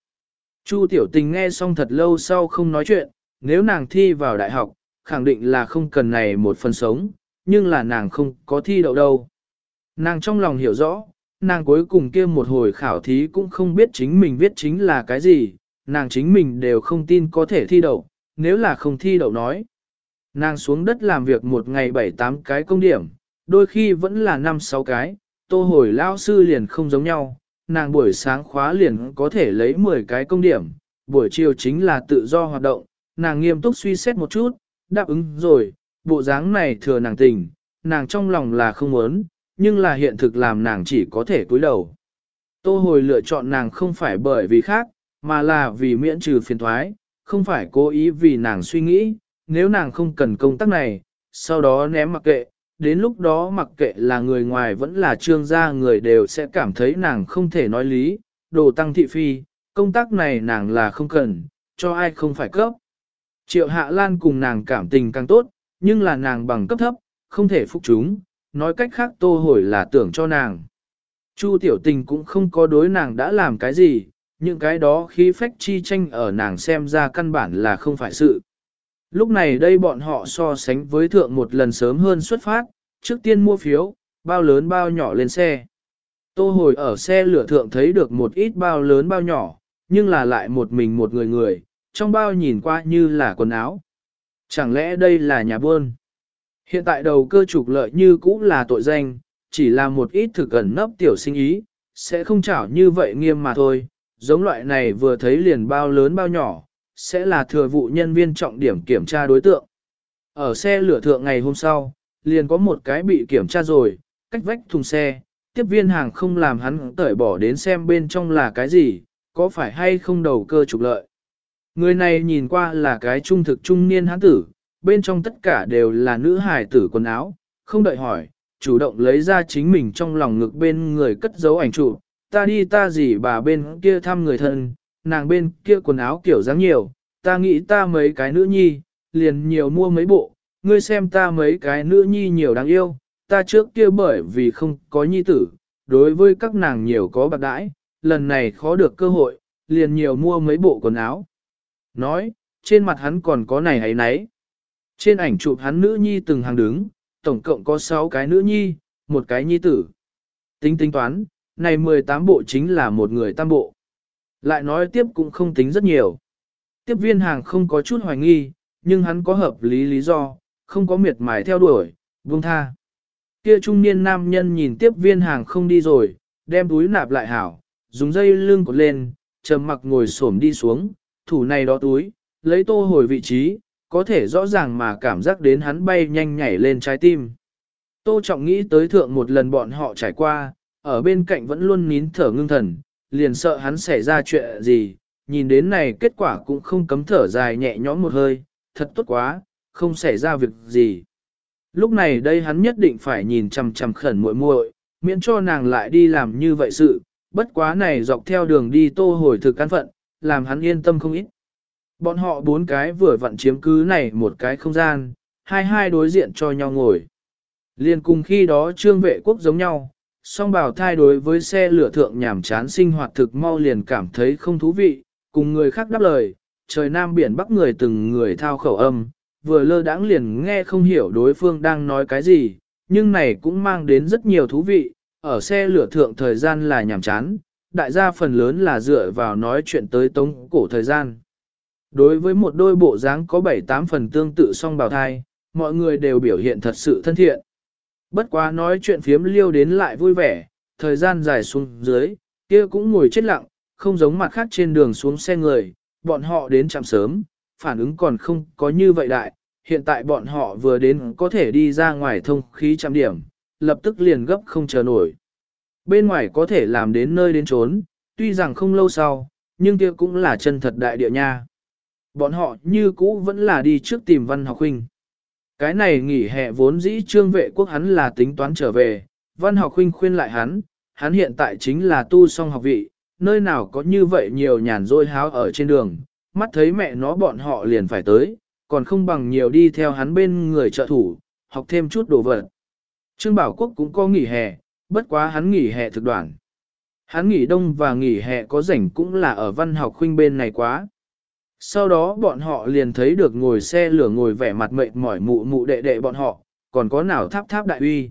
Speaker 1: Chu tiểu tình nghe xong thật lâu sau không nói chuyện, nếu nàng thi vào đại học, khẳng định là không cần này một phần sống, nhưng là nàng không có thi đậu đâu. Nàng trong lòng hiểu rõ, nàng cuối cùng kia một hồi khảo thí cũng không biết chính mình viết chính là cái gì, nàng chính mình đều không tin có thể thi đậu, nếu là không thi đậu nói. Nàng xuống đất làm việc một ngày 7-8 cái công điểm, đôi khi vẫn là 5-6 cái, tô hồi lao sư liền không giống nhau, nàng buổi sáng khóa liền có thể lấy 10 cái công điểm, buổi chiều chính là tự do hoạt động, nàng nghiêm túc suy xét một chút, đáp ứng rồi, bộ dáng này thừa nàng tình, nàng trong lòng là không muốn, nhưng là hiện thực làm nàng chỉ có thể cúi đầu. Tô hồi lựa chọn nàng không phải bởi vì khác, mà là vì miễn trừ phiền thoái, không phải cố ý vì nàng suy nghĩ, nếu nàng không cần công tác này, sau đó ném mặc kệ, đến lúc đó mặc kệ là người ngoài vẫn là trương gia người đều sẽ cảm thấy nàng không thể nói lý, đồ tăng thị phi, công tác này nàng là không cần, cho ai không phải cấp. Triệu Hạ Lan cùng nàng cảm tình càng tốt, nhưng là nàng bằng cấp thấp, không thể phục chúng, nói cách khác tô hồi là tưởng cho nàng. Chu tiểu tình cũng không có đối nàng đã làm cái gì, những cái đó khí phách chi tranh ở nàng xem ra căn bản là không phải sự. Lúc này đây bọn họ so sánh với thượng một lần sớm hơn xuất phát, trước tiên mua phiếu, bao lớn bao nhỏ lên xe. Tô hồi ở xe lửa thượng thấy được một ít bao lớn bao nhỏ, nhưng là lại một mình một người người, trong bao nhìn qua như là quần áo. Chẳng lẽ đây là nhà buôn? Hiện tại đầu cơ trục lợi như cũ là tội danh, chỉ là một ít thực ẩn nấp tiểu sinh ý, sẽ không chảo như vậy nghiêm mà thôi. Giống loại này vừa thấy liền bao lớn bao nhỏ, sẽ là thừa vụ nhân viên trọng điểm kiểm tra đối tượng. Ở xe lửa thượng ngày hôm sau, liền có một cái bị kiểm tra rồi, cách vách thùng xe, tiếp viên hàng không làm hắn tởi bỏ đến xem bên trong là cái gì, có phải hay không đầu cơ trục lợi. Người này nhìn qua là cái trung thực trung niên hán tử, bên trong tất cả đều là nữ hài tử quần áo, không đợi hỏi, chủ động lấy ra chính mình trong lòng ngực bên người cất giấu ảnh chụp, ta đi ta gì bà bên kia thăm người thân, nàng bên kia quần áo kiểu dáng nhiều, ta nghĩ ta mấy cái nữ nhi, liền nhiều mua mấy bộ, ngươi xem ta mấy cái nữ nhi nhiều đáng yêu, ta trước kia bởi vì không có nhi tử, đối với các nàng nhiều có bạc đãi, lần này khó được cơ hội, liền nhiều mua mấy bộ quần áo. Nói, trên mặt hắn còn có này ấy nấy. Trên ảnh chụp hắn nữ nhi từng hàng đứng, tổng cộng có 6 cái nữ nhi, một cái nhi tử. Tính tính toán, này 18 bộ chính là một người tam bộ. Lại nói tiếp cũng không tính rất nhiều. Tiếp viên hàng không có chút hoài nghi, nhưng hắn có hợp lý lý do, không có miệt mài theo đuổi, buông tha. Kia trung niên nam nhân nhìn tiếp viên hàng không đi rồi, đem túi nạp lại hảo, dùng dây lưng cột lên, trầm mặc ngồi xổm đi xuống, thủ này đó túi, lấy tô hồi vị trí, có thể rõ ràng mà cảm giác đến hắn bay nhanh nhảy lên trái tim. Tô trọng nghĩ tới thượng một lần bọn họ trải qua, ở bên cạnh vẫn luôn nín thở ngưng thần, liền sợ hắn xảy ra chuyện gì, nhìn đến này kết quả cũng không cấm thở dài nhẹ nhõm một hơi, thật tốt quá, không xảy ra việc gì. Lúc này đây hắn nhất định phải nhìn chằm chằm khẩn muội muội, miễn cho nàng lại đi làm như vậy sự, bất quá này dọc theo đường đi tô hồi thực căn phận, làm hắn yên tâm không ít. Bọn họ bốn cái vừa vặn chiếm cứ này một cái không gian, hai hai đối diện cho nhau ngồi. Liên cùng khi đó trương vệ quốc giống nhau, song bảo thai đối với xe lửa thượng nhảm chán sinh hoạt thực mau liền cảm thấy không thú vị, cùng người khác đáp lời, trời nam biển bắc người từng người thao khẩu âm, vừa lơ đãng liền nghe không hiểu đối phương đang nói cái gì, nhưng này cũng mang đến rất nhiều thú vị, ở xe lửa thượng thời gian là nhảm chán, đại gia phần lớn là dựa vào nói chuyện tới tống cổ thời gian. Đối với một đôi bộ dáng có 7-8 phần tương tự song bào thai, mọi người đều biểu hiện thật sự thân thiện. Bất quá nói chuyện phiếm liêu đến lại vui vẻ, thời gian dài xuống dưới, kia cũng ngồi chết lặng, không giống mặt khác trên đường xuống xe người, bọn họ đến chậm sớm, phản ứng còn không có như vậy đại, hiện tại bọn họ vừa đến có thể đi ra ngoài thông khí chạm điểm, lập tức liền gấp không chờ nổi. Bên ngoài có thể làm đến nơi đến trốn, tuy rằng không lâu sau, nhưng kia cũng là chân thật đại địa nha. Bọn họ như cũ vẫn là đi trước tìm văn học huynh. Cái này nghỉ hè vốn dĩ trương vệ quốc hắn là tính toán trở về, văn học huynh khuyên lại hắn, hắn hiện tại chính là tu song học vị, nơi nào có như vậy nhiều nhàn rôi háo ở trên đường, mắt thấy mẹ nó bọn họ liền phải tới, còn không bằng nhiều đi theo hắn bên người trợ thủ, học thêm chút đồ vật. Trương Bảo Quốc cũng có nghỉ hè, bất quá hắn nghỉ hè thực đoạn. Hắn nghỉ đông và nghỉ hè có rảnh cũng là ở văn học khuynh bên này quá. Sau đó bọn họ liền thấy được ngồi xe lửa ngồi vẻ mặt mệt mỏi mụ mụ đệ đệ bọn họ, còn có nào tháp tháp đại uy.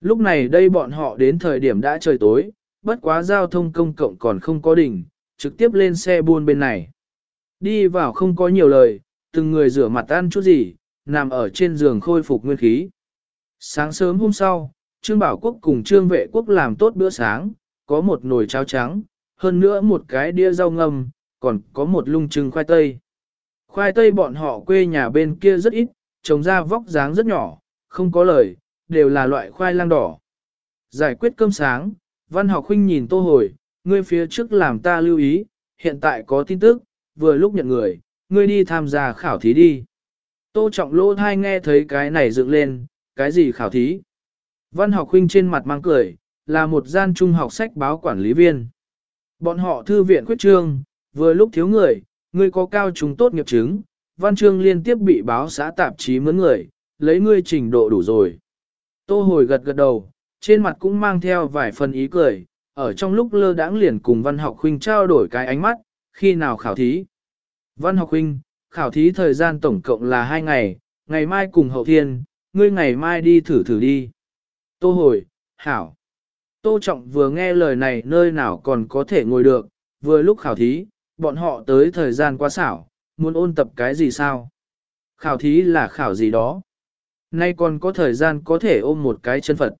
Speaker 1: Lúc này đây bọn họ đến thời điểm đã trời tối, bất quá giao thông công cộng còn không có đỉnh, trực tiếp lên xe buôn bên này. Đi vào không có nhiều lời, từng người rửa mặt ăn chút gì, nằm ở trên giường khôi phục nguyên khí. Sáng sớm hôm sau, Trương Bảo Quốc cùng Trương Vệ Quốc làm tốt bữa sáng, có một nồi cháo trắng, hơn nữa một cái đĩa rau ngâm, còn có một lung trưng khoai tây. Khoai tây bọn họ quê nhà bên kia rất ít, trồng ra vóc dáng rất nhỏ, không có lời, đều là loại khoai lang đỏ. Giải quyết cơm sáng, Văn học huynh nhìn Tô Hồi, ngươi phía trước làm ta lưu ý, hiện tại có tin tức, vừa lúc nhận người, ngươi đi tham gia khảo thí đi. Tô trọng Lô thai nghe thấy cái này dựng lên, cái gì khảo thí? Văn học huynh trên mặt mang cười, là một gian trung học sách báo quản lý viên. Bọn họ thư viện quyết trương, vừa lúc thiếu người, ngươi có cao trung tốt nghiệp chứng, văn chương liên tiếp bị báo xã tạp chí mướn người, lấy ngươi trình độ đủ rồi. Tô hồi gật gật đầu, trên mặt cũng mang theo vài phần ý cười, ở trong lúc lơ đãng liền cùng văn học huynh trao đổi cái ánh mắt, khi nào khảo thí. Văn học huynh, khảo thí thời gian tổng cộng là 2 ngày, ngày mai cùng hậu thiên, ngươi ngày mai đi thử thử đi. Tô hồi, hảo. Tô trọng vừa nghe lời này nơi nào còn có thể ngồi được, vừa lúc khảo thí, bọn họ tới thời gian quá xảo, muốn ôn tập cái gì sao? Khảo thí là khảo gì đó? Nay còn có thời gian có thể ôm một cái chân Phật.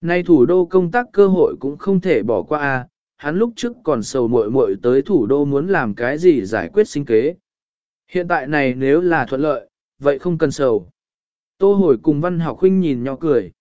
Speaker 1: Nay thủ đô công tác cơ hội cũng không thể bỏ qua a. hắn lúc trước còn sầu muội muội tới thủ đô muốn làm cái gì giải quyết sinh kế. Hiện tại này nếu là thuận lợi, vậy không cần sầu. Tô hồi cùng văn học huynh nhìn nhỏ cười.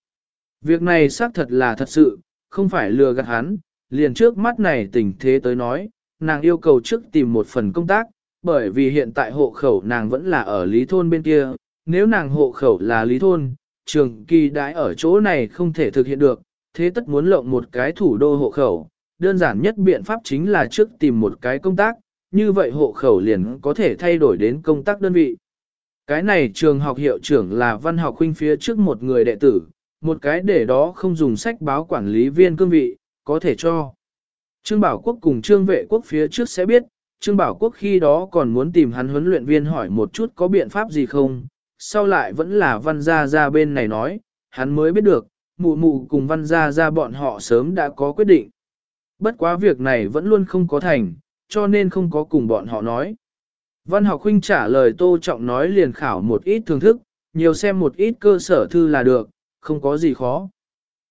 Speaker 1: Việc này xác thật là thật sự, không phải lừa gạt hắn, liền trước mắt này tình thế tới nói, nàng yêu cầu trước tìm một phần công tác, bởi vì hiện tại hộ khẩu nàng vẫn là ở lý thôn bên kia, nếu nàng hộ khẩu là lý thôn, trường kỳ đãi ở chỗ này không thể thực hiện được, thế tất muốn lộng một cái thủ đô hộ khẩu, đơn giản nhất biện pháp chính là trước tìm một cái công tác, như vậy hộ khẩu liền có thể thay đổi đến công tác đơn vị. Cái này trường học hiệu trưởng là văn học huynh phía trước một người đệ tử, một cái để đó không dùng sách báo quản lý viên cương vị, có thể cho. Trương Bảo Quốc cùng Trương Vệ Quốc phía trước sẽ biết, Trương Bảo Quốc khi đó còn muốn tìm hắn huấn luyện viên hỏi một chút có biện pháp gì không, sau lại vẫn là văn gia ra bên này nói, hắn mới biết được, mụ mụ cùng văn gia ra bọn họ sớm đã có quyết định. Bất quá việc này vẫn luôn không có thành, cho nên không có cùng bọn họ nói. Văn học huynh trả lời Tô Trọng nói liền khảo một ít thưởng thức, nhiều xem một ít cơ sở thư là được, không có gì khó.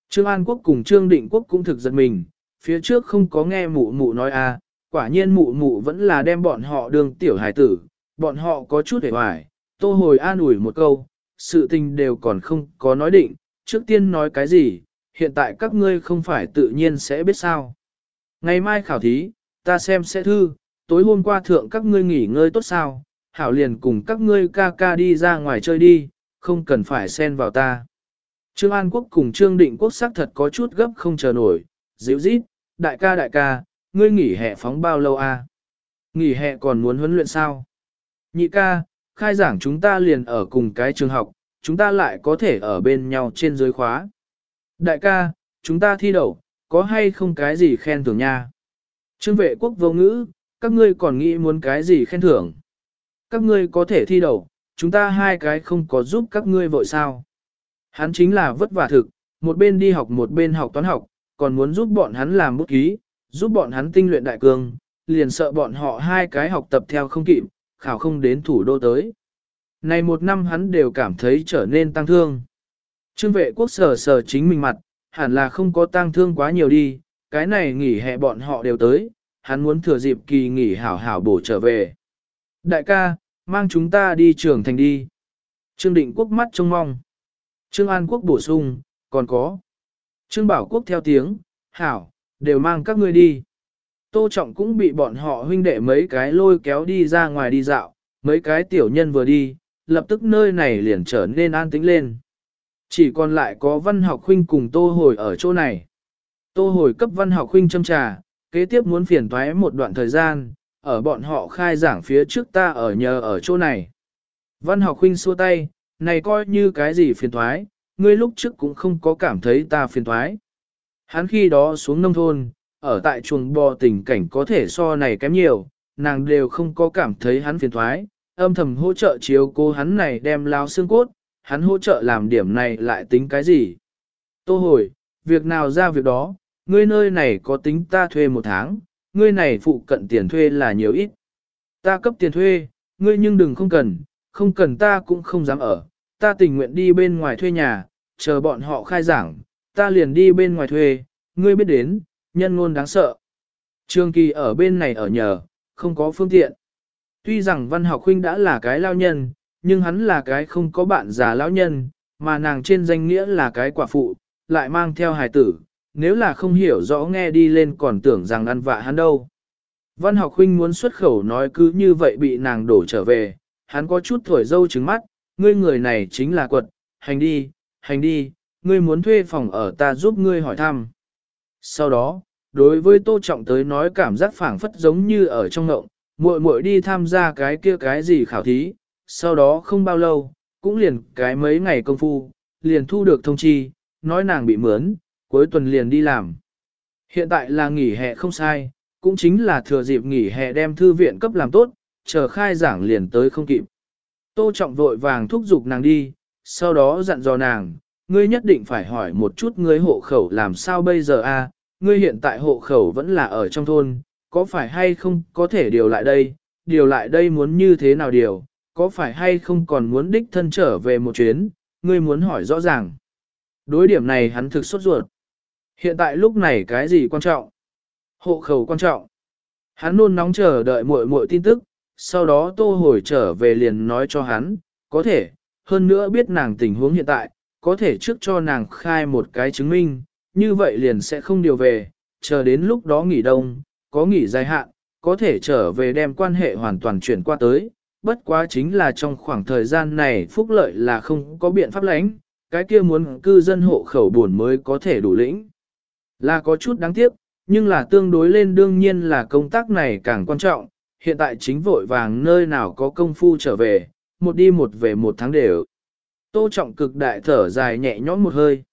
Speaker 1: Trương An Quốc cùng Trương Định Quốc cũng thực giật mình, phía trước không có nghe mụ mụ nói à, quả nhiên mụ mụ vẫn là đem bọn họ đường tiểu hải tử, bọn họ có chút hề hoài, tô hồi an ủi một câu, sự tình đều còn không có nói định, trước tiên nói cái gì, hiện tại các ngươi không phải tự nhiên sẽ biết sao. Ngày mai khảo thí, ta xem sẽ thư, tối hôm qua thượng các ngươi nghỉ ngơi tốt sao, hảo liền cùng các ngươi ca ca đi ra ngoài chơi đi, không cần phải xen vào ta. Trương An Quốc cùng Trương Định Quốc xác thật có chút gấp không chờ nổi, dịu rít, đại ca đại ca, ngươi nghỉ hè phóng bao lâu a? À? Nghỉ hè còn muốn huấn luyện sao? Nhị ca, khai giảng chúng ta liền ở cùng cái trường học, chúng ta lại có thể ở bên nhau trên dưới khóa. Đại ca, chúng ta thi đậu, có hay không cái gì khen thưởng nha? Trương vệ quốc vô ngữ, các ngươi còn nghĩ muốn cái gì khen thưởng? Các ngươi có thể thi đậu, chúng ta hai cái không có giúp các ngươi vội sao? Hắn chính là vất vả thực, một bên đi học một bên học toán học, còn muốn giúp bọn hắn làm bút ký, giúp bọn hắn tinh luyện đại cương, liền sợ bọn họ hai cái học tập theo không kịp, khảo không đến thủ đô tới. Này một năm hắn đều cảm thấy trở nên tăng thương. Trương vệ quốc sở sở chính mình mặt, hẳn là không có tăng thương quá nhiều đi, cái này nghỉ hè bọn họ đều tới, hắn muốn thừa dịp kỳ nghỉ hảo hảo bổ trở về. Đại ca, mang chúng ta đi trường thành đi. Trương định quốc mắt trông mong. Trương An Quốc bổ sung, còn có. Trương Bảo Quốc theo tiếng, hảo, đều mang các ngươi đi. Tô Trọng cũng bị bọn họ huynh đệ mấy cái lôi kéo đi ra ngoài đi dạo, mấy cái tiểu nhân vừa đi, lập tức nơi này liền trở nên an tĩnh lên. Chỉ còn lại có văn học huynh cùng Tô Hồi ở chỗ này. Tô Hồi cấp văn học huynh châm trà, kế tiếp muốn phiền toái một đoạn thời gian, ở bọn họ khai giảng phía trước ta ở nhờ ở chỗ này. Văn học huynh xua tay, này coi như cái gì phiền thoái, ngươi lúc trước cũng không có cảm thấy ta phiền thoái. Hắn khi đó xuống nông thôn, ở tại chuồng bò tình cảnh có thể so này kém nhiều, nàng đều không có cảm thấy hắn phiền thoái, âm thầm hỗ trợ chiếu cô hắn này đem lao xương cốt, hắn hỗ trợ làm điểm này lại tính cái gì. Tô hồi, việc nào ra việc đó, ngươi nơi này có tính ta thuê một tháng, ngươi này phụ cận tiền thuê là nhiều ít. Ta cấp tiền thuê, ngươi nhưng đừng không cần, không cần ta cũng không dám ở, ta tình nguyện đi bên ngoài thuê nhà, chờ bọn họ khai giảng, ta liền đi bên ngoài thuê, ngươi biết đến, nhân ngôn đáng sợ. Trương Kỳ ở bên này ở nhờ, không có phương tiện. Tuy rằng văn học huynh đã là cái lao nhân, nhưng hắn là cái không có bạn già lão nhân, mà nàng trên danh nghĩa là cái quả phụ, lại mang theo hài tử, nếu là không hiểu rõ nghe đi lên còn tưởng rằng ăn vạ hắn đâu. Văn học huynh muốn xuất khẩu nói cứ như vậy bị nàng đổ trở về, hắn có chút thổi dâu trứng mắt, ngươi người này chính là quật, hành đi, hành đi, ngươi muốn thuê phòng ở ta giúp ngươi hỏi thăm. Sau đó, đối với Tô Trọng tới nói cảm giác phảng phất giống như ở trong ngộng, muội muội đi tham gia cái kia cái gì khảo thí, sau đó không bao lâu, cũng liền cái mấy ngày công phu, liền thu được thông chi, nói nàng bị mướn, cuối tuần liền đi làm. Hiện tại là nghỉ hè không sai, cũng chính là thừa dịp nghỉ hè đem thư viện cấp làm tốt, chờ khai giảng liền tới không kịp. Tô Trọng vội vàng thúc giục nàng đi, sau đó dặn dò nàng, ngươi nhất định phải hỏi một chút ngươi hộ khẩu làm sao bây giờ a? ngươi hiện tại hộ khẩu vẫn là ở trong thôn, có phải hay không có thể điều lại đây, điều lại đây muốn như thế nào điều, có phải hay không còn muốn đích thân trở về một chuyến, ngươi muốn hỏi rõ ràng. Đối điểm này hắn thực sốt ruột. Hiện tại lúc này cái gì quan trọng? Hộ khẩu quan trọng. Hắn luôn nóng chờ đợi muội muội tin tức, sau đó tô hồi trở về liền nói cho hắn, có thể, hơn nữa biết nàng tình huống hiện tại, có thể trước cho nàng khai một cái chứng minh, như vậy liền sẽ không điều về, chờ đến lúc đó nghỉ đông, có nghỉ dài hạn, có thể trở về đem quan hệ hoàn toàn chuyển qua tới, bất quá chính là trong khoảng thời gian này phúc lợi là không có biện pháp lãnh, cái kia muốn cư dân hộ khẩu buồn mới có thể đủ lĩnh. Là có chút đáng tiếc, nhưng là tương đối lên đương nhiên là công tác này càng quan trọng, hiện tại chính vội vàng nơi nào có công phu trở về, một đi một về một tháng đều. Tô trọng cực đại thở dài nhẹ nhõm một hơi.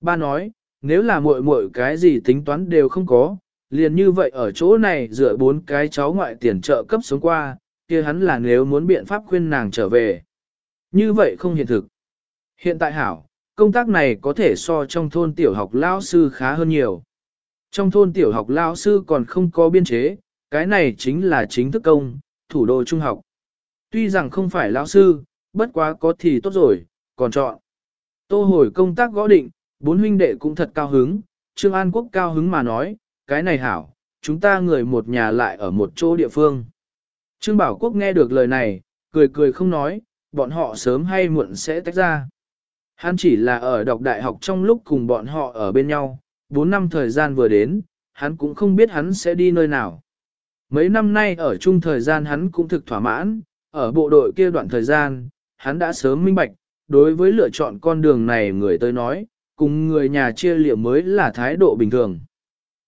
Speaker 1: Ba nói, nếu là muội muội cái gì tính toán đều không có, liền như vậy ở chỗ này dựa bốn cái cháu ngoại tiền trợ cấp xuống qua, kia hắn là nếu muốn biện pháp khuyên nàng trở về. Như vậy không hiện thực. Hiện tại hảo, công tác này có thể so trong thôn tiểu học lao sư khá hơn nhiều. Trong thôn tiểu học lao sư còn không có biên chế, cái này chính là chính thức công, thủ đô trung học. Tuy rằng không phải lão sư, bất quá có thì tốt rồi, còn chọn. Tô hồi công tác gõ định, bốn huynh đệ cũng thật cao hứng, Trương An Quốc cao hứng mà nói, cái này hảo, chúng ta người một nhà lại ở một chỗ địa phương. Trương Bảo Quốc nghe được lời này, cười cười không nói, bọn họ sớm hay muộn sẽ tách ra. Hắn chỉ là ở đọc đại học trong lúc cùng bọn họ ở bên nhau, 4 năm thời gian vừa đến, hắn cũng không biết hắn sẽ đi nơi nào. Mấy năm nay ở chung thời gian hắn cũng thực thỏa mãn, ở bộ đội kia đoạn thời gian, hắn đã sớm minh bạch, đối với lựa chọn con đường này người tới nói, cùng người nhà chia liệu mới là thái độ bình thường.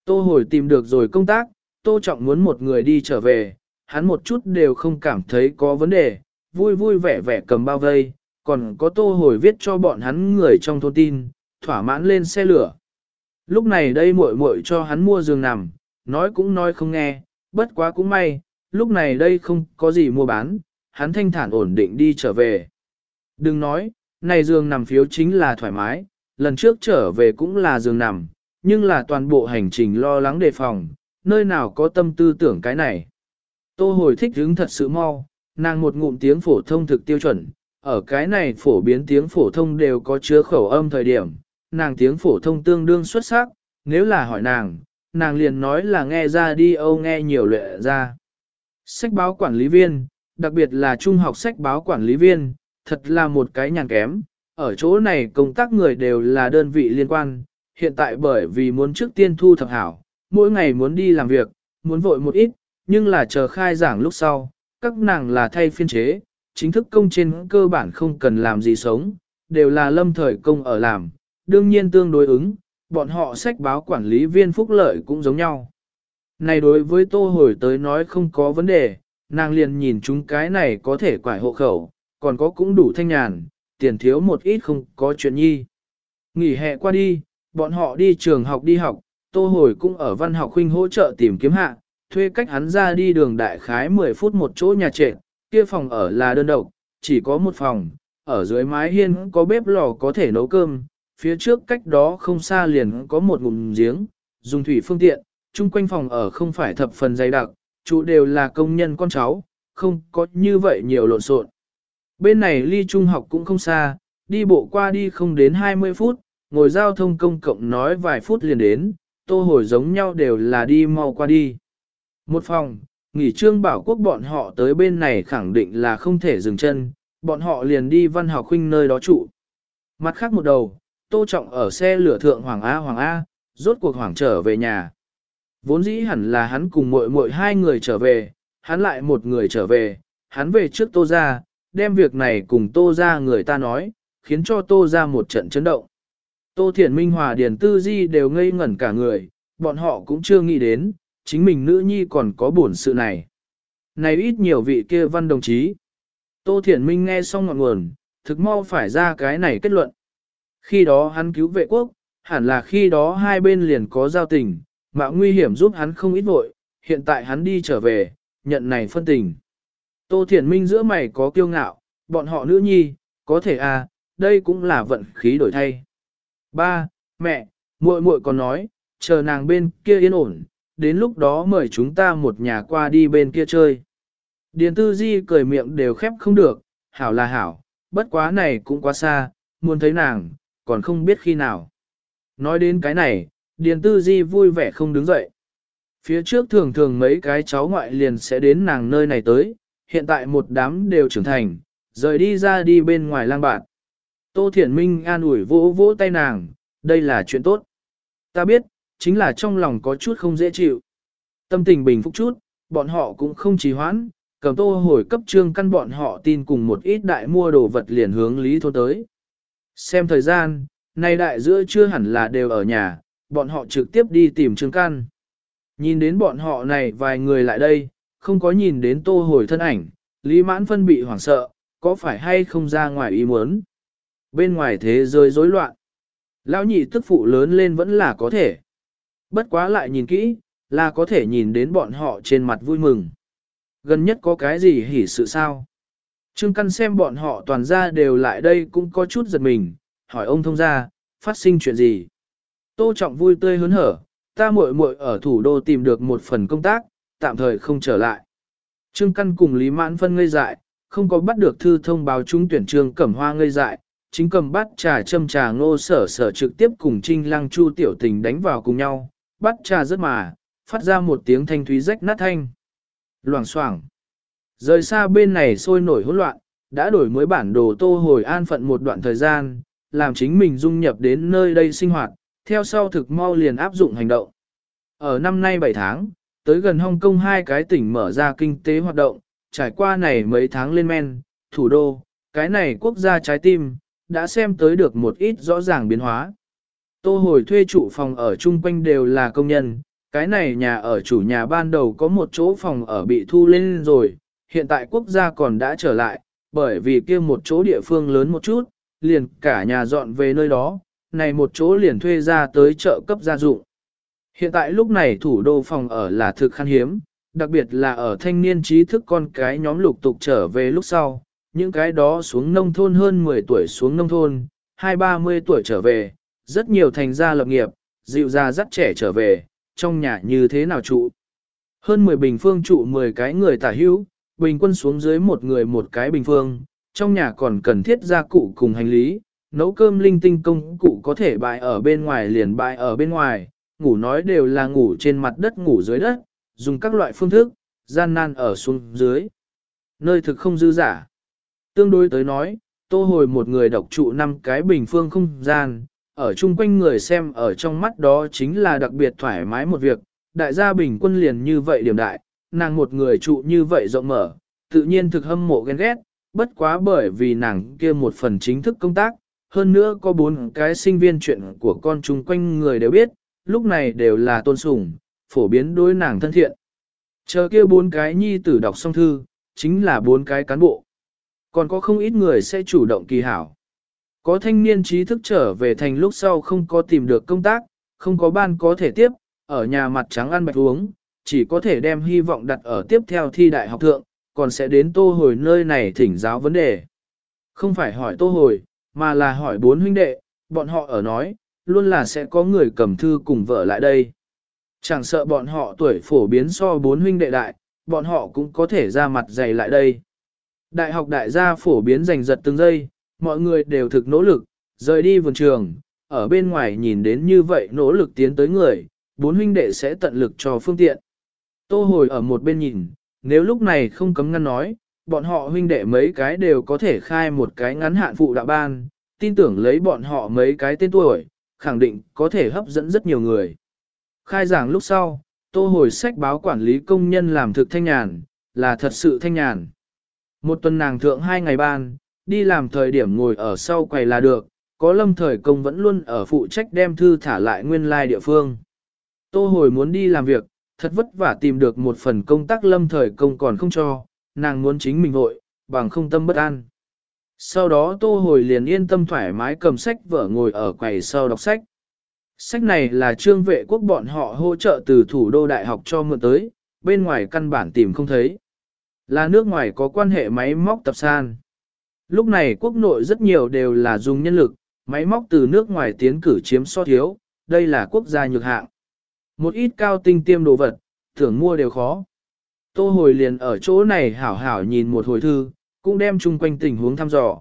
Speaker 1: Tô hồi tìm được rồi công tác, Tô Trọng muốn một người đi trở về, hắn một chút đều không cảm thấy có vấn đề, vui vui vẻ vẻ cầm bao vây, còn có Tô hồi viết cho bọn hắn người trong thôn tin, thỏa mãn lên xe lửa. Lúc này đây muội muội cho hắn mua giường nằm, nói cũng nói không nghe, bất quá cũng may, lúc này đây không có gì mua bán, hắn thanh thản ổn định đi trở về. Đừng nói, này giường nằm phiếu chính là thoải mái, lần trước trở về cũng là giường nằm, nhưng là toàn bộ hành trình lo lắng đề phòng, nơi nào có tâm tư tưởng cái này. Tô hồi thích hứng thật sự mau, nàng một ngụm tiếng phổ thông thực tiêu chuẩn, ở cái này phổ biến tiếng phổ thông đều có chứa khẩu âm thời điểm, nàng tiếng phổ thông tương đương xuất sắc, nếu là hỏi nàng, nàng liền nói là nghe ra đi âu nghe nhiều lệ ra. Sách báo quản lý viên, đặc biệt là trung học sách báo quản lý viên, thật là một cái nhàn kém, ở chỗ này công tác người đều là đơn vị liên quan, hiện tại bởi vì muốn trước tiên thu thập hảo, mỗi ngày muốn đi làm việc, muốn vội một ít, nhưng là chờ khai giảng lúc sau, các nàng là thay phiên chế, chính thức công trên cơ bản không cần làm gì sống, đều là lâm thời công ở làm, đương nhiên tương đối ứng, bọn họ sách báo quản lý viên phúc lợi cũng giống nhau. Này đối với tô hồi tới nói không có vấn đề, nàng liền nhìn chúng cái này có thể quải hộ khẩu, còn có cũng đủ thanh nhàn, tiền thiếu một ít không có chuyện nhi. Nghỉ hè qua đi, bọn họ đi trường học đi học, tô hồi cũng ở văn học huynh hỗ trợ tìm kiếm hạ, thuê cách hắn ra đi đường đại khái 10 phút một chỗ nhà trệ, kia phòng ở là đơn độc, chỉ có một phòng, ở dưới mái hiên có bếp lò có thể nấu cơm, phía trước cách đó không xa liền có một ngụm giếng, dùng thủy phương tiện, chung quanh phòng ở không phải thập phần dày đặc, chủ đều là công nhân con cháu, không có như vậy nhiều lộn xộn. Bên này ly trung học cũng không xa, đi bộ qua đi không đến 20 phút, ngồi giao thông công cộng nói vài phút liền đến, tô hồi giống nhau đều là đi mau qua đi. Một phòng, nghỉ trương bảo quốc bọn họ tới bên này khẳng định là không thể dừng chân, bọn họ liền đi văn học huynh nơi đó trụ. Mặt khác một đầu, tô trọng ở xe lửa thượng Hoàng A Hoàng A, rốt cuộc Hoàng trở về nhà. Vốn dĩ hẳn là hắn cùng muội muội hai người trở về, hắn lại một người trở về, hắn về trước tô ra, đem việc này cùng tô ra người ta nói, khiến cho tô ra một trận chấn động. Tô Thiển Minh Hòa Điền Tư Di đều ngây ngẩn cả người, bọn họ cũng chưa nghĩ đến, chính mình nữ nhi còn có buồn sự này. Này ít nhiều vị kia văn đồng chí. Tô Thiển Minh nghe xong ngọn nguồn, thực mau phải ra cái này kết luận. Khi đó hắn cứu vệ quốc, hẳn là khi đó hai bên liền có giao tình, mạo nguy hiểm giúp hắn không ít vội, hiện tại hắn đi trở về, nhận này phân tình. Tô Thiển Minh giữa mày có kiêu ngạo, bọn họ nữ nhi, có thể à, đây cũng là vận khí đổi thay. Ba, mẹ, muội muội còn nói, chờ nàng bên kia yên ổn, đến lúc đó mời chúng ta một nhà qua đi bên kia chơi. Điền tư di cười miệng đều khép không được, hảo là hảo, bất quá này cũng quá xa, muốn thấy nàng, còn không biết khi nào. Nói đến cái này, Điền tư di vui vẻ không đứng dậy. Phía trước thường thường mấy cái cháu ngoại liền sẽ đến nàng nơi này tới, hiện tại một đám đều trưởng thành, rời đi ra đi bên ngoài lang bạn. Tô Thiển Minh an ủi vỗ vỗ tay nàng, đây là chuyện tốt. Ta biết, chính là trong lòng có chút không dễ chịu. Tâm tình bình phục chút, bọn họ cũng không trì hoãn, cầm tô hồi cấp trương căn bọn họ tin cùng một ít đại mua đồ vật liền hướng lý thôn tới. Xem thời gian, nay đại giữa chưa hẳn là đều ở nhà, bọn họ trực tiếp đi tìm trương căn. Nhìn đến bọn họ này vài người lại đây, không có nhìn đến tô hồi thân ảnh, lý mãn phân bị hoảng sợ, có phải hay không ra ngoài ý muốn. Bên ngoài thế giới rối loạn, lão nhị tức phụ lớn lên vẫn là có thể. Bất quá lại nhìn kỹ, là có thể nhìn đến bọn họ trên mặt vui mừng. Gần nhất có cái gì hỉ sự sao? Trương Căn xem bọn họ toàn ra đều lại đây cũng có chút giật mình, hỏi ông thông gia, phát sinh chuyện gì? Tô Trọng vui tươi hớn hở, ta muội muội ở thủ đô tìm được một phần công tác, tạm thời không trở lại. Trương Căn cùng Lý Mãn phân ngây dại, không có bắt được thư thông báo trúng tuyển trường cẩm hoa ngây dại, chính cầm bắt trà châm trà ngô sở sở trực tiếp cùng Trinh Lăng Chu tiểu tình đánh vào cùng nhau, bắt trà rất mà, phát ra một tiếng thanh thúy rách nát thanh. Loảng xoảng. Rời xa bên này sôi nổi hỗn loạn, đã đổi mới bản đồ tô hồi an phận một đoạn thời gian, làm chính mình dung nhập đến nơi đây sinh hoạt, theo sau thực mau liền áp dụng hành động. Ở năm nay 7 tháng, tới gần Hong Kong hai cái tỉnh mở ra kinh tế hoạt động, trải qua này mấy tháng lên men, thủ đô, cái này quốc gia trái tim, đã xem tới được một ít rõ ràng biến hóa. Tô hồi thuê trụ phòng ở chung quanh đều là công nhân, cái này nhà ở chủ nhà ban đầu có một chỗ phòng ở bị thu lên rồi, hiện tại quốc gia còn đã trở lại, bởi vì kia một chỗ địa phương lớn một chút, liền cả nhà dọn về nơi đó, này một chỗ liền thuê ra tới chợ cấp gia dụng. Hiện tại lúc này thủ đô phòng ở là thực khan hiếm, đặc biệt là ở thanh niên trí thức con cái nhóm lục tục trở về lúc sau, những cái đó xuống nông thôn hơn 10 tuổi xuống nông thôn, hai ba mươi tuổi trở về, rất nhiều thành gia lập nghiệp, dịu ra dắt trẻ trở về, trong nhà như thế nào trụ. Hơn 10 bình phương trụ 10 cái người tả hữu, bình quân xuống dưới một người một cái bình phương, trong nhà còn cần thiết gia cụ cùng hành lý, nấu cơm linh tinh công cụ có thể bại ở bên ngoài liền bại ở bên ngoài, ngủ nói đều là ngủ trên mặt đất ngủ dưới đất, dùng các loại phương thức, gian nan ở xuống dưới. Nơi thực không dư giả. Tương đối tới nói, tô hồi một người độc trụ năm cái bình phương không gian, ở chung quanh người xem ở trong mắt đó chính là đặc biệt thoải mái một việc, đại gia bình quân liền như vậy điểm đại, nàng một người trụ như vậy rộng mở, tự nhiên thực hâm mộ ghen ghét, bất quá bởi vì nàng kia một phần chính thức công tác, hơn nữa có bốn cái sinh viên chuyện của con chung quanh người đều biết, lúc này đều là tôn sùng, phổ biến đối nàng thân thiện. Chờ kia bốn cái nhi tử đọc xong thư, chính là bốn cái cán bộ. Còn có không ít người sẽ chủ động kỳ hảo. Có thanh niên trí thức trở về thành lúc sau không có tìm được công tác, không có ban có thể tiếp, ở nhà mặt trắng ăn bạch uống, chỉ có thể đem hy vọng đặt ở tiếp theo thi đại học thượng, còn sẽ đến tô hồi nơi này thỉnh giáo vấn đề. Không phải hỏi tô hồi, mà là hỏi bốn huynh đệ, bọn họ ở nói, luôn là sẽ có người cầm thư cùng vợ lại đây. Chẳng sợ bọn họ tuổi phổ biến so bốn huynh đệ đại, bọn họ cũng có thể ra mặt dày lại đây. Đại học đại gia phổ biến giành giật từng giây, mọi người đều thực nỗ lực, rời đi vườn trường, ở bên ngoài nhìn đến như vậy nỗ lực tiến tới người, bốn huynh đệ sẽ tận lực cho phương tiện. Tô hồi ở một bên nhìn, nếu lúc này không cấm ngăn nói, bọn họ huynh đệ mấy cái đều có thể khai một cái ngắn hạn phụ đạo ban, tin tưởng lấy bọn họ mấy cái tên tuổi, khẳng định có thể hấp dẫn rất nhiều người. Khai giảng lúc sau, tô hồi sách báo quản lý công nhân làm thực thanh nhàn, là thật sự thanh nhàn. Một tuần nàng thượng hai ngày ban, đi làm thời điểm ngồi ở sau quầy là được, có lâm thời công vẫn luôn ở phụ trách đem thư thả lại nguyên lai địa phương. Tô hồi muốn đi làm việc, thật vất vả tìm được một phần công tác lâm thời công còn không cho, nàng muốn chính mình vội, bằng không tâm bất an. Sau đó tô hồi liền yên tâm thoải mái cầm sách vở ngồi ở quầy sau đọc sách. Sách này là trương vệ quốc bọn họ hỗ trợ từ thủ đô đại học cho mượn tới, bên ngoài căn bản tìm không thấy. Là nước ngoài có quan hệ máy móc tập san. Lúc này quốc nội rất nhiều đều là dùng nhân lực, máy móc từ nước ngoài tiến cử chiếm so thiếu, đây là quốc gia nhược hạng. Một ít cao tinh tiêm đồ vật, tưởng mua đều khó. Tô hồi liền ở chỗ này hảo hảo nhìn một hồi thư, cũng đem chung quanh tình huống thăm dò.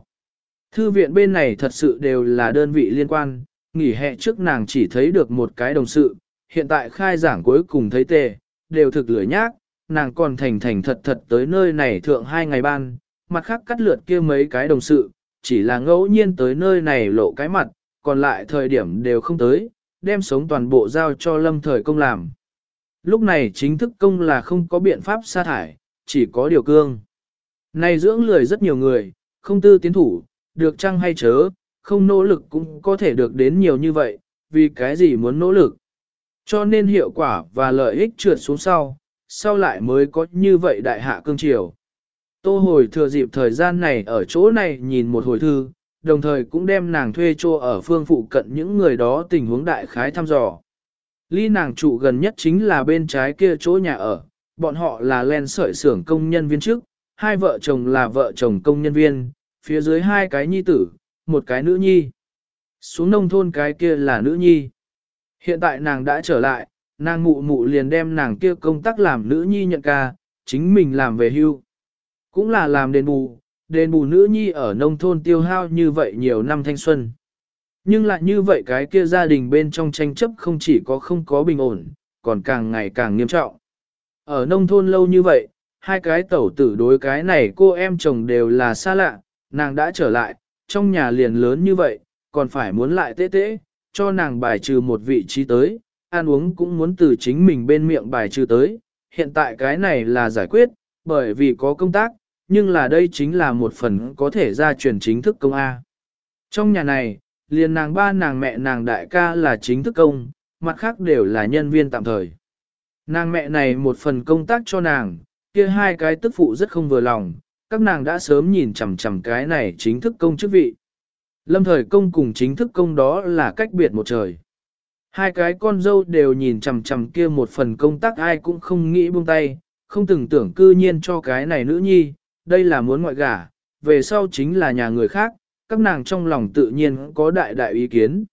Speaker 1: Thư viện bên này thật sự đều là đơn vị liên quan, nghỉ hè trước nàng chỉ thấy được một cái đồng sự, hiện tại khai giảng cuối cùng thấy tề, đều thực lửa nhác, nàng còn thành thành thật thật tới nơi này thượng hai ngày ban, mặt khác cắt lượt kia mấy cái đồng sự, chỉ là ngẫu nhiên tới nơi này lộ cái mặt, còn lại thời điểm đều không tới, đem sống toàn bộ giao cho lâm thời công làm. Lúc này chính thức công là không có biện pháp sa thải, chỉ có điều cương. Này dưỡng lười rất nhiều người, không tư tiến thủ, được chăng hay chớ, không nỗ lực cũng có thể được đến nhiều như vậy, vì cái gì muốn nỗ lực. Cho nên hiệu quả và lợi ích trượt xuống sau, sau lại mới có như vậy đại hạ cương triều. Tô hồi thừa dịp thời gian này ở chỗ này nhìn một hồi thư, đồng thời cũng đem nàng thuê cho ở phương phụ cận những người đó tình huống đại khái thăm dò. Ly nàng trụ gần nhất chính là bên trái kia chỗ nhà ở, bọn họ là len sợi xưởng công nhân viên trước, hai vợ chồng là vợ chồng công nhân viên, phía dưới hai cái nhi tử, một cái nữ nhi. Xuống nông thôn cái kia là nữ nhi. Hiện tại nàng đã trở lại, nàng mụ mụ liền đem nàng kia công tác làm nữ nhi nhận ca, chính mình làm về hưu. Cũng là làm đền bù, đền bù nữ nhi ở nông thôn tiêu hao như vậy nhiều năm thanh xuân. Nhưng lại như vậy cái kia gia đình bên trong tranh chấp không chỉ có không có bình ổn, còn càng ngày càng nghiêm trọng. Ở nông thôn lâu như vậy, hai cái tẩu tử đối cái này cô em chồng đều là xa lạ, nàng đã trở lại, trong nhà liền lớn như vậy, còn phải muốn lại tế tế, cho nàng bài trừ một vị trí tới, ăn uống cũng muốn từ chính mình bên miệng bài trừ tới. Hiện tại cái này là giải quyết, bởi vì có công tác, nhưng là đây chính là một phần có thể ra truyền chính thức công A. Trong nhà này, liền nàng ba nàng mẹ nàng đại ca là chính thức công, mặt khác đều là nhân viên tạm thời. Nàng mẹ này một phần công tác cho nàng, kia hai cái tức phụ rất không vừa lòng, các nàng đã sớm nhìn chằm chằm cái này chính thức công chức vị. Lâm thời công cùng chính thức công đó là cách biệt một trời. Hai cái con dâu đều nhìn chằm chằm kia một phần công tác ai cũng không nghĩ buông tay, không từng tưởng cư nhiên cho cái này nữ nhi, đây là muốn ngoại gả, về sau chính là nhà người khác, các nàng trong lòng tự nhiên có đại đại ý kiến.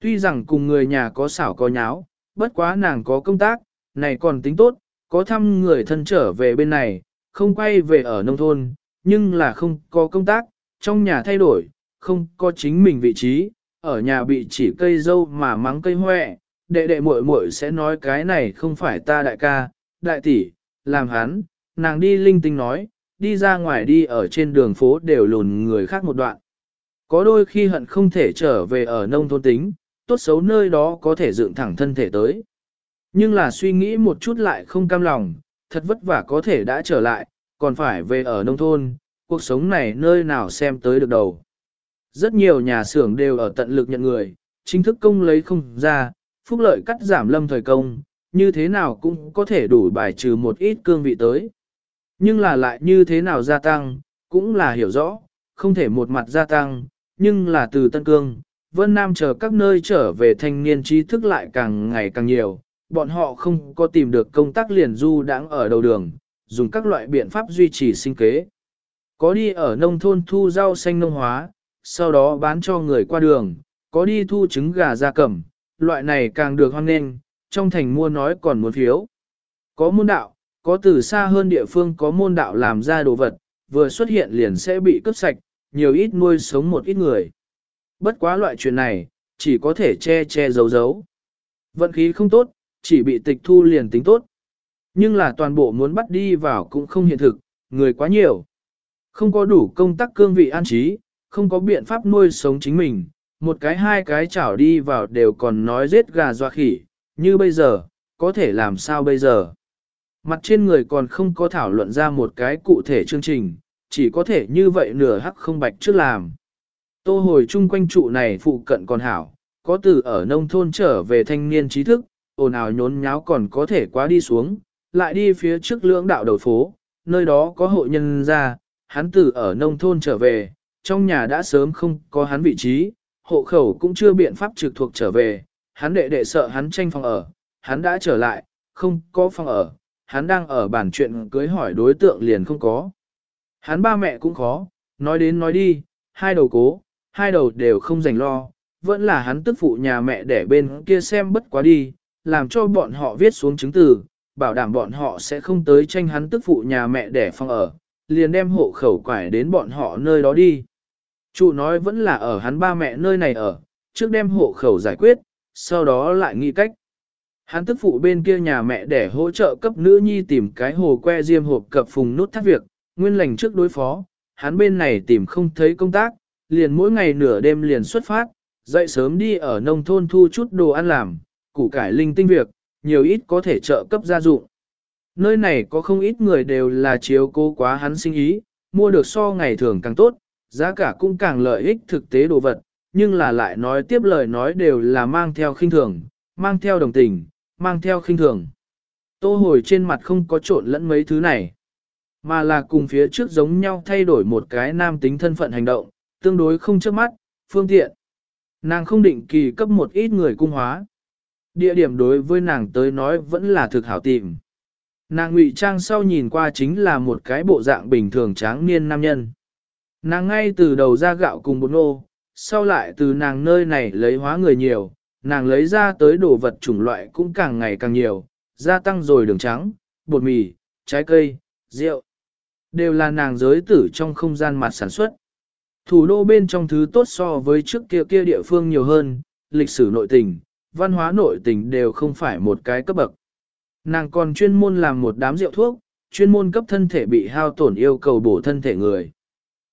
Speaker 1: Tuy rằng cùng người nhà có xảo có nháo, bất quá nàng có công tác, này còn tính tốt, có thăm người thân trở về bên này, không quay về ở nông thôn, nhưng là không có công tác, trong nhà thay đổi, không có chính mình vị trí, ở nhà bị chỉ cây dâu mà mắng cây hoẹ, đệ đệ muội muội sẽ nói cái này không phải ta đại ca, đại tỷ, làm hắn, nàng đi linh tinh nói, đi ra ngoài đi ở trên đường phố đều lùn người khác một đoạn. Có đôi khi hận không thể trở về ở nông thôn tính, tốt xấu nơi đó có thể dựng thẳng thân thể tới. Nhưng là suy nghĩ một chút lại không cam lòng, thật vất vả có thể đã trở lại, còn phải về ở nông thôn, cuộc sống này nơi nào xem tới được đầu. Rất nhiều nhà xưởng đều ở tận lực nhận người, chính thức công lấy không ra, phúc lợi cắt giảm lâm thời công, như thế nào cũng có thể đủ bài trừ một ít cương vị tới. Nhưng là lại như thế nào gia tăng, cũng là hiểu rõ, không thể một mặt gia tăng, nhưng là từ Tân Cương, Vân Nam chờ các nơi trở về thanh niên trí thức lại càng ngày càng nhiều, bọn họ không có tìm được công tác liền du đãng ở đầu đường, dùng các loại biện pháp duy trì sinh kế. Có đi ở nông thôn thu rau xanh nông hóa, sau đó bán cho người qua đường, có đi thu trứng gà ra cầm, loại này càng được hoan nghênh, trong thành mua nói còn muốn phiếu. Có môn đạo, có từ xa hơn địa phương có môn đạo làm ra đồ vật, vừa xuất hiện liền sẽ bị cướp sạch, nhiều ít nuôi sống một ít người. Bất quá loại chuyện này, chỉ có thể che che giấu giấu. Vận khí không tốt, chỉ bị tịch thu liền tính tốt. Nhưng là toàn bộ muốn bắt đi vào cũng không hiện thực, người quá nhiều. Không có đủ công tác cương vị an trí, không có biện pháp nuôi sống chính mình, một cái hai cái chảo đi vào đều còn nói giết gà doa khỉ, như bây giờ, có thể làm sao bây giờ. Mặt trên người còn không có thảo luận ra một cái cụ thể chương trình, chỉ có thể như vậy nửa hắc không bạch trước làm. Tô hồi chung quanh trụ này phụ cận còn hảo, có từ ở nông thôn trở về thanh niên trí thức, ồn ào nhốn nháo còn có thể quá đi xuống, lại đi phía trước lưỡng đạo đầu phố, nơi đó có hộ nhân ra, hắn từ ở nông thôn trở về, trong nhà đã sớm không có hắn vị trí, hộ khẩu cũng chưa biện pháp trực thuộc trở về, hắn đệ đệ sợ hắn tranh phòng ở, hắn đã trở lại, không có phòng ở, hắn đang ở bản chuyện cưới hỏi đối tượng liền không có. Hắn ba mẹ cũng khó, nói đến nói đi, hai đầu cố, hai đầu đều không dành lo, vẫn là hắn tức phụ nhà mẹ để bên kia xem bất quá đi, làm cho bọn họ viết xuống chứng từ, bảo đảm bọn họ sẽ không tới tranh hắn tức phụ nhà mẹ để phòng ở, liền đem hộ khẩu quải đến bọn họ nơi đó đi. Chủ nói vẫn là ở hắn ba mẹ nơi này ở, trước đem hộ khẩu giải quyết, sau đó lại nghĩ cách. Hắn tức phụ bên kia nhà mẹ để hỗ trợ cấp nữ nhi tìm cái hồ que diêm hộp cập phùng nút thắt việc, nguyên lành trước đối phó, hắn bên này tìm không thấy công tác, liền mỗi ngày nửa đêm liền xuất phát, dậy sớm đi ở nông thôn thu chút đồ ăn làm, củ cải linh tinh việc, nhiều ít có thể trợ cấp gia dụng. Nơi này có không ít người đều là chiếu cố quá hắn sinh ý, mua được so ngày thường càng tốt, giá cả cũng càng lợi ích thực tế đồ vật, nhưng là lại nói tiếp lời nói đều là mang theo khinh thường, mang theo đồng tình, mang theo khinh thường. Tô hồi trên mặt không có trộn lẫn mấy thứ này, mà là cùng phía trước giống nhau thay đổi một cái nam tính thân phận hành động, tương đối không trước mắt, phương tiện. Nàng không định kỳ cấp một ít người cung hóa. Địa điểm đối với nàng tới nói vẫn là thực hảo tìm. Nàng ngụy trang sau nhìn qua chính là một cái bộ dạng bình thường tráng niên nam nhân. Nàng ngay từ đầu ra gạo cùng bột nô, sau lại từ nàng nơi này lấy hóa người nhiều, nàng lấy ra tới đồ vật chủng loại cũng càng ngày càng nhiều, gia tăng rồi đường trắng, bột mì, trái cây, rượu. Đều là nàng giới tử trong không gian mặt sản xuất. Thủ đô bên trong thứ tốt so với trước kia kia địa phương nhiều hơn, lịch sử nội tình, văn hóa nội tình đều không phải một cái cấp bậc. Nàng còn chuyên môn làm một đám rượu thuốc, chuyên môn cấp thân thể bị hao tổn yêu cầu bổ thân thể người.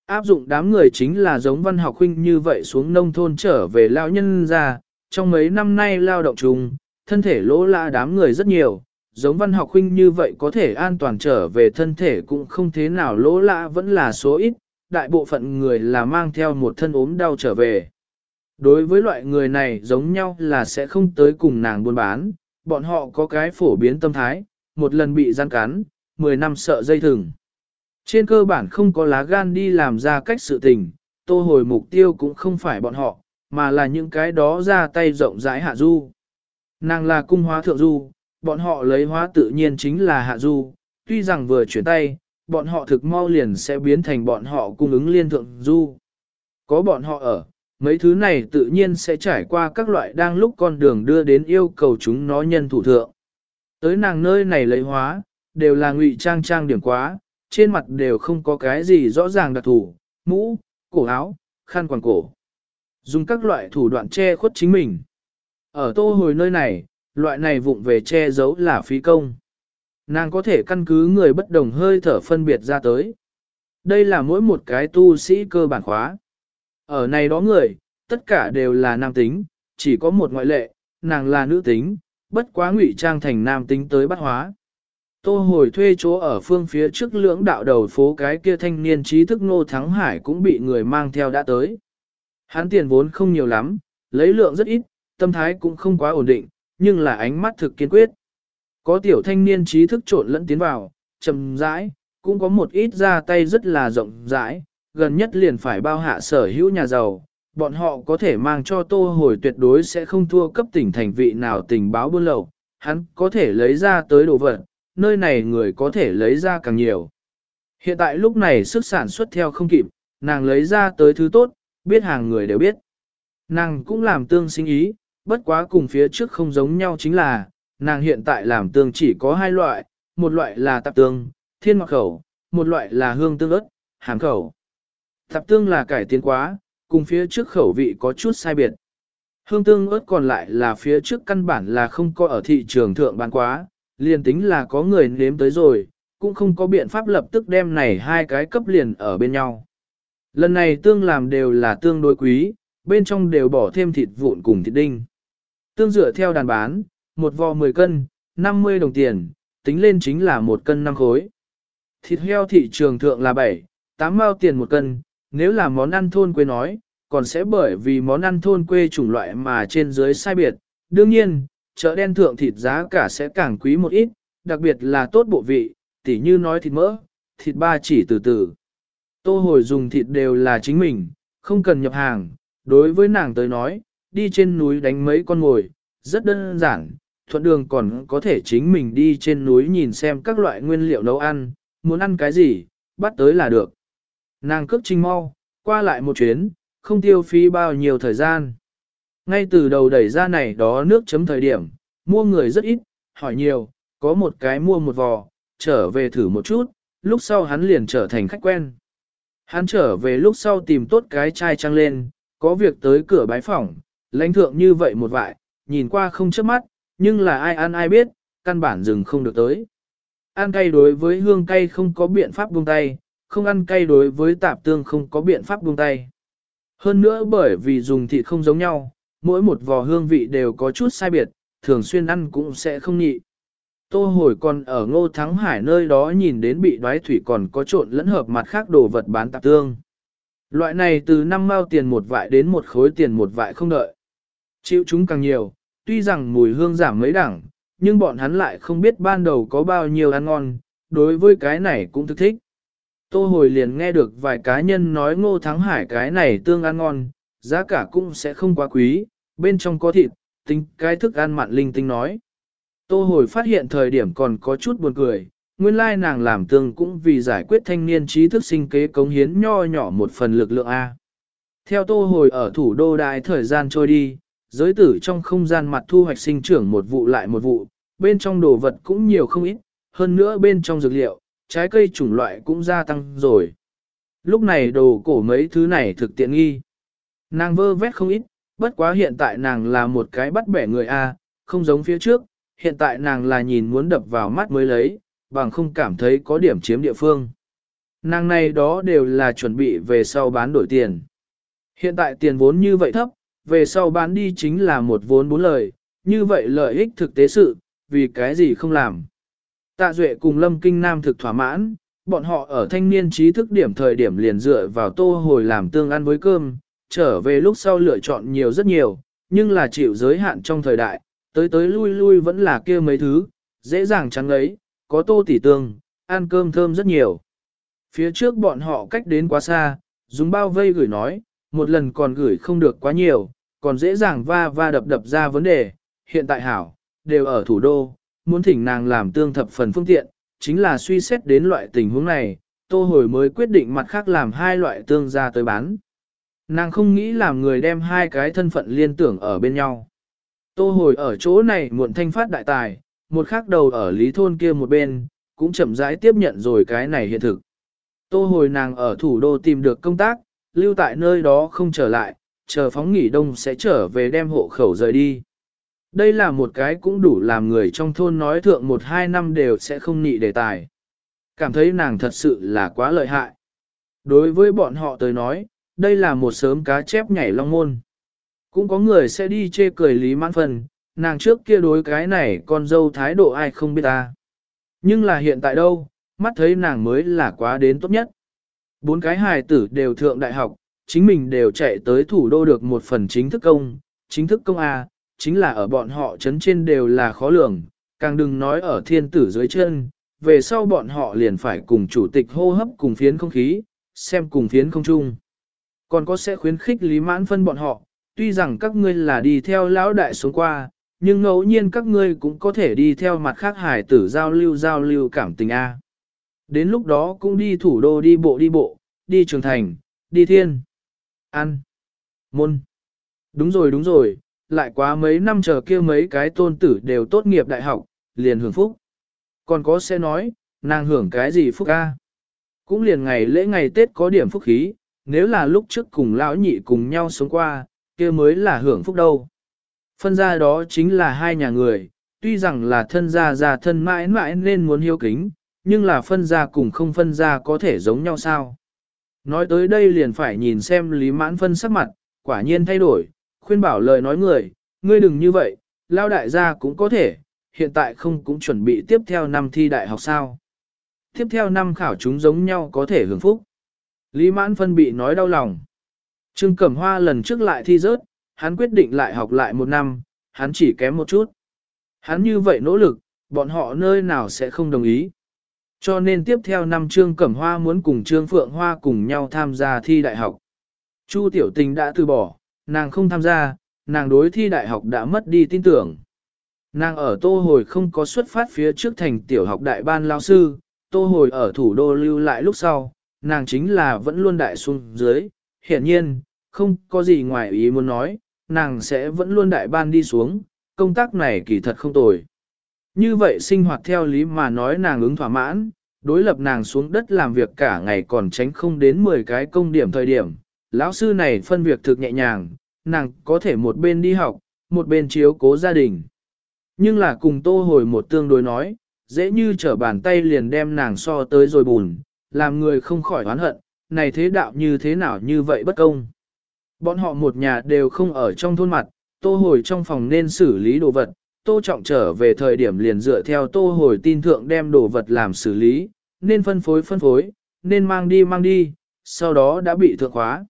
Speaker 1: Áp dụng đám người chính là giống văn học huynh như vậy xuống nông thôn trở về lao nhân ra, trong mấy năm nay lao động chung, thân thể lỗ la đám người rất nhiều, giống văn học huynh như vậy có thể an toàn trở về thân thể cũng không thế nào lỗ la vẫn là số ít, đại bộ phận người là mang theo một thân ốm đau trở về. Đối với loại người này giống nhau là sẽ không tới cùng nàng buôn bán, bọn họ có cái phổ biến tâm thái, một lần bị gian cắn, 10 năm sợ dây thừng. Trên cơ bản không có lá gan đi làm ra cách sự tình, tô hồi mục tiêu cũng không phải bọn họ, mà là những cái đó ra tay rộng rãi hạ du. Nàng là cung hóa thượng du, bọn họ lấy hóa tự nhiên chính là hạ du, tuy rằng vừa chuyển tay, bọn họ thực mau liền sẽ biến thành bọn họ cung ứng liên thượng du. Có bọn họ ở, mấy thứ này tự nhiên sẽ trải qua các loại đang lúc con đường đưa đến yêu cầu chúng nó nhân thủ thượng. Tới nàng nơi này lấy hóa, đều là ngụy trang trang điểm quá, trên mặt đều không có cái gì rõ ràng đặc thủ, mũ, cổ áo, khăn quàng cổ. Dùng các loại thủ đoạn che khuất chính mình. Ở tô hồi nơi này, loại này vụng về che giấu là phí công. Nàng có thể căn cứ người bất đồng hơi thở phân biệt ra tới. Đây là mỗi một cái tu sĩ cơ bản khóa. Ở này đó người, tất cả đều là nam tính, chỉ có một ngoại lệ, nàng là nữ tính, bất quá ngụy trang thành nam tính tới bắt hóa. Tô hồi thuê chỗ ở phương phía trước lưỡng đạo đầu phố cái kia thanh niên trí thức nô Thắng Hải cũng bị người mang theo đã tới. Hắn tiền vốn không nhiều lắm, lấy lượng rất ít, tâm thái cũng không quá ổn định, nhưng là ánh mắt thực kiên quyết. Có tiểu thanh niên trí thức trộn lẫn tiến vào, chậm rãi, cũng có một ít ra tay rất là rộng rãi, gần nhất liền phải bao hạ sở hữu nhà giàu, bọn họ có thể mang cho tô hồi tuyệt đối sẽ không thua cấp tỉnh thành vị nào tình báo buôn lậu, hắn có thể lấy ra tới đồ vật, nơi này người có thể lấy ra càng nhiều. Hiện tại lúc này sức sản xuất theo không kịp, nàng lấy ra tới thứ tốt, biết hàng người đều biết. Nàng cũng làm tương sinh ý, bất quá cùng phía trước không giống nhau chính là, nàng hiện tại làm tương chỉ có hai loại, một loại là tạp tương, thiên mặc khẩu, một loại là hương tương ớt, hàm khẩu. Tạp tương là cải tiến quá, cùng phía trước khẩu vị có chút sai biệt. Hương tương ớt còn lại là phía trước căn bản là không có ở thị trường thượng bán quá, liền tính là có người nếm tới rồi, cũng không có biện pháp lập tức đem này hai cái cấp liền ở bên nhau. Lần này tương làm đều là tương đối quý, bên trong đều bỏ thêm thịt vụn cùng thịt đinh. Tương dựa theo đàn bán, một vò 10 cân, 50 đồng tiền, tính lên chính là một cân 5 khối. Thịt heo thị trường thượng là 7, 8 mao tiền một cân, nếu là món ăn thôn quê nói, còn sẽ bởi vì món ăn thôn quê chủng loại mà trên dưới sai biệt. Đương nhiên, chợ đen thượng thịt giá cả sẽ càng quý một ít, đặc biệt là tốt bộ vị, tỉ như nói thịt mỡ, thịt ba chỉ từ từ. Tô hồi dùng thịt đều là chính mình, không cần nhập hàng, đối với nàng tới nói, đi trên núi đánh mấy con ngồi, rất đơn giản, thuận đường còn có thể chính mình đi trên núi nhìn xem các loại nguyên liệu nấu ăn, muốn ăn cái gì, bắt tới là được. Nàng cước trình mau, qua lại một chuyến, không tiêu phí bao nhiêu thời gian. Ngay từ đầu đẩy ra này đó nước chấm thời điểm, mua người rất ít, hỏi nhiều, có một cái mua một vò, trở về thử một chút, lúc sau hắn liền trở thành khách quen. Hắn trở về lúc sau tìm tốt cái chai trăng lên, có việc tới cửa bái phỏng, lãnh thượng như vậy một vại, nhìn qua không chớp mắt, nhưng là ai ăn ai biết, căn bản dừng không được tới. Ăn cay đối với hương cay không có biện pháp buông tay, không ăn cay đối với tạp tương không có biện pháp buông tay. Hơn nữa bởi vì dùng thịt không giống nhau, mỗi một vò hương vị đều có chút sai biệt, thường xuyên ăn cũng sẽ không nhị. Tô hồi còn ở ngô thắng hải nơi đó nhìn đến bị đoái thủy còn có trộn lẫn hợp mặt khác đồ vật bán tạp tương. Loại này từ 5 mao tiền một vại đến một khối tiền một vại không đợi. Chịu chúng càng nhiều, tuy rằng mùi hương giảm mấy đẳng, nhưng bọn hắn lại không biết ban đầu có bao nhiêu ăn ngon, đối với cái này cũng thức thích. Tô hồi liền nghe được vài cá nhân nói ngô thắng hải cái này tương ăn ngon, giá cả cũng sẽ không quá quý, bên trong có thịt, tính cái thức ăn mặn linh tinh nói. Tô hồi phát hiện thời điểm còn có chút buồn cười, nguyên lai nàng làm tương cũng vì giải quyết thanh niên trí thức sinh kế cống hiến nho nhỏ một phần lực lượng A. Theo tô hồi ở thủ đô đại thời gian trôi đi, giới tử trong không gian mặt thu hoạch sinh trưởng một vụ lại một vụ, bên trong đồ vật cũng nhiều không ít, hơn nữa bên trong dược liệu, trái cây chủng loại cũng gia tăng rồi. Lúc này đồ cổ mấy thứ này thực tiện nghi. Nàng vơ vét không ít, bất quá hiện tại nàng là một cái bắt bẻ người A, không giống phía trước, hiện tại nàng là nhìn muốn đập vào mắt mới lấy, bằng không cảm thấy có điểm chiếm địa phương. Nàng này đó đều là chuẩn bị về sau bán đổi tiền. Hiện tại tiền vốn như vậy thấp, về sau bán đi chính là một vốn bốn lời, như vậy lợi ích thực tế sự, vì cái gì không làm. Tạ Duệ cùng Lâm Kinh Nam thực thỏa mãn, bọn họ ở thanh niên trí thức điểm thời điểm liền dựa vào tô hồi làm tương ăn với cơm, trở về lúc sau lựa chọn nhiều rất nhiều, nhưng là chịu giới hạn trong thời đại, tới tới lui lui vẫn là kia mấy thứ, dễ dàng trắng ấy, có tô tỉ tương, ăn cơm thơm rất nhiều. Phía trước bọn họ cách đến quá xa, dùng bao vây gửi nói, một lần còn gửi không được quá nhiều, còn dễ dàng va va đập đập ra vấn đề, hiện tại hảo, đều ở thủ đô, muốn thỉnh nàng làm tương thập phần phương tiện, chính là suy xét đến loại tình huống này, tô hồi mới quyết định mặt khác làm hai loại tương ra tới bán. Nàng không nghĩ làm người đem hai cái thân phận liên tưởng ở bên nhau. Tô hồi ở chỗ này muộn thanh phát đại tài, một khác đầu ở lý thôn kia một bên, cũng chậm rãi tiếp nhận rồi cái này hiện thực. Tô hồi nàng ở thủ đô tìm được công tác, lưu tại nơi đó không trở lại, chờ phóng nghỉ đông sẽ trở về đem hộ khẩu rời đi. Đây là một cái cũng đủ làm người trong thôn nói thượng một hai năm đều sẽ không nị đề tài. Cảm thấy nàng thật sự là quá lợi hại. Đối với bọn họ tới nói, đây là một sớm cá chép nhảy long môn. Cũng có người sẽ đi chê cười Lý Mãn Phần, nàng trước kia đối cái này con dâu thái độ ai không biết ta. Nhưng là hiện tại đâu, mắt thấy nàng mới là quá đến tốt nhất. Bốn cái hài tử đều thượng đại học, chính mình đều chạy tới thủ đô được một phần chính thức công, chính thức công A, chính là ở bọn họ chấn trên đều là khó lường, càng đừng nói ở thiên tử dưới chân, về sau bọn họ liền phải cùng chủ tịch hô hấp cùng phiến không khí, xem cùng phiến không chung. Còn có sẽ khuyến khích Lý Mãn Phân bọn họ, tuy rằng các ngươi là đi theo lão đại xuống qua, nhưng ngẫu nhiên các ngươi cũng có thể đi theo mặt khác hải tử giao lưu giao lưu cảm tình A. Đến lúc đó cũng đi thủ đô đi bộ đi bộ, đi trường thành, đi thiên, ăn, môn. Đúng rồi đúng rồi, lại quá mấy năm chờ kia mấy cái tôn tử đều tốt nghiệp đại học, liền hưởng phúc. Còn có sẽ nói, nàng hưởng cái gì phúc A. Cũng liền ngày lễ ngày Tết có điểm phúc khí, nếu là lúc trước cùng lão nhị cùng nhau sống qua, kia mới là hưởng phúc đâu. Phân gia đó chính là hai nhà người, tuy rằng là thân gia già thân mãi mãi nên muốn hiếu kính, nhưng là phân gia cùng không phân gia có thể giống nhau sao. Nói tới đây liền phải nhìn xem Lý Mãn Phân sắc mặt, quả nhiên thay đổi, khuyên bảo lời nói người, ngươi đừng như vậy, lao đại gia cũng có thể, hiện tại không cũng chuẩn bị tiếp theo năm thi đại học sao. Tiếp theo năm khảo chúng giống nhau có thể hưởng phúc. Lý Mãn Phân bị nói đau lòng. Trương Cẩm Hoa lần trước lại thi rớt, hắn quyết định lại học lại một năm, hắn chỉ kém một chút. Hắn như vậy nỗ lực, bọn họ nơi nào sẽ không đồng ý. Cho nên tiếp theo năm Trương Cẩm Hoa muốn cùng Trương Phượng Hoa cùng nhau tham gia thi đại học. Chu Tiểu Tình đã từ bỏ, nàng không tham gia, nàng đối thi đại học đã mất đi tin tưởng. Nàng ở tô hồi không có xuất phát phía trước thành tiểu học đại ban lao sư, tô hồi ở thủ đô lưu lại lúc sau, nàng chính là vẫn luôn đại xuống dưới, hiển nhiên, không có gì ngoài ý muốn nói, nàng sẽ vẫn luôn đại ban đi xuống, công tác này kỳ thật không tồi. Như vậy sinh hoạt theo lý mà nói nàng ứng thỏa mãn, đối lập nàng xuống đất làm việc cả ngày còn tránh không đến 10 cái công điểm thời điểm. Lão sư này phân việc thực nhẹ nhàng, nàng có thể một bên đi học, một bên chiếu cố gia đình. Nhưng là cùng tô hồi một tương đối nói, dễ như trở bàn tay liền đem nàng so tới rồi bùn, làm người không khỏi oán hận, này thế đạo như thế nào như vậy bất công. Bọn họ một nhà đều không ở trong thôn mặt, tô hồi trong phòng nên xử lý đồ vật, tô trọng trở về thời điểm liền dựa theo tô hồi tin thượng đem đồ vật làm xử lý, nên phân phối phân phối, nên mang đi mang đi, sau đó đã bị thượng khóa.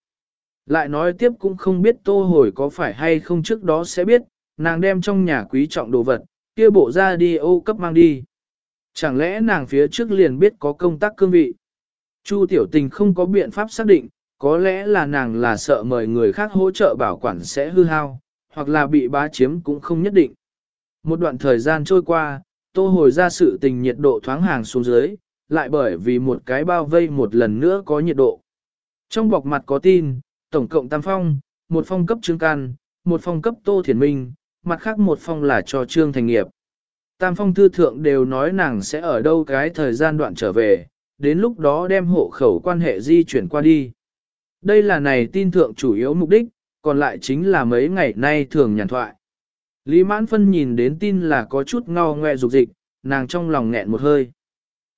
Speaker 1: Lại nói tiếp cũng không biết tô hồi có phải hay không trước đó sẽ biết, nàng đem trong nhà quý trọng đồ vật, kia bộ ra đi ô cấp mang đi. Chẳng lẽ nàng phía trước liền biết có công tác cương vị? Chu tiểu tình không có biện pháp xác định, có lẽ là nàng là sợ mời người khác hỗ trợ bảo quản sẽ hư hao, hoặc là bị bá chiếm cũng không nhất định. Một đoạn thời gian trôi qua, tô hồi ra sự tình nhiệt độ thoáng hàng xuống dưới, lại bởi vì một cái bao vây một lần nữa có nhiệt độ. Trong bọc mặt có tin, tổng cộng tam phong, một phong cấp trương can, một phong cấp tô thiền minh, mặt khác một phong là cho trương thành nghiệp. Tam phong thư thượng đều nói nàng sẽ ở đâu cái thời gian đoạn trở về, đến lúc đó đem hộ khẩu quan hệ di chuyển qua đi. Đây là này tin thượng chủ yếu mục đích, còn lại chính là mấy ngày nay thường nhàn thoại. Lý mãn phân nhìn đến tin là có chút ngao ngoe dục dịch, nàng trong lòng nghẹn một hơi.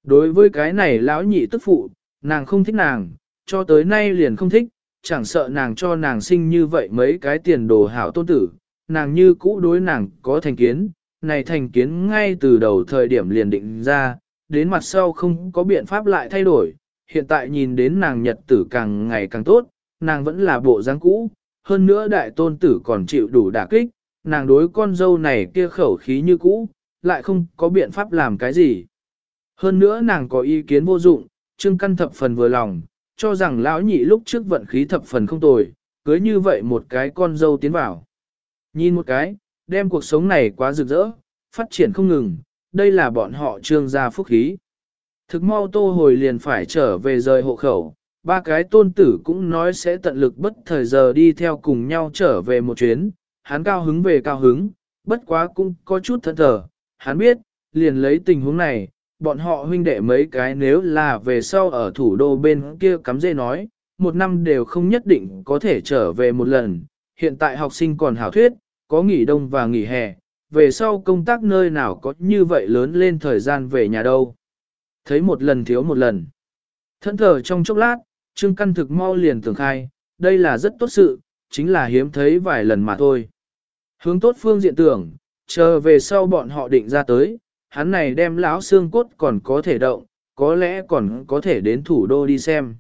Speaker 1: Đối với cái này lão nhị tức phụ, nàng không thích nàng, cho tới nay liền không thích, chẳng sợ nàng cho nàng sinh như vậy mấy cái tiền đồ hảo tôn tử, nàng như cũ đối nàng có thành kiến, này thành kiến ngay từ đầu thời điểm liền định ra, đến mặt sau không có biện pháp lại thay đổi, hiện tại nhìn đến nàng nhật tử càng ngày càng tốt, nàng vẫn là bộ dáng cũ, hơn nữa đại tôn tử còn chịu đủ đả kích, nàng đối con dâu này kia khẩu khí như cũ, lại không có biện pháp làm cái gì. Hơn nữa nàng có ý kiến vô dụng, trương căn thập phần vừa lòng, cho rằng lão nhị lúc trước vận khí thập phần không tồi, cưới như vậy một cái con dâu tiến vào. Nhìn một cái, đem cuộc sống này quá rực rỡ, phát triển không ngừng, đây là bọn họ trương gia phúc khí. Thực mau tô hồi liền phải trở về rời hộ khẩu, ba cái tôn tử cũng nói sẽ tận lực bất thời giờ đi theo cùng nhau trở về một chuyến, hắn cao hứng về cao hứng, bất quá cũng có chút thận thờ, hắn biết, liền lấy tình huống này, bọn họ huynh đệ mấy cái nếu là về sau ở thủ đô bên kia cắm dây nói, một năm đều không nhất định có thể trở về một lần, hiện tại học sinh còn hảo thuyết, có nghỉ đông và nghỉ hè, về sau công tác nơi nào có như vậy lớn lên thời gian về nhà đâu. Thấy một lần thiếu một lần. Thân thờ trong chốc lát, Trương Căn thực mau liền tưởng khai, đây là rất tốt sự, chính là hiếm thấy vài lần mà thôi. Hướng tốt phương diện tưởng, chờ về sau bọn họ định ra tới, hắn này đem lão xương cốt còn có thể động, có lẽ còn có thể đến thủ đô đi xem.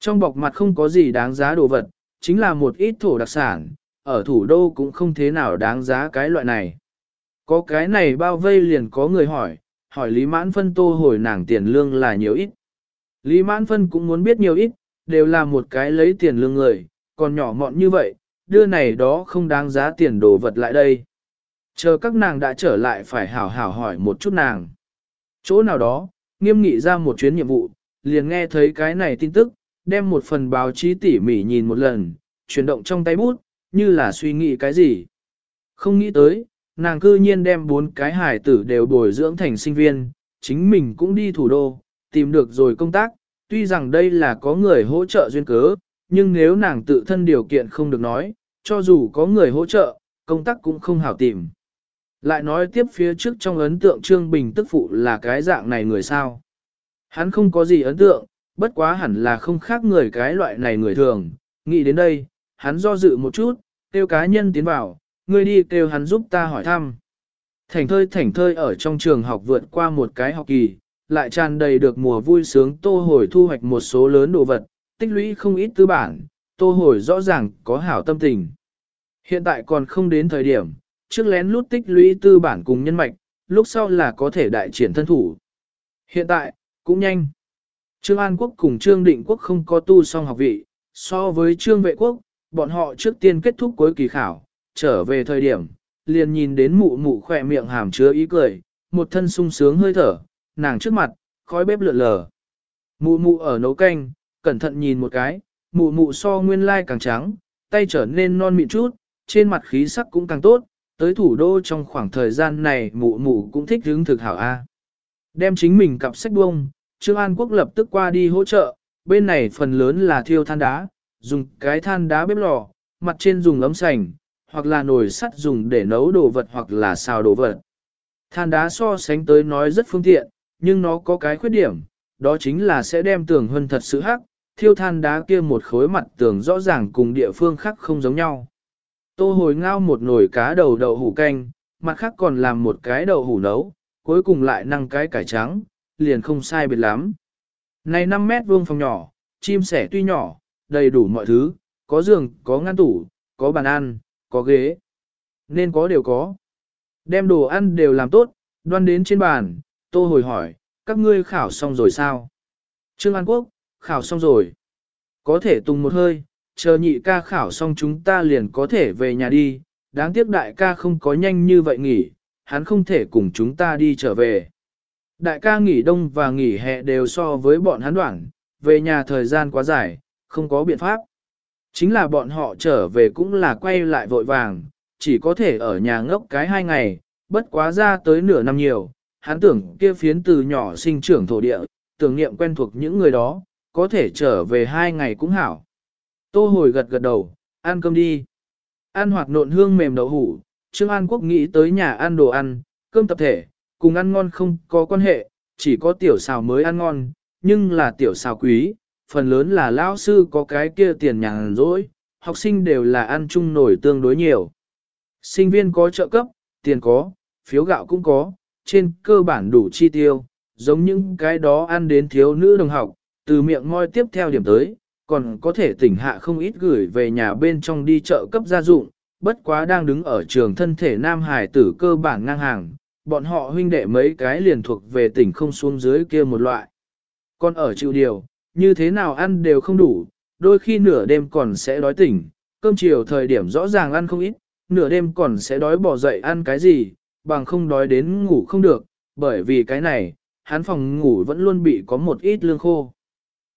Speaker 1: Trong bọc mặt không có gì đáng giá đồ vật, chính là một ít thổ đặc sản, ở thủ đô cũng không thế nào đáng giá cái loại này. Có cái này bao vây liền có người hỏi, hỏi Lý Mãn Phân tô hồi nàng tiền lương là nhiều ít. Lý Mãn Phân cũng muốn biết nhiều ít, đều là một cái lấy tiền lương người, còn nhỏ mọn như vậy, đưa này đó không đáng giá tiền đồ vật lại đây. Chờ các nàng đã trở lại phải hảo hảo hỏi một chút nàng. Chỗ nào đó, nghiêm nghị ra một chuyến nhiệm vụ, liền nghe thấy cái này tin tức, đem một phần báo chí tỉ mỉ nhìn một lần, chuyển động trong tay bút, như là suy nghĩ cái gì. Không nghĩ tới, nàng cư nhiên đem bốn cái hải tử đều bồi dưỡng thành sinh viên, chính mình cũng đi thủ đô, tìm được rồi công tác, tuy rằng đây là có người hỗ trợ duyên cớ, nhưng nếu nàng tự thân điều kiện không được nói, cho dù có người hỗ trợ, công tác cũng không hảo tìm. Lại nói tiếp phía trước trong ấn tượng Trương Bình tức phụ là cái dạng này người sao. Hắn không có gì ấn tượng, bất quá hẳn là không khác người cái loại này người thường. Nghĩ đến đây, hắn do dự một chút, tiêu cá nhân tiến vào, Ngươi đi kêu hắn giúp ta hỏi thăm. Thành thơi thảnh thơi ở trong trường học vượt qua một cái học kỳ, lại tràn đầy được mùa vui sướng tô hồi thu hoạch một số lớn đồ vật, tích lũy không ít tư bản, tô hồi rõ ràng có hảo tâm tình. Hiện tại còn không đến thời điểm, trước lén lút tích lũy tư bản cùng nhân mạch, lúc sau là có thể đại triển thân thủ. Hiện tại, cũng nhanh. Trương An Quốc cùng Trương Định Quốc không có tu song học vị, so với Trương Vệ Quốc, bọn họ trước tiên kết thúc cuối kỳ khảo, trở về thời điểm, liền nhìn đến mụ mụ khỏe miệng hàm chứa ý cười, một thân sung sướng hơi thở, nàng trước mặt, khói bếp lượn lờ. Mụ mụ ở nấu canh, cẩn thận nhìn một cái, mụ mụ so nguyên lai càng trắng, tay trở nên non mịn chút, trên mặt khí sắc cũng càng tốt, tới thủ đô trong khoảng thời gian này mụ mụ cũng thích hướng thực hảo A. Đem chính mình cặp sách bông, Trương An Quốc lập tức qua đi hỗ trợ, bên này phần lớn là thiêu than đá, dùng cái than đá bếp lò, mặt trên dùng ấm sành, hoặc là nồi sắt dùng để nấu đồ vật hoặc là xào đồ vật. Than đá so sánh tới nói rất phương tiện, nhưng nó có cái khuyết điểm, đó chính là sẽ đem tường hơn thật sự hắc, thiêu than đá kia một khối mặt tường rõ ràng cùng địa phương khác không giống nhau. Tô hồi ngao một nồi cá đầu đậu hủ canh, mặt khác còn làm một cái đậu hủ nấu, cuối cùng lại năng cái cải trắng, liền không sai biệt lắm. Này 5 mét vuông phòng nhỏ, chim sẻ tuy nhỏ, đầy đủ mọi thứ, có giường, có ngăn tủ, có bàn ăn, có ghế. Nên có đều có. Đem đồ ăn đều làm tốt, đoan đến trên bàn, tô hồi hỏi, các ngươi khảo xong rồi sao? Trương An Quốc, khảo xong rồi. Có thể tung một hơi, chờ nhị ca khảo xong chúng ta liền có thể về nhà đi, đáng tiếc đại ca không có nhanh như vậy nghỉ, hắn không thể cùng chúng ta đi trở về. Đại ca nghỉ đông và nghỉ hè đều so với bọn hắn đoạn, về nhà thời gian quá dài, không có biện pháp. Chính là bọn họ trở về cũng là quay lại vội vàng, chỉ có thể ở nhà ngốc cái hai ngày, bất quá ra tới nửa năm nhiều, hắn tưởng kia phiến từ nhỏ sinh trưởng thổ địa, tưởng niệm quen thuộc những người đó, có thể trở về hai ngày cũng hảo. Tô hồi gật gật đầu, ăn cơm đi. Ăn hoặc nộn hương mềm đậu hủ, Trương An Quốc nghĩ tới nhà ăn đồ ăn, cơm tập thể, cùng ăn ngon không có quan hệ, chỉ có tiểu xào mới ăn ngon, nhưng là tiểu xào quý, phần lớn là lão sư có cái kia tiền nhàn rỗi, học sinh đều là ăn chung nổi tương đối nhiều. Sinh viên có trợ cấp, tiền có, phiếu gạo cũng có, trên cơ bản đủ chi tiêu, giống những cái đó ăn đến thiếu nữ đồng học, từ miệng ngoi tiếp theo điểm tới, còn có thể tỉnh hạ không ít gửi về nhà bên trong đi chợ cấp gia dụng, bất quá đang đứng ở trường thân thể Nam Hải tử cơ bản ngang hàng, bọn họ huynh đệ mấy cái liền thuộc về tỉnh không xuống dưới kia một loại. Còn ở chịu điều, như thế nào ăn đều không đủ, đôi khi nửa đêm còn sẽ đói tỉnh, cơm chiều thời điểm rõ ràng ăn không ít, nửa đêm còn sẽ đói bỏ dậy ăn cái gì, bằng không đói đến ngủ không được, bởi vì cái này, hắn phòng ngủ vẫn luôn bị có một ít lương khô.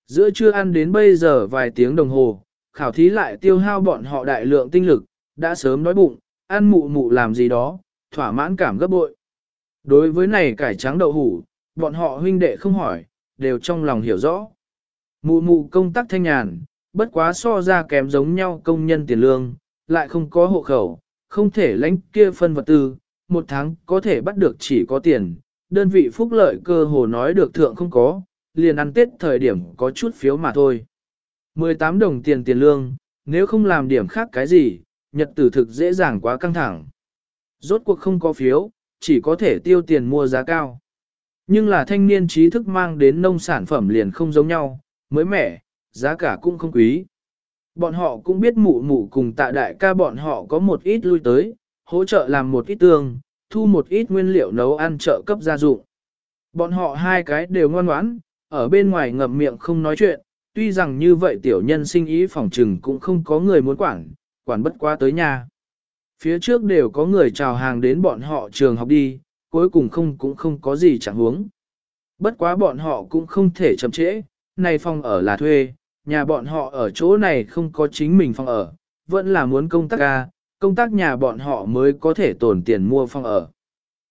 Speaker 1: Giữa trưa ăn đến bây giờ vài tiếng đồng hồ, khảo thí lại tiêu hao bọn họ đại lượng tinh lực, đã sớm đói bụng, ăn mụ mụ làm gì đó, thỏa mãn cảm gấp bội. Đối với này cải trắng đậu hủ, bọn họ huynh đệ không hỏi, đều trong lòng hiểu rõ. Mụ mụ công tác thanh nhàn, bất quá so ra kém giống nhau công nhân tiền lương, lại không có hộ khẩu, không thể lãnh kia phân vật tư, một tháng có thể bắt được chỉ có tiền, đơn vị phúc lợi cơ hồ nói được thượng không có, liền ăn tết thời điểm có chút phiếu mà thôi. 18 đồng tiền tiền lương, nếu không làm điểm khác cái gì, nhật tử thực dễ dàng quá căng thẳng. Rốt cuộc không có phiếu, chỉ có thể tiêu tiền mua giá cao. Nhưng là thanh niên trí thức mang đến nông sản phẩm liền không giống nhau, mới mẻ, giá cả cũng không quý. Bọn họ cũng biết mụ mụ cùng tạ đại ca bọn họ có một ít lui tới, hỗ trợ làm một ít tương, thu một ít nguyên liệu nấu ăn trợ cấp gia dụng. Bọn họ hai cái đều ngoan ngoãn, ở bên ngoài ngậm miệng không nói chuyện, tuy rằng như vậy tiểu nhân sinh ý phòng trừng cũng không có người muốn quản, quản bất qua tới nhà. Phía trước đều có người chào hàng đến bọn họ trường học đi, cuối cùng không cũng không có gì chẳng huống. Bất quá bọn họ cũng không thể chậm trễ, này phòng ở là thuê, nhà bọn họ ở chỗ này không có chính mình phòng ở, vẫn là muốn công tác ca, công tác nhà bọn họ mới có thể tồn tiền mua phòng ở.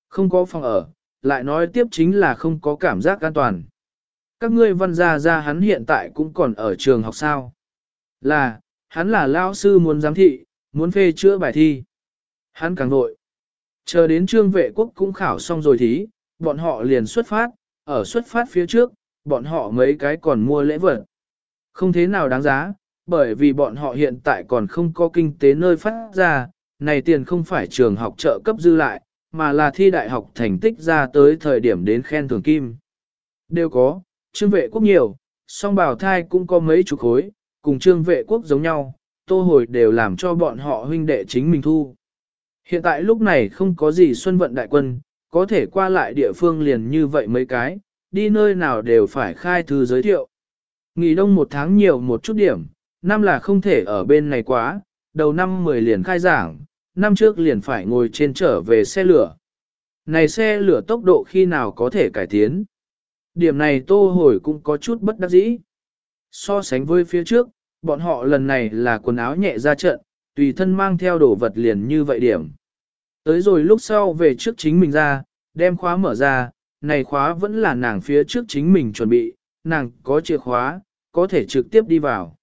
Speaker 1: Không có phòng ở, lại nói tiếp chính là không có cảm giác an toàn. Các ngươi văn gia gia hắn hiện tại cũng còn ở trường học sao. Là, hắn là lao sư muốn giám thị, muốn phê chữa bài thi. Hắn càng nội. Chờ đến trương vệ quốc cũng khảo xong rồi thí, bọn họ liền xuất phát, ở xuất phát phía trước, bọn họ mấy cái còn mua lễ vật. Không thế nào đáng giá, bởi vì bọn họ hiện tại còn không có kinh tế nơi phát ra, này tiền không phải trường học trợ cấp dư lại, mà là thi đại học thành tích ra tới thời điểm đến khen thưởng kim. Đều có, trương vệ quốc nhiều, song bào thai cũng có mấy chục khối, cùng trương vệ quốc giống nhau, tô hồi đều làm cho bọn họ huynh đệ chính mình thu. Hiện tại lúc này không có gì xuân vận đại quân, có thể qua lại địa phương liền như vậy mấy cái, đi nơi nào đều phải khai thư giới thiệu. Nghỉ đông một tháng nhiều một chút điểm, năm là không thể ở bên này quá, đầu năm 10 liền khai giảng, năm trước liền phải ngồi trên trở về xe lửa. Này xe lửa tốc độ khi nào có thể cải tiến? Điểm này tô hồi cũng có chút bất đắc dĩ. So sánh với phía trước, bọn họ lần này là quần áo nhẹ ra trận, tùy thân mang theo đồ vật liền như vậy điểm. Tới rồi lúc sau về trước chính mình ra, đem khóa mở ra, này khóa vẫn là nàng phía trước chính mình chuẩn bị, nàng có chìa khóa, có thể trực tiếp đi vào.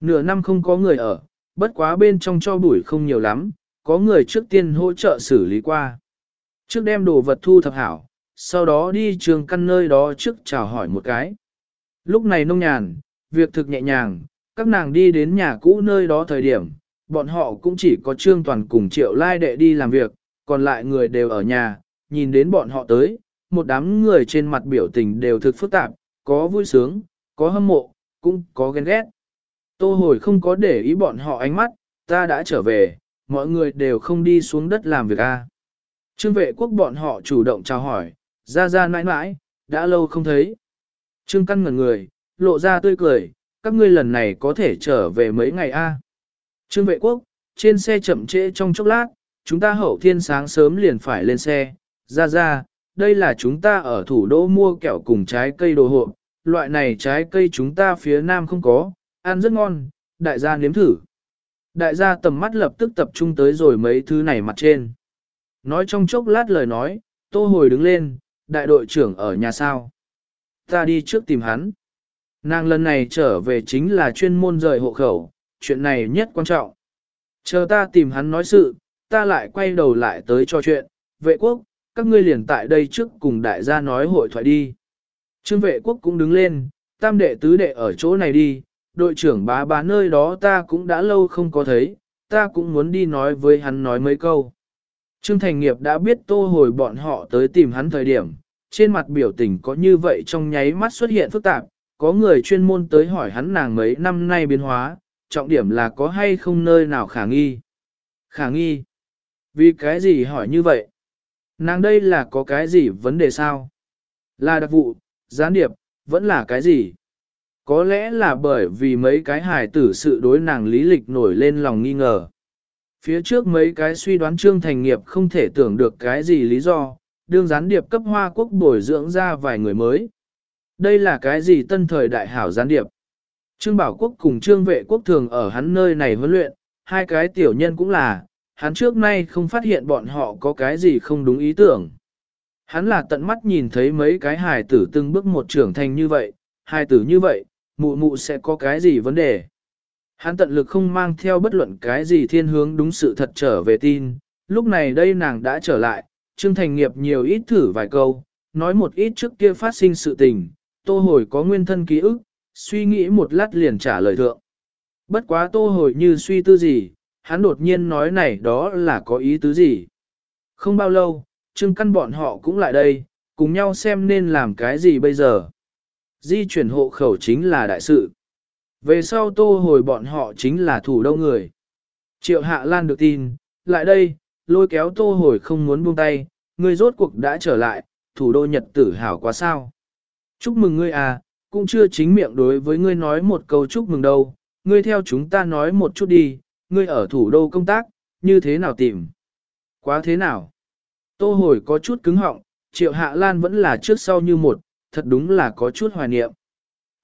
Speaker 1: Nửa năm không có người ở, bất quá bên trong cho bụi không nhiều lắm, có người trước tiên hỗ trợ xử lý qua. Trước đem đồ vật thu thập hảo, sau đó đi trường căn nơi đó trước chào hỏi một cái. Lúc này nông nhàn, việc thực nhẹ nhàng, các nàng đi đến nhà cũ nơi đó thời điểm, bọn họ cũng chỉ có trương toàn cùng triệu lai đệ đi làm việc, còn lại người đều ở nhà, nhìn đến bọn họ tới, một đám người trên mặt biểu tình đều thực phức tạp, có vui sướng, có hâm mộ, cũng có ghen ghét. Tô hồi không có để ý bọn họ ánh mắt, ta đã trở về, mọi người đều không đi xuống đất làm việc a. Trương vệ quốc bọn họ chủ động chào hỏi, ra ra mãi mãi, đã lâu không thấy. Trương căn ngẩn người, lộ ra tươi cười, các ngươi lần này có thể trở về mấy ngày a? Trương vệ quốc, trên xe chậm trễ trong chốc lát, chúng ta hậu thiên sáng sớm liền phải lên xe, ra ra, đây là chúng ta ở thủ đô mua kẹo cùng trái cây đồ hộp, loại này trái cây chúng ta phía nam không có, ăn rất ngon, đại gia nếm thử. Đại gia tầm mắt lập tức tập trung tới rồi mấy thứ này mặt trên. Nói trong chốc lát lời nói, tô hồi đứng lên, đại đội trưởng ở nhà sao. Ta đi trước tìm hắn. Nàng lần này trở về chính là chuyên môn rời hộ khẩu, chuyện này nhất quan trọng. Chờ ta tìm hắn nói sự, ta lại quay đầu lại tới cho chuyện, vệ quốc, các ngươi liền tại đây trước cùng đại gia nói hội thoại đi. Trương vệ quốc cũng đứng lên, tam đệ tứ đệ ở chỗ này đi, đội trưởng bá bá nơi đó ta cũng đã lâu không có thấy, ta cũng muốn đi nói với hắn nói mấy câu. Trương Thành Nghiệp đã biết tô hồi bọn họ tới tìm hắn thời điểm, trên mặt biểu tình có như vậy trong nháy mắt xuất hiện phức tạp, có người chuyên môn tới hỏi hắn nàng mấy năm nay biến hóa, trọng điểm là có hay không nơi nào khả nghi. Khả nghi? Vì cái gì hỏi như vậy? Nàng đây là có cái gì vấn đề sao? Là đặc vụ, gián điệp, vẫn là cái gì? Có lẽ là bởi vì mấy cái hài tử sự đối nàng lý lịch nổi lên lòng nghi ngờ. Phía trước mấy cái suy đoán trương thành nghiệp không thể tưởng được cái gì lý do, đương gián điệp cấp hoa quốc bồi dưỡng ra vài người mới. Đây là cái gì tân thời đại hảo gián điệp? Trương Bảo Quốc cùng Trương Vệ Quốc thường ở hắn nơi này huấn luyện, hai cái tiểu nhân cũng là, hắn trước nay không phát hiện bọn họ có cái gì không đúng ý tưởng. Hắn là tận mắt nhìn thấy mấy cái hài tử từng bước một trưởng thành như vậy, hài tử như vậy, mụ mụ sẽ có cái gì vấn đề. Hắn tận lực không mang theo bất luận cái gì thiên hướng đúng sự thật trở về tin, lúc này đây nàng đã trở lại, Trương Thành Nghiệp nhiều ít thử vài câu, nói một ít trước kia phát sinh sự tình, tô hồi có nguyên thân ký ức, suy nghĩ một lát liền trả lời thượng. Bất quá tô hồi như suy tư gì, hắn đột nhiên nói này đó là có ý tứ gì. Không bao lâu, Trương Căn bọn họ cũng lại đây, cùng nhau xem nên làm cái gì bây giờ. Di chuyển hộ khẩu chính là đại sự. Về sau tô hồi bọn họ chính là thủ đô người. Triệu Hạ Lan được tin, lại đây, lôi kéo tô hồi không muốn buông tay, người rốt cuộc đã trở lại, thủ đô Nhật tử hảo quá sao. Chúc mừng ngươi à, cũng chưa chính miệng đối với ngươi nói một câu chúc mừng đâu, ngươi theo chúng ta nói một chút đi, ngươi ở thủ đô công tác, như thế nào tìm? Quá thế nào? Tô hồi có chút cứng họng, triệu hạ lan vẫn là trước sau như một, thật đúng là có chút hoài niệm.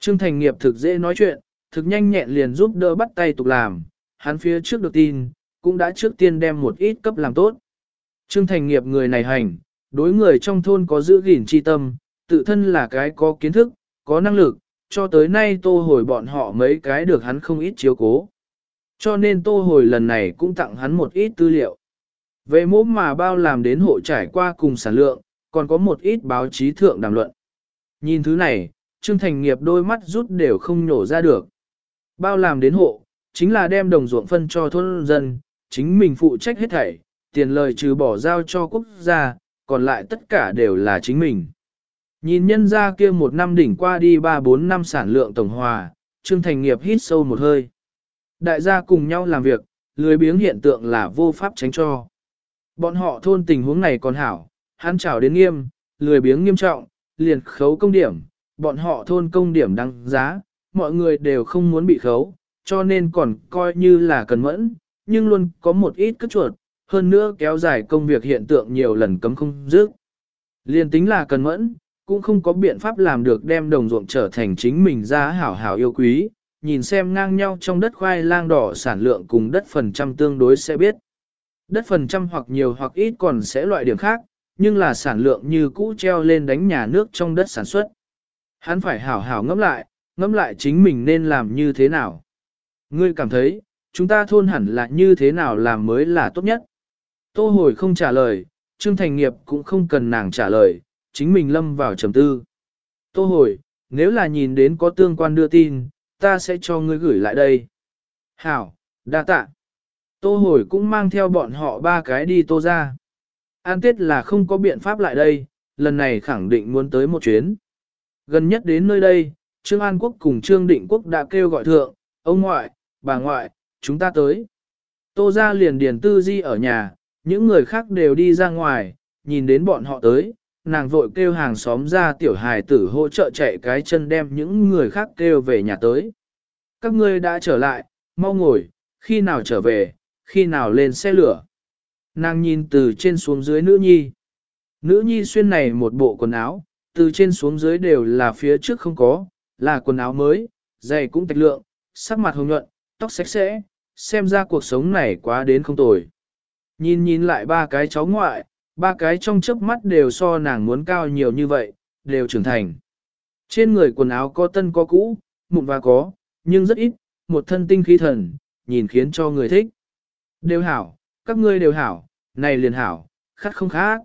Speaker 1: Trương Thành nghiệp thực dễ nói chuyện, thực nhanh nhẹn liền giúp đỡ bắt tay tục làm, hắn phía trước được tin, cũng đã trước tiên đem một ít cấp làm tốt. Trương Thành nghiệp người này hành, đối người trong thôn có giữ gìn chi tâm, tự thân là cái có kiến thức, có năng lực, cho tới nay tô hồi bọn họ mấy cái được hắn không ít chiếu cố. Cho nên tô hồi lần này cũng tặng hắn một ít tư liệu. Về mốm mà bao làm đến hộ trải qua cùng sản lượng, còn có một ít báo chí thượng đàm luận. Nhìn thứ này, Trương Thành nghiệp đôi mắt rút đều không nhổ ra được. Bao làm đến hộ, chính là đem đồng ruộng phân cho thôn dân, chính mình phụ trách hết thảy, tiền lời trừ bỏ giao cho quốc gia, còn lại tất cả đều là chính mình. Nhìn nhân ra kia một năm đỉnh qua đi 3-4 năm sản lượng tổng hòa, Trương Thành nghiệp hít sâu một hơi. Đại gia cùng nhau làm việc, lười biếng hiện tượng là vô pháp tránh cho. Bọn họ thôn tình huống này còn hảo, hắn chào đến nghiêm, lười biếng nghiêm trọng, liền khấu công điểm, bọn họ thôn công điểm đăng giá, mọi người đều không muốn bị khấu, cho nên còn coi như là cần mẫn, nhưng luôn có một ít cất chuột, hơn nữa kéo dài công việc hiện tượng nhiều lần cấm không dứt. liền tính là cần mẫn, cũng không có biện pháp làm được đem đồng ruộng trở thành chính mình ra hảo hảo yêu quý, nhìn xem ngang nhau trong đất khoai lang đỏ sản lượng cùng đất phần trăm tương đối sẽ biết. Đất phần trăm hoặc nhiều hoặc ít còn sẽ loại điểm khác, nhưng là sản lượng như cũ treo lên đánh nhà nước trong đất sản xuất. Hắn phải hảo hảo ngẫm lại, ngẫm lại chính mình nên làm như thế nào. Ngươi cảm thấy, chúng ta thôn hẳn là như thế nào làm mới là tốt nhất. Tô hồi không trả lời, Trương Thành Nghiệp cũng không cần nàng trả lời, chính mình lâm vào trầm tư. Tô hồi, nếu là nhìn đến có tương quan đưa tin, ta sẽ cho ngươi gửi lại đây. Hảo, đa tạ. Tô hồi cũng mang theo bọn họ ba cái đi tô ra. An tiết là không có biện pháp lại đây, lần này khẳng định muốn tới một chuyến. Gần nhất đến nơi đây, Trương An Quốc cùng Trương Định Quốc đã kêu gọi thượng, ông ngoại, bà ngoại, chúng ta tới. Tô ra liền điền tư di ở nhà, những người khác đều đi ra ngoài, nhìn đến bọn họ tới, nàng vội kêu hàng xóm ra tiểu hài tử hỗ trợ chạy cái chân đem những người khác kêu về nhà tới. Các ngươi đã trở lại, mau ngồi, khi nào trở về, khi nào lên xe lửa. Nàng nhìn từ trên xuống dưới nữ nhi. Nữ nhi xuyên này một bộ quần áo, từ trên xuống dưới đều là phía trước không có, là quần áo mới, giày cũng tạch lượng, sắc mặt hồng nhuận, tóc sạch sẽ, xem ra cuộc sống này quá đến không tồi. Nhìn nhìn lại ba cái cháu ngoại, ba cái trong chớp mắt đều so nàng muốn cao nhiều như vậy, đều trưởng thành. Trên người quần áo có tân có cũ, mụn và có, nhưng rất ít, một thân tinh khí thần, nhìn khiến cho người thích. Đều hảo, các ngươi đều hảo, này liền hảo, khát không khát.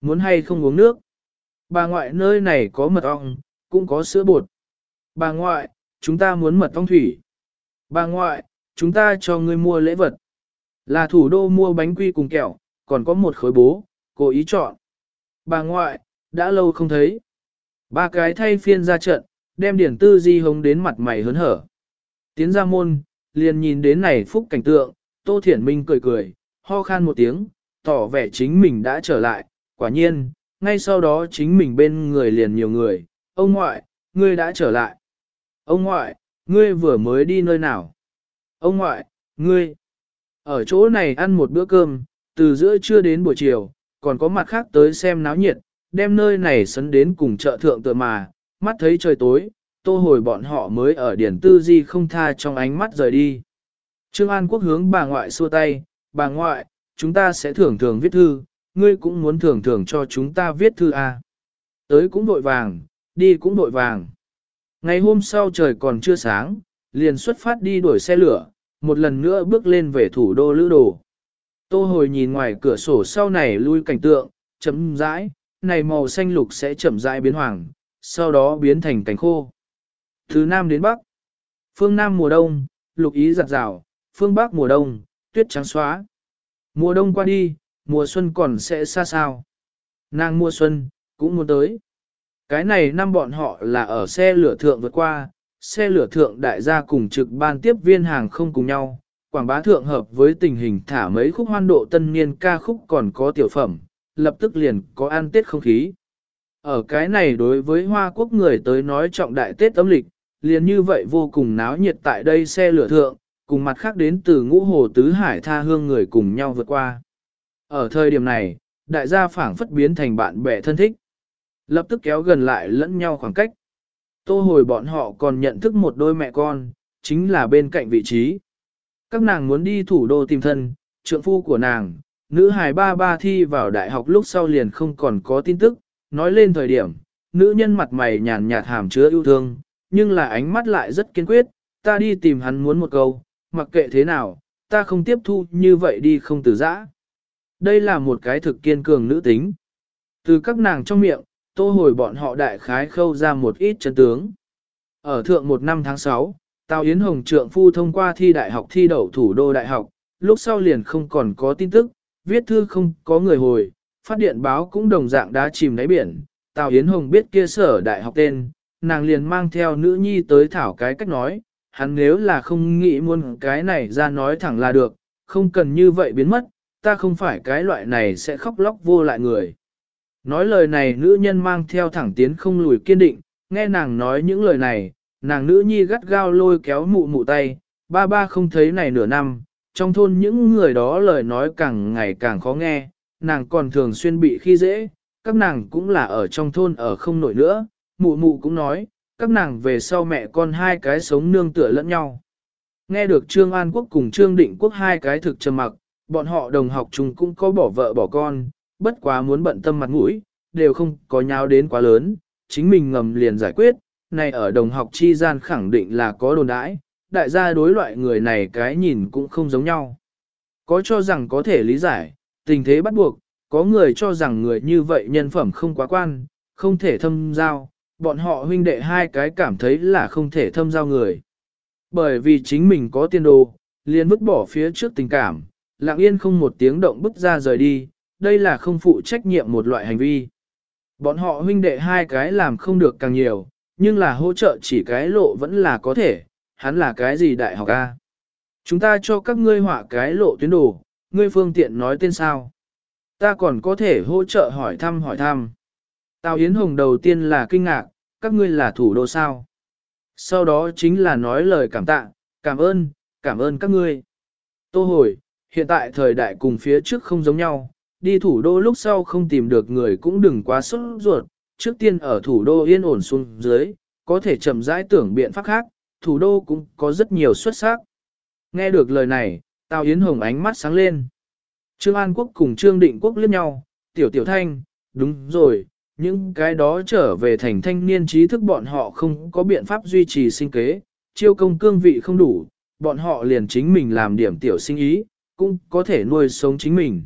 Speaker 1: Muốn hay không uống nước. Bà ngoại nơi này có mật ong, cũng có sữa bột. Bà ngoại, chúng ta muốn mật ong thủy. Bà ngoại, chúng ta cho ngươi mua lễ vật. Là thủ đô mua bánh quy cùng kẹo, còn có một khối bố, cố ý chọn. Bà ngoại, đã lâu không thấy. Ba cái thay phiên ra trận, đem điển tư di hống đến mặt mày hớn hở. Tiến ra môn, liền nhìn đến này phúc cảnh tượng, Tô Thiển Minh cười cười, ho khan một tiếng, tỏ vẻ chính mình đã trở lại, quả nhiên, ngay sau đó chính mình bên người liền nhiều người, ông ngoại, ngươi đã trở lại. Ông ngoại, ngươi vừa mới đi nơi nào? Ông ngoại, ngươi, ở chỗ này ăn một bữa cơm, từ giữa trưa đến buổi chiều, còn có mặt khác tới xem náo nhiệt, đem nơi này sấn đến cùng chợ thượng tựa mà, mắt thấy trời tối, tô hồi bọn họ mới ở điển tư di không tha trong ánh mắt rời đi. Trương An Quốc hướng bà ngoại xua tay, bà ngoại, chúng ta sẽ thường thường viết thư, ngươi cũng muốn thường thường cho chúng ta viết thư à. Tới cũng đội vàng, đi cũng đội vàng. Ngày hôm sau trời còn chưa sáng, liền xuất phát đi đuổi xe lửa, một lần nữa bước lên về thủ đô lữ đồ. Tô hồi nhìn ngoài cửa sổ sau này lui cảnh tượng, chấm rãi, này màu xanh lục sẽ chậm rãi biến hoàng, sau đó biến thành cảnh khô. Từ Nam đến Bắc, phương Nam mùa đông, lục ý giặt rào, phương Bắc mùa đông, tuyết trắng xóa. Mùa đông qua đi, mùa xuân còn sẽ xa sao. Nàng mùa xuân, cũng muốn tới. Cái này năm bọn họ là ở xe lửa thượng vượt qua, xe lửa thượng đại gia cùng trực ban tiếp viên hàng không cùng nhau, quảng bá thượng hợp với tình hình thả mấy khúc hoan độ tân niên ca khúc còn có tiểu phẩm, lập tức liền có ăn tết không khí. Ở cái này đối với Hoa Quốc người tới nói trọng đại Tết âm lịch, liền như vậy vô cùng náo nhiệt tại đây xe lửa thượng, cùng mặt khác đến từ ngũ hồ tứ hải tha hương người cùng nhau vượt qua. Ở thời điểm này, đại gia phảng phất biến thành bạn bè thân thích. Lập tức kéo gần lại lẫn nhau khoảng cách. Tô hồi bọn họ còn nhận thức một đôi mẹ con, chính là bên cạnh vị trí. Các nàng muốn đi thủ đô tìm thân, trượng phu của nàng, nữ hài ba ba thi vào đại học lúc sau liền không còn có tin tức, nói lên thời điểm, nữ nhân mặt mày nhàn nhạt hàm chứa yêu thương, nhưng là ánh mắt lại rất kiên quyết, ta đi tìm hắn muốn một câu, mặc kệ thế nào, ta không tiếp thu như vậy đi không từ giã. Đây là một cái thực kiên cường nữ tính. Từ các nàng trong miệng, tô hồi bọn họ đại khái khâu ra một ít chân tướng. Ở thượng một năm tháng 6, Tào Yến Hồng trượng phu thông qua thi đại học thi đậu thủ đô đại học, lúc sau liền không còn có tin tức, viết thư không có người hồi, phát điện báo cũng đồng dạng đã chìm đáy biển. Tào Yến Hồng biết kia sở đại học tên, nàng liền mang theo nữ nhi tới thảo cái cách nói, hắn nếu là không nghĩ muốn cái này ra nói thẳng là được, không cần như vậy biến mất, ta không phải cái loại này sẽ khóc lóc vô lại người. Nói lời này nữ nhân mang theo thẳng tiến không lùi kiên định, nghe nàng nói những lời này, nàng nữ nhi gắt gao lôi kéo mụ mụ tay, ba ba không thấy này nửa năm, trong thôn những người đó lời nói càng ngày càng khó nghe, nàng còn thường xuyên bị khi dễ, các nàng cũng là ở trong thôn ở không nổi nữa, mụ mụ cũng nói, các nàng về sau mẹ con hai cái sống nương tựa lẫn nhau. Nghe được Trương An Quốc cùng Trương Định Quốc hai cái thực trầm mặc, bọn họ đồng học chung cũng có bỏ vợ bỏ con, bất quá muốn bận tâm mặt mũi, đều không có nháo đến quá lớn, chính mình ngầm liền giải quyết, này ở đồng học chi gian khẳng định là có đồn đãi, đại gia đối loại người này cái nhìn cũng không giống nhau. Có cho rằng có thể lý giải, tình thế bắt buộc, có người cho rằng người như vậy nhân phẩm không quá quan, không thể thâm giao, bọn họ huynh đệ hai cái cảm thấy là không thể thâm giao người. Bởi vì chính mình có tiền đồ, liền vứt bỏ phía trước tình cảm, lặng yên không một tiếng động bứt ra rời đi, đây là không phụ trách nhiệm một loại hành vi. Bọn họ huynh đệ hai cái làm không được càng nhiều, nhưng là hỗ trợ chỉ cái lộ vẫn là có thể, hắn là cái gì đại học A. Chúng ta cho các ngươi họa cái lộ tuyến đồ, ngươi phương tiện nói tên sao. Ta còn có thể hỗ trợ hỏi thăm hỏi thăm. Tào Yến Hồng đầu tiên là kinh ngạc, các ngươi là thủ đô sao. Sau đó chính là nói lời cảm tạ, cảm ơn, cảm ơn các ngươi. Tô hồi, hiện tại thời đại cùng phía trước không giống nhau, đi thủ đô lúc sau không tìm được người cũng đừng quá sốt ruột, trước tiên ở thủ đô yên ổn xuống dưới, có thể chậm rãi tưởng biện pháp khác, thủ đô cũng có rất nhiều xuất sắc. Nghe được lời này, Tào Yến Hồng ánh mắt sáng lên. Trương An Quốc cùng Trương Định Quốc liếc nhau, tiểu tiểu thanh, đúng rồi, những cái đó trở về thành thanh niên trí thức bọn họ không có biện pháp duy trì sinh kế, chiêu công cương vị không đủ, bọn họ liền chính mình làm điểm tiểu sinh ý, cũng có thể nuôi sống chính mình.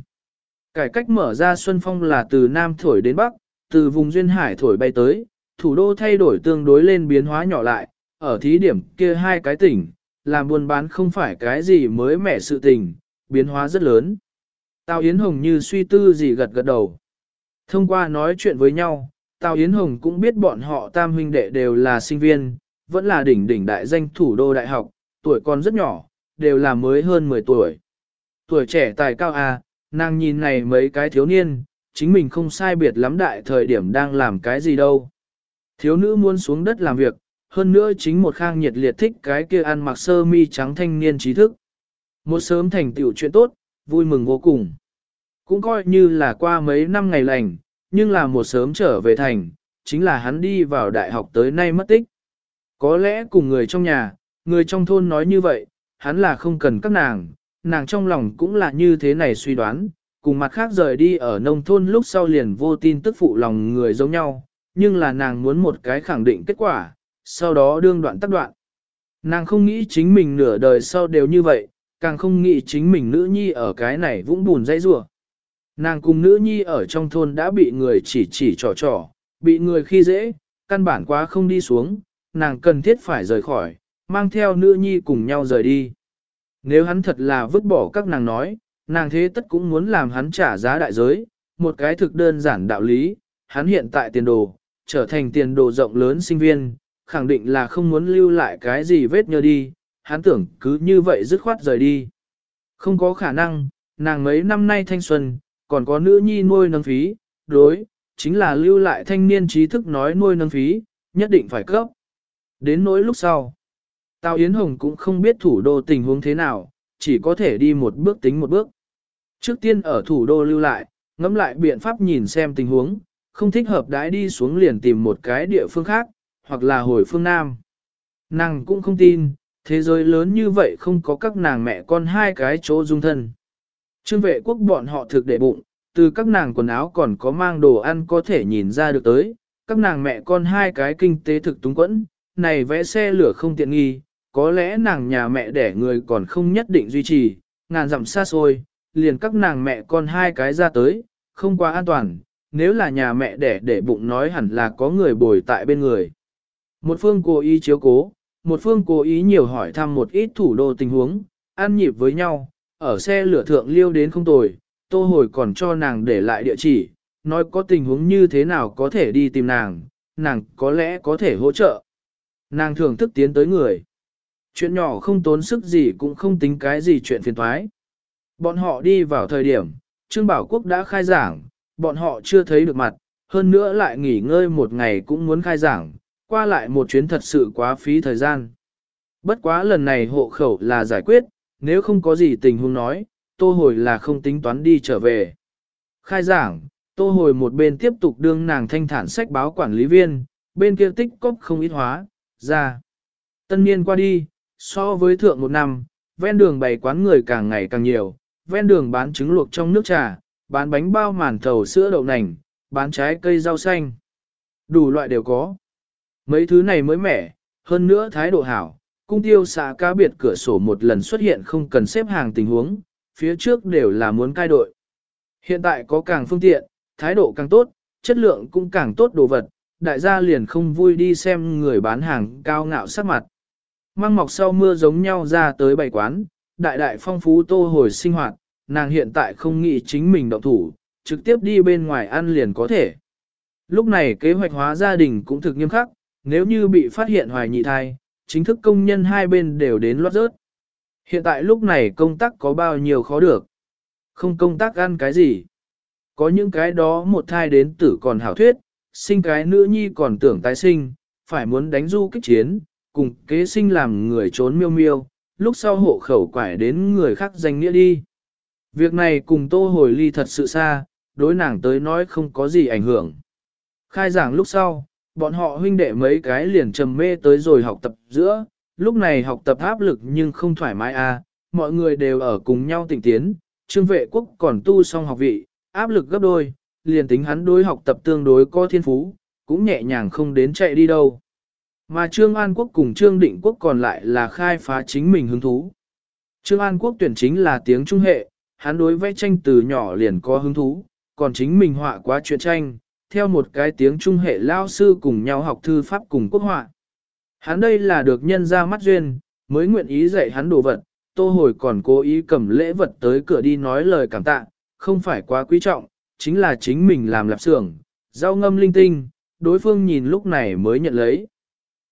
Speaker 1: Cải cách mở ra Xuân Phong là từ Nam thổi đến Bắc, từ vùng Duyên Hải thổi bay tới, thủ đô thay đổi tương đối lên biến hóa nhỏ lại, ở thí điểm kia hai cái tỉnh, làm buôn bán không phải cái gì mới mẻ sự tình, biến hóa rất lớn. Tào Yến Hồng như suy tư gì gật gật đầu. Thông qua nói chuyện với nhau, Tào Yến Hồng cũng biết bọn họ tam huynh đệ đều là sinh viên, vẫn là đỉnh đỉnh đại danh thủ đô đại học, tuổi còn rất nhỏ, đều là mới hơn 10 tuổi. Tuổi trẻ tài cao à, nàng nhìn này mấy cái thiếu niên, chính mình không sai biệt lắm đại thời điểm đang làm cái gì đâu. Thiếu nữ muốn xuống đất làm việc, hơn nữa chính một khang nhiệt liệt thích cái kia ăn mặc sơ mi trắng thanh niên trí thức. Một sớm thành tựu chuyện tốt, vui mừng vô cùng. Cũng coi như là qua mấy năm ngày lành, nhưng là một sớm trở về thành, chính là hắn đi vào đại học tới nay mất tích. Có lẽ cùng người trong nhà, người trong thôn nói như vậy, hắn là không cần các nàng, nàng trong lòng cũng là như thế này suy đoán, cùng mặt khác rời đi ở nông thôn lúc sau liền vô tin tức phụ lòng người giống nhau, nhưng là nàng muốn một cái khẳng định kết quả, sau đó đương đoạn tắt đoạn. Nàng không nghĩ chính mình nửa đời sau đều như vậy, càng không nghĩ chính mình nữ nhi ở cái này vũng bùn dây rủa. Nàng cùng nữ nhi ở trong thôn đã bị người chỉ chỉ trò trò, bị người khi dễ, căn bản quá không đi xuống, nàng cần thiết phải rời khỏi, mang theo nữ nhi cùng nhau rời đi. Nếu hắn thật là vứt bỏ các nàng nói, nàng thế tất cũng muốn làm hắn trả giá đại giới, một cái thực đơn giản đạo lý, hắn hiện tại tiền đồ, trở thành tiền đồ rộng lớn sinh viên, khẳng định là không muốn lưu lại cái gì vết nhơ đi, hắn tưởng cứ như vậy dứt khoát rời đi. Không có khả năng, nàng mấy năm nay thanh xuân, còn có nữ nhi nuôi nâng phí, đối, chính là lưu lại thanh niên trí thức nói nuôi nâng phí, nhất định phải cấp. Đến nỗi lúc sau, Tào Yến Hồng cũng không biết thủ đô tình huống thế nào, chỉ có thể đi một bước tính một bước. Trước tiên ở thủ đô lưu lại, ngẫm lại biện pháp nhìn xem tình huống, không thích hợp đãi đi xuống liền tìm một cái địa phương khác, hoặc là hồi phương Nam. Nàng cũng không tin, thế giới lớn như vậy không có các nàng mẹ con hai cái chỗ dung thân. Trương vệ quốc bọn họ thực để bụng, từ các nàng quần áo còn có mang đồ ăn có thể nhìn ra được tới, các nàng mẹ con hai cái kinh tế thực túng quẫn, này vẽ xe lửa không tiện nghi, có lẽ nàng nhà mẹ đẻ người còn không nhất định duy trì, ngàn dặm xa xôi, liền các nàng mẹ con hai cái ra tới, không quá an toàn, nếu là nhà mẹ đẻ để bụng nói hẳn là có người bồi tại bên người. Một phương cố ý chiếu cố, một phương cố ý nhiều hỏi thăm một ít thủ đô tình huống, ăn nhịp với nhau, ở xe lửa thượng liêu đến không tồi, tô hồi còn cho nàng để lại địa chỉ, nói có tình huống như thế nào có thể đi tìm nàng, nàng có lẽ có thể hỗ trợ. Nàng thường thức tiến tới người. Chuyện nhỏ không tốn sức gì cũng không tính cái gì chuyện phiền thoái. Bọn họ đi vào thời điểm, Trương Bảo Quốc đã khai giảng, bọn họ chưa thấy được mặt, hơn nữa lại nghỉ ngơi một ngày cũng muốn khai giảng, qua lại một chuyến thật sự quá phí thời gian. Bất quá lần này hộ khẩu là giải quyết, nếu không có gì tình huống nói, tô hồi là không tính toán đi trở về. Khai giảng, tô hồi một bên tiếp tục đương nàng thanh thản sách báo quản lý viên, bên kia tích cóp không ít hóa, ra. Tân niên qua đi, so với thượng một năm, ven đường bày quán người càng ngày càng nhiều, ven đường bán trứng luộc trong nước trà, bán bánh bao màn thầu sữa đậu nành, bán trái cây rau xanh. Đủ loại đều có. Mấy thứ này mới mẻ, hơn nữa thái độ hảo, cung tiêu xã cá biệt cửa sổ một lần xuất hiện không cần xếp hàng tình huống, phía trước đều là muốn cai đội. Hiện tại có càng phương tiện, thái độ càng tốt, chất lượng cũng càng tốt đồ vật, đại gia liền không vui đi xem người bán hàng cao ngạo sắc mặt. Mang mọc sau mưa giống nhau ra tới bảy quán, đại đại phong phú tô hồi sinh hoạt, nàng hiện tại không nghĩ chính mình động thủ, trực tiếp đi bên ngoài ăn liền có thể. Lúc này kế hoạch hóa gia đình cũng thực nghiêm khắc, nếu như bị phát hiện hoài nhị thai, chính thức công nhân hai bên đều đến loát rớt. Hiện tại lúc này công tác có bao nhiêu khó được. Không công tác ăn cái gì. Có những cái đó một thai đến tử còn hảo thuyết, sinh cái nữ nhi còn tưởng tái sinh, phải muốn đánh du kích chiến, cùng kế sinh làm người trốn miêu miêu, lúc sau hộ khẩu quải đến người khác danh nghĩa đi. Việc này cùng tô hồi ly thật sự xa, đối nàng tới nói không có gì ảnh hưởng. Khai giảng lúc sau, bọn họ huynh đệ mấy cái liền trầm mê tới rồi học tập giữa, lúc này học tập áp lực nhưng không thoải mái à, mọi người đều ở cùng nhau tỉnh tiến, trương vệ quốc còn tu xong học vị, áp lực gấp đôi, liền tính hắn đối học tập tương đối có thiên phú, cũng nhẹ nhàng không đến chạy đi đâu. Mà Trương An Quốc cùng Trương Định Quốc còn lại là khai phá chính mình hứng thú. Trương An Quốc tuyển chính là tiếng trung hệ, hắn đối vẽ tranh từ nhỏ liền có hứng thú, còn chính mình họa quá chuyện tranh, theo một cái tiếng trung hệ lao sư cùng nhau học thư pháp cùng quốc họa. Hắn đây là được nhân ra mắt duyên, mới nguyện ý dạy hắn đồ vật, tô hồi còn cố ý cầm lễ vật tới cửa đi nói lời cảm tạ, không phải quá quý trọng, chính là chính mình làm lạp xưởng, rau ngâm linh tinh, đối phương nhìn lúc này mới nhận lấy.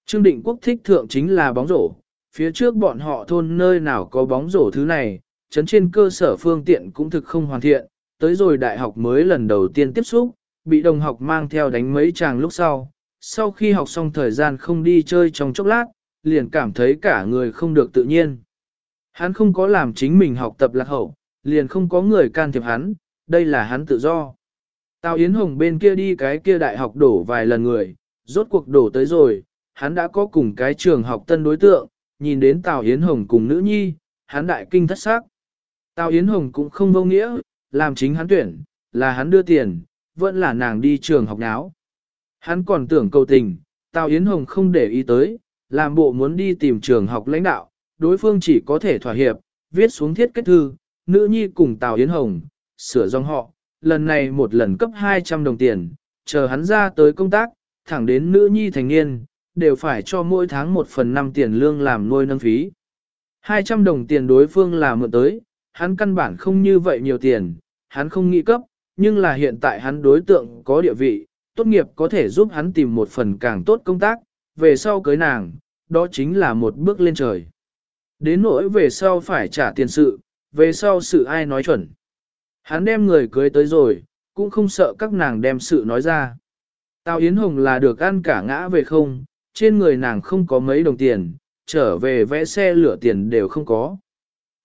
Speaker 1: Trương Định Quốc thích thượng chính là bóng rổ, phía trước bọn họ thôn nơi nào có bóng rổ thứ này, chấn trên cơ sở phương tiện cũng thực không hoàn thiện, tới rồi đại học mới lần đầu tiên tiếp xúc, bị đồng học mang theo đánh mấy chàng lúc sau. Sau khi học xong thời gian không đi chơi trong chốc lát, liền cảm thấy cả người không được tự nhiên. Hắn không có làm chính mình học tập lạc hậu, liền không có người can thiệp hắn, đây là hắn tự do. Tào Yến Hồng bên kia đi cái kia đại học đổ vài lần người, rốt cuộc đổ tới rồi, hắn đã có cùng cái trường học tân đối tượng, nhìn đến Tào Yến Hồng cùng nữ nhi, hắn đại kinh thất xác. Tào Yến Hồng cũng không vô nghĩa, làm chính hắn tuyển, là hắn đưa tiền, vẫn là nàng đi trường học náo. Hắn còn tưởng cầu tình, Tào Yến Hồng không để ý tới, làm bộ muốn đi tìm trường học lãnh đạo, đối phương chỉ có thể thỏa hiệp, viết xuống thiết kết thư, nữ nhi cùng Tào Yến Hồng, sửa dòng họ, lần này một lần cấp 200 đồng tiền, chờ hắn ra tới công tác, thẳng đến nữ nhi thành niên, đều phải cho mỗi tháng một phần năm tiền lương làm nuôi nâng phí. 200 đồng tiền đối phương là mượn tới, hắn căn bản không như vậy nhiều tiền, hắn không nghĩ cấp, nhưng là hiện tại hắn đối tượng có địa vị, tốt nghiệp có thể giúp hắn tìm một phần càng tốt công tác, về sau cưới nàng, đó chính là một bước lên trời. Đến nỗi về sau phải trả tiền sự, về sau sự ai nói chuẩn. Hắn đem người cưới tới rồi, cũng không sợ các nàng đem sự nói ra. Tào Yến Hồng là được ăn cả ngã về không, trên người nàng không có mấy đồng tiền, trở về vẽ xe lửa tiền đều không có.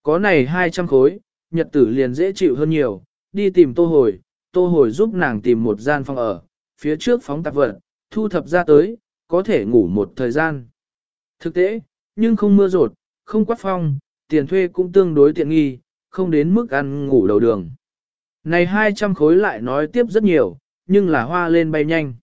Speaker 1: Có này 200 khối, nhật tử liền dễ chịu hơn nhiều, đi tìm tô hồi, tô hồi giúp nàng tìm một gian phòng ở, phía trước phóng tạp vật, thu thập ra tới, có thể ngủ một thời gian. Thực tế, nhưng không mưa rột, không quát phong, tiền thuê cũng tương đối tiện nghi, không đến mức ăn ngủ đầu đường. Này 200 khối lại nói tiếp rất nhiều, nhưng là hoa lên bay nhanh.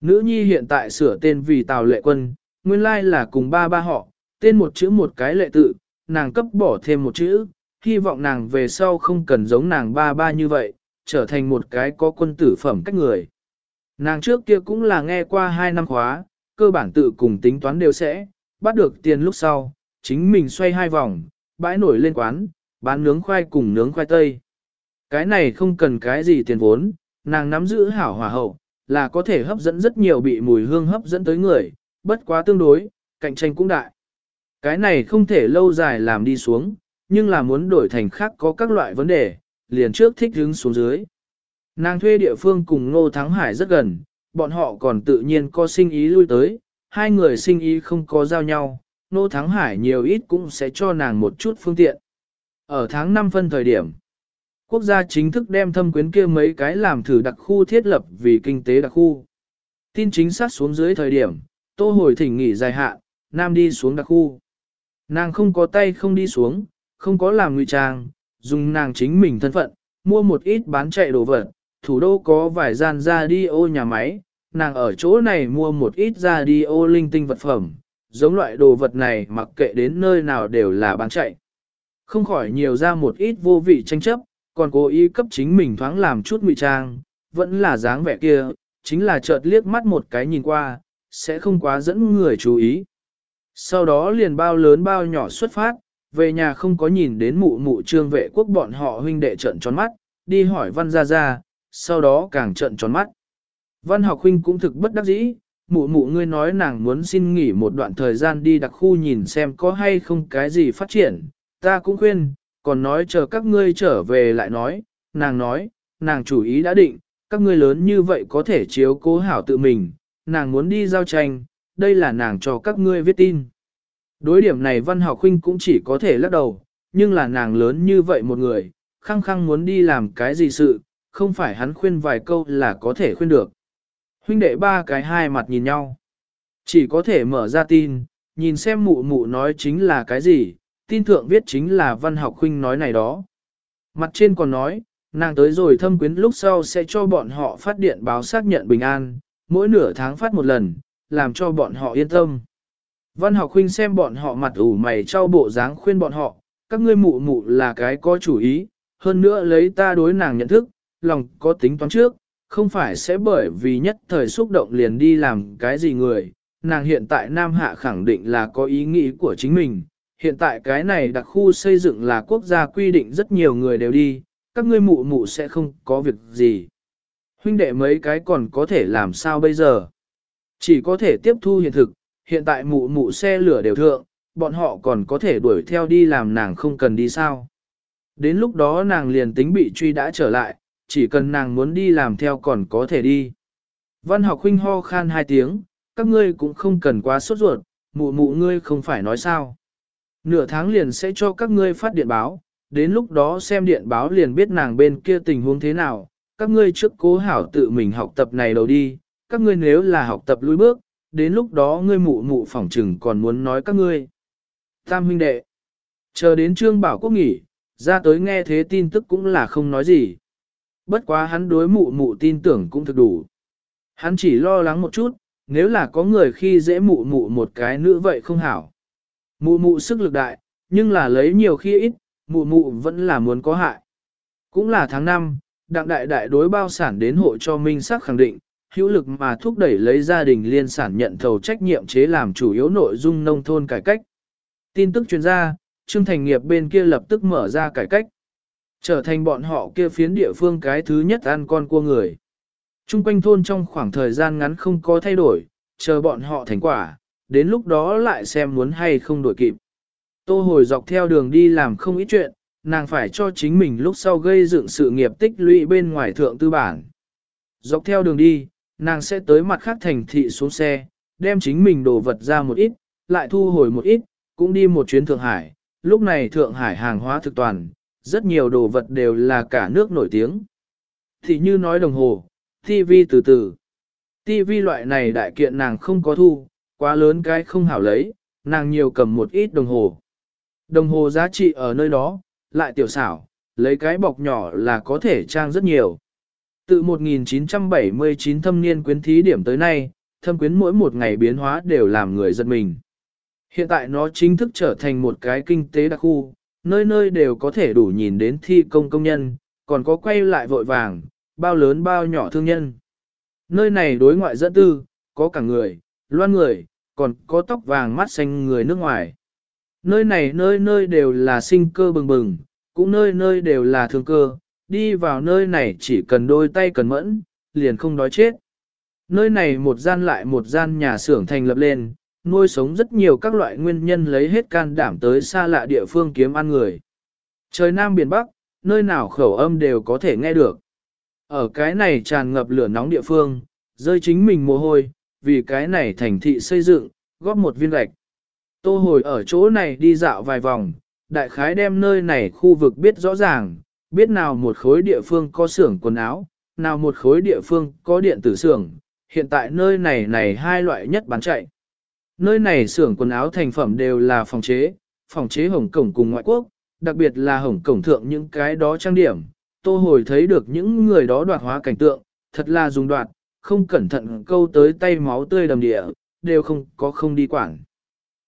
Speaker 1: Nữ nhi hiện tại sửa tên vì Tào Lệ Quân, nguyên lai là cùng ba ba họ, tên một chữ một cái lệ tự, nàng cấp bỏ thêm một chữ, hy vọng nàng về sau không cần giống nàng ba ba như vậy, trở thành một cái có quân tử phẩm cách người. Nàng trước kia cũng là nghe qua hai năm khóa, cơ bản tự cùng tính toán đều sẽ, bắt được tiền lúc sau, chính mình xoay hai vòng, bãi nổi lên quán, bán nướng khoai cùng nướng khoai tây. Cái này không cần cái gì tiền vốn, nàng nắm giữ hảo hòa hậu, là có thể hấp dẫn rất nhiều bị mùi hương hấp dẫn tới người, bất quá tương đối, cạnh tranh cũng đại. Cái này không thể lâu dài làm đi xuống, nhưng là muốn đổi thành khác có các loại vấn đề, liền trước thích hướng xuống dưới. Nàng thuê địa phương cùng Ngô Thắng Hải rất gần, bọn họ còn tự nhiên có sinh ý lui tới, hai người sinh ý không có giao nhau, Ngô Thắng Hải nhiều ít cũng sẽ cho nàng một chút phương tiện. Ở tháng 5 phân thời điểm, quốc gia chính thức đem thâm quyến kia mấy cái làm thử đặc khu thiết lập vì kinh tế đặc khu. Tin chính xác xuống dưới thời điểm, tô hồi thỉnh nghỉ dài hạn, nam đi xuống đặc khu. Nàng không có tay không đi xuống, không có làm ngụy trang, dùng nàng chính mình thân phận, mua một ít bán chạy đồ vật, thủ đô có vài gian ra đi ô nhà máy, nàng ở chỗ này mua một ít ra đi ô linh tinh vật phẩm, giống loại đồ vật này mặc kệ đến nơi nào đều là bán chạy. Không khỏi nhiều ra một ít vô vị tranh chấp, còn cố ý cấp chính mình thoáng làm chút ngụy trang, vẫn là dáng vẻ kia, chính là chợt liếc mắt một cái nhìn qua, sẽ không quá dẫn người chú ý. Sau đó liền bao lớn bao nhỏ xuất phát, về nhà không có nhìn đến mụ mụ trương vệ quốc bọn họ huynh đệ trận tròn mắt, đi hỏi văn ra ra, sau đó càng trận tròn mắt. Văn học huynh cũng thực bất đắc dĩ, mụ mụ ngươi nói nàng muốn xin nghỉ một đoạn thời gian đi đặc khu nhìn xem có hay không cái gì phát triển, ta cũng khuyên, còn nói chờ các ngươi trở về lại nói, nàng nói, nàng chủ ý đã định, các ngươi lớn như vậy có thể chiếu cố hảo tự mình, nàng muốn đi giao tranh, đây là nàng cho các ngươi viết tin. Đối điểm này văn học huynh cũng chỉ có thể lắc đầu, nhưng là nàng lớn như vậy một người, khăng khăng muốn đi làm cái gì sự, không phải hắn khuyên vài câu là có thể khuyên được. Huynh đệ ba cái hai mặt nhìn nhau. Chỉ có thể mở ra tin, nhìn xem mụ mụ nói chính là cái gì, tin thượng viết chính là văn học huynh nói này đó. Mặt trên còn nói, nàng tới rồi thâm quyến lúc sau sẽ cho bọn họ phát điện báo xác nhận bình an, mỗi nửa tháng phát một lần, làm cho bọn họ yên tâm. Văn học huynh xem bọn họ mặt ủ mày trao bộ dáng khuyên bọn họ, các ngươi mụ mụ là cái có chủ ý, hơn nữa lấy ta đối nàng nhận thức, lòng có tính toán trước, không phải sẽ bởi vì nhất thời xúc động liền đi làm cái gì người, nàng hiện tại Nam Hạ khẳng định là có ý nghĩ của chính mình, hiện tại cái này đặc khu xây dựng là quốc gia quy định rất nhiều người đều đi, các ngươi mụ mụ sẽ không có việc gì. Huynh đệ mấy cái còn có thể làm sao bây giờ? Chỉ có thể tiếp thu hiện thực, hiện tại mụ mụ xe lửa đều thượng, bọn họ còn có thể đuổi theo đi làm nàng không cần đi sao. Đến lúc đó nàng liền tính bị truy đã trở lại, chỉ cần nàng muốn đi làm theo còn có thể đi. Văn học huynh ho khan hai tiếng, các ngươi cũng không cần quá sốt ruột, mụ mụ ngươi không phải nói sao. Nửa tháng liền sẽ cho các ngươi phát điện báo, đến lúc đó xem điện báo liền biết nàng bên kia tình huống thế nào, các ngươi trước cố hảo tự mình học tập này đầu đi, các ngươi nếu là học tập lùi bước, đến lúc đó ngươi mụ mụ phỏng trừng còn muốn nói các ngươi. Tam huynh đệ, chờ đến trương bảo quốc nghỉ, ra tới nghe thế tin tức cũng là không nói gì. Bất quá hắn đối mụ mụ tin tưởng cũng thực đủ. Hắn chỉ lo lắng một chút, nếu là có người khi dễ mụ mụ một cái nữa vậy không hảo. Mụ mụ sức lực đại, nhưng là lấy nhiều khi ít, mụ mụ vẫn là muốn có hại. Cũng là tháng 5, đặng đại đại đối bao sản đến hộ cho minh sắc khẳng định, hữu lực mà thúc đẩy lấy gia đình liên sản nhận thầu trách nhiệm chế làm chủ yếu nội dung nông thôn cải cách. Tin tức chuyên gia, Trương Thành Nghiệp bên kia lập tức mở ra cải cách. Trở thành bọn họ kia phiến địa phương cái thứ nhất ăn con cua người. Trung quanh thôn trong khoảng thời gian ngắn không có thay đổi, chờ bọn họ thành quả, đến lúc đó lại xem muốn hay không đổi kịp. Tô hồi dọc theo đường đi làm không ít chuyện, nàng phải cho chính mình lúc sau gây dựng sự nghiệp tích lũy bên ngoài thượng tư bản. Dọc theo đường đi, nàng sẽ tới mặt khác thành thị xuống xe, đem chính mình đồ vật ra một ít, lại thu hồi một ít, cũng đi một chuyến Thượng Hải. Lúc này Thượng Hải hàng hóa thực toàn, rất nhiều đồ vật đều là cả nước nổi tiếng. Thì như nói đồng hồ, TV từ từ. TV loại này đại kiện nàng không có thu, quá lớn cái không hảo lấy, nàng nhiều cầm một ít đồng hồ. Đồng hồ giá trị ở nơi đó, lại tiểu xảo, lấy cái bọc nhỏ là có thể trang rất nhiều. Từ 1979 thâm niên quyến thí điểm tới nay, thâm quyến mỗi một ngày biến hóa đều làm người giật mình. Hiện tại nó chính thức trở thành một cái kinh tế đặc khu, nơi nơi đều có thể đủ nhìn đến thi công công nhân, còn có quay lại vội vàng, bao lớn bao nhỏ thương nhân. Nơi này đối ngoại dẫn tư, có cả người, loan người, còn có tóc vàng mắt xanh người nước ngoài. Nơi này nơi nơi đều là sinh cơ bừng bừng, cũng nơi nơi đều là thương cơ, đi vào nơi này chỉ cần đôi tay cần mẫn, liền không đói chết. Nơi này một gian lại một gian nhà xưởng thành lập lên, nuôi sống rất nhiều các loại nguyên nhân lấy hết can đảm tới xa lạ địa phương kiếm ăn người. Trời Nam Biển Bắc, nơi nào khẩu âm đều có thể nghe được. Ở cái này tràn ngập lửa nóng địa phương, rơi chính mình mồ hôi, vì cái này thành thị xây dựng, góp một viên gạch. Tô hồi ở chỗ này đi dạo vài vòng, đại khái đem nơi này khu vực biết rõ ràng, biết nào một khối địa phương có xưởng quần áo, nào một khối địa phương có điện tử xưởng, hiện tại nơi này này hai loại nhất bán chạy. Nơi này xưởng quần áo thành phẩm đều là phòng chế, phòng chế Hồng Cổng cùng ngoại quốc, đặc biệt là Hồng Cổng thượng những cái đó trang điểm. Tô hồi thấy được những người đó đoạt hóa cảnh tượng, thật là dùng đoạt, không cẩn thận câu tới tay máu tươi đầm địa, đều không có không đi quảng.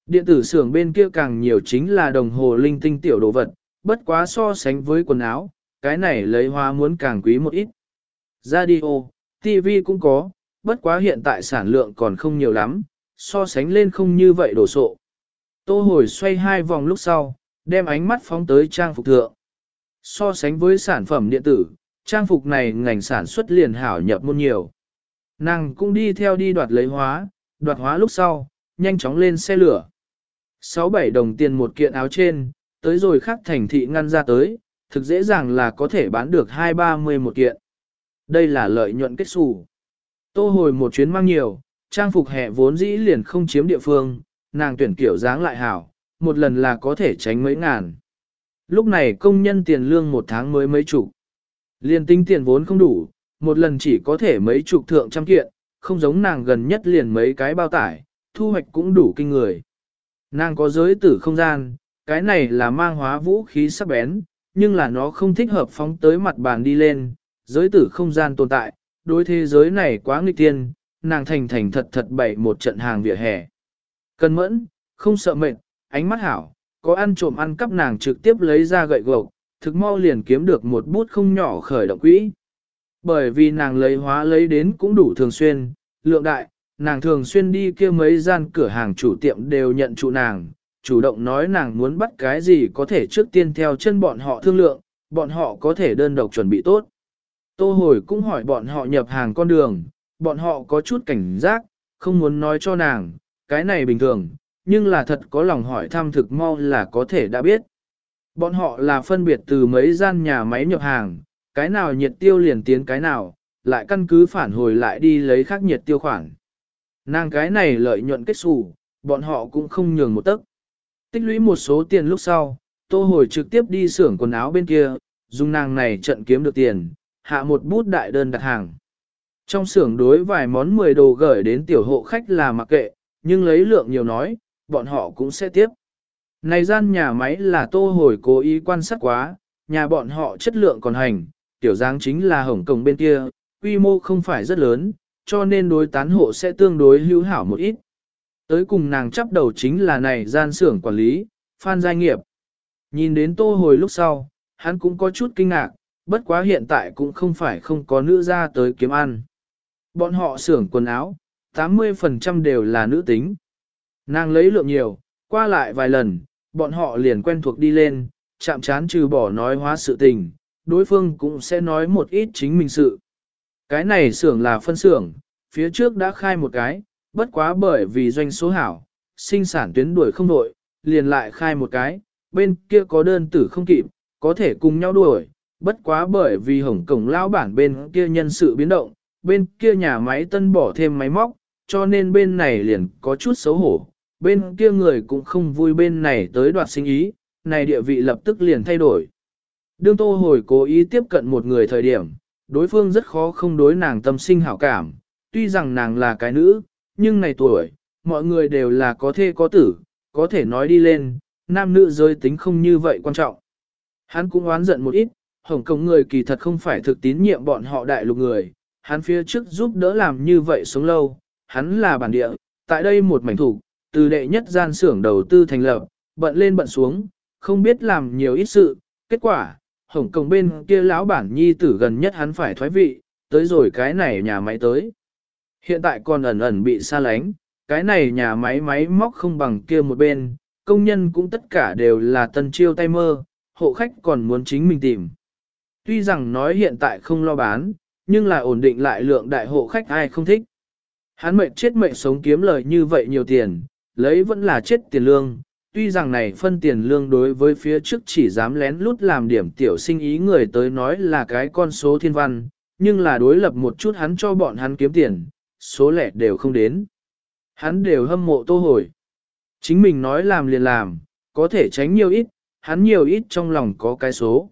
Speaker 1: Điện tử xưởng bên kia càng nhiều chính là đồng hồ linh tinh tiểu đồ vật, bất quá so sánh với quần áo, cái này lấy hoa muốn càng quý một ít. Radio, TV cũng có, bất quá hiện tại sản lượng còn không nhiều lắm, so sánh lên không như vậy đổ sộ. Tô hồi xoay hai vòng lúc sau, đem ánh mắt phóng tới trang phục thượng. So sánh với sản phẩm điện tử, trang phục này ngành sản xuất liền hảo nhập môn nhiều. Nàng cũng đi theo đi đoạt lấy hóa, đoạt hóa lúc sau, nhanh chóng lên xe lửa. 6-7 đồng tiền một kiện áo trên, tới rồi khắc thành thị ngăn ra tới, thực dễ dàng là có thể bán được 2-30 một kiện. Đây là lợi nhuận kết xù. Tô hồi một chuyến mang nhiều, trang phục hè vốn dĩ liền không chiếm địa phương, nàng tuyển kiểu dáng lại hảo, một lần là có thể tránh mấy ngàn. Lúc này công nhân tiền lương một tháng mới mấy chục. Liên tinh tiền vốn không đủ, một lần chỉ có thể mấy chục thượng trăm kiện, không giống nàng gần nhất liền mấy cái bao tải, thu hoạch cũng đủ kinh người. Nàng có giới tử không gian, cái này là mang hóa vũ khí sắc bén, nhưng là nó không thích hợp phóng tới mặt bàn đi lên, giới tử không gian tồn tại, đối thế giới này quá nghịch tiên, nàng thành thành thật thật bày một trận hàng vỉa hè. Cần mẫn, không sợ mệt, ánh mắt hảo, có ăn trộm ăn cắp nàng trực tiếp lấy ra gậy gộc, thực mau liền kiếm được một bút không nhỏ khởi động quỹ. Bởi vì nàng lấy hóa lấy đến cũng đủ thường xuyên, lượng đại, nàng thường xuyên đi kia mấy gian cửa hàng chủ tiệm đều nhận trụ nàng, chủ động nói nàng muốn bắt cái gì có thể trước tiên theo chân bọn họ thương lượng, bọn họ có thể đơn độc chuẩn bị tốt. Tô hồi cũng hỏi bọn họ nhập hàng con đường, bọn họ có chút cảnh giác, không muốn nói cho nàng, cái này bình thường, nhưng là thật có lòng hỏi thăm thực mau là có thể đã biết. Bọn họ là phân biệt từ mấy gian nhà máy nhập hàng, cái nào nhiệt tiêu liền tiến cái nào, lại căn cứ phản hồi lại đi lấy khác nhiệt tiêu khoản. Nàng cái này lợi nhuận kết xù, bọn họ cũng không nhường một tấc. Tích lũy một số tiền lúc sau, tô hồi trực tiếp đi xưởng quần áo bên kia, dùng nàng này trận kiếm được tiền, hạ một bút đại đơn đặt hàng. Trong xưởng đối vài món 10 đồ gửi đến tiểu hộ khách là mặc kệ, nhưng lấy lượng nhiều nói, bọn họ cũng sẽ tiếp. Này gian nhà máy là tô hồi cố ý quan sát quá, nhà bọn họ chất lượng còn hành, tiểu dáng chính là Hồng Kông bên kia, quy mô không phải rất lớn, cho nên đối tán hộ sẽ tương đối hữu hảo một ít. Tới cùng nàng chấp đầu chính là này gian xưởng quản lý, Phan Giai Nghiệp. Nhìn đến tô hồi lúc sau, hắn cũng có chút kinh ngạc, bất quá hiện tại cũng không phải không có nữ ra tới kiếm ăn. Bọn họ xưởng quần áo, 80% đều là nữ tính. Nàng lấy lượng nhiều, qua lại vài lần, bọn họ liền quen thuộc đi lên, chạm chán trừ bỏ nói hóa sự tình, đối phương cũng sẽ nói một ít chính mình sự. Cái này xưởng là phân xưởng, phía trước đã khai một cái, bất quá bởi vì doanh số hảo, sinh sản tuyến đuổi không đội, liền lại khai một cái, bên kia có đơn tử không kịp, có thể cùng nhau đuổi, bất quá bởi vì hồng cổng lao bản bên kia nhân sự biến động, bên kia nhà máy tân bỏ thêm máy móc, cho nên bên này liền có chút xấu hổ, bên kia người cũng không vui bên này tới đoạt sinh ý, này địa vị lập tức liền thay đổi. Đương tô hồi cố ý tiếp cận một người thời điểm, đối phương rất khó không đối nàng tâm sinh hảo cảm, tuy rằng nàng là cái nữ, nhưng này tuổi, mọi người đều là có thê có tử, có thể nói đi lên, nam nữ giới tính không như vậy quan trọng. Hắn cũng oán giận một ít, Hồng Kông người kỳ thật không phải thực tín nhiệm bọn họ đại lục người, hắn phía trước giúp đỡ làm như vậy sống lâu, hắn là bản địa, tại đây một mảnh thủ, từ đệ nhất gian xưởng đầu tư thành lập, bận lên bận xuống, không biết làm nhiều ít sự, kết quả, Hồng Kông bên kia lão bản nhi tử gần nhất hắn phải thoái vị, tới rồi cái này nhà máy tới. Hiện tại còn ẩn ẩn bị xa lánh, cái này nhà máy máy móc không bằng kia một bên, công nhân cũng tất cả đều là tân chiêu tay mơ, hộ khách còn muốn chính mình tìm. Tuy rằng nói hiện tại không lo bán, nhưng là ổn định lại lượng đại hộ khách ai không thích. Hắn mệnh chết mệnh sống kiếm lời như vậy nhiều tiền, lấy vẫn là chết tiền lương. Tuy rằng này phân tiền lương đối với phía trước chỉ dám lén lút làm điểm tiểu sinh ý người tới nói là cái con số thiên văn, nhưng là đối lập một chút hắn cho bọn hắn kiếm tiền, số lẻ đều không đến. Hắn đều hâm mộ tô hồi. Chính mình nói làm liền làm, có thể tránh nhiều ít, hắn nhiều ít trong lòng có cái số.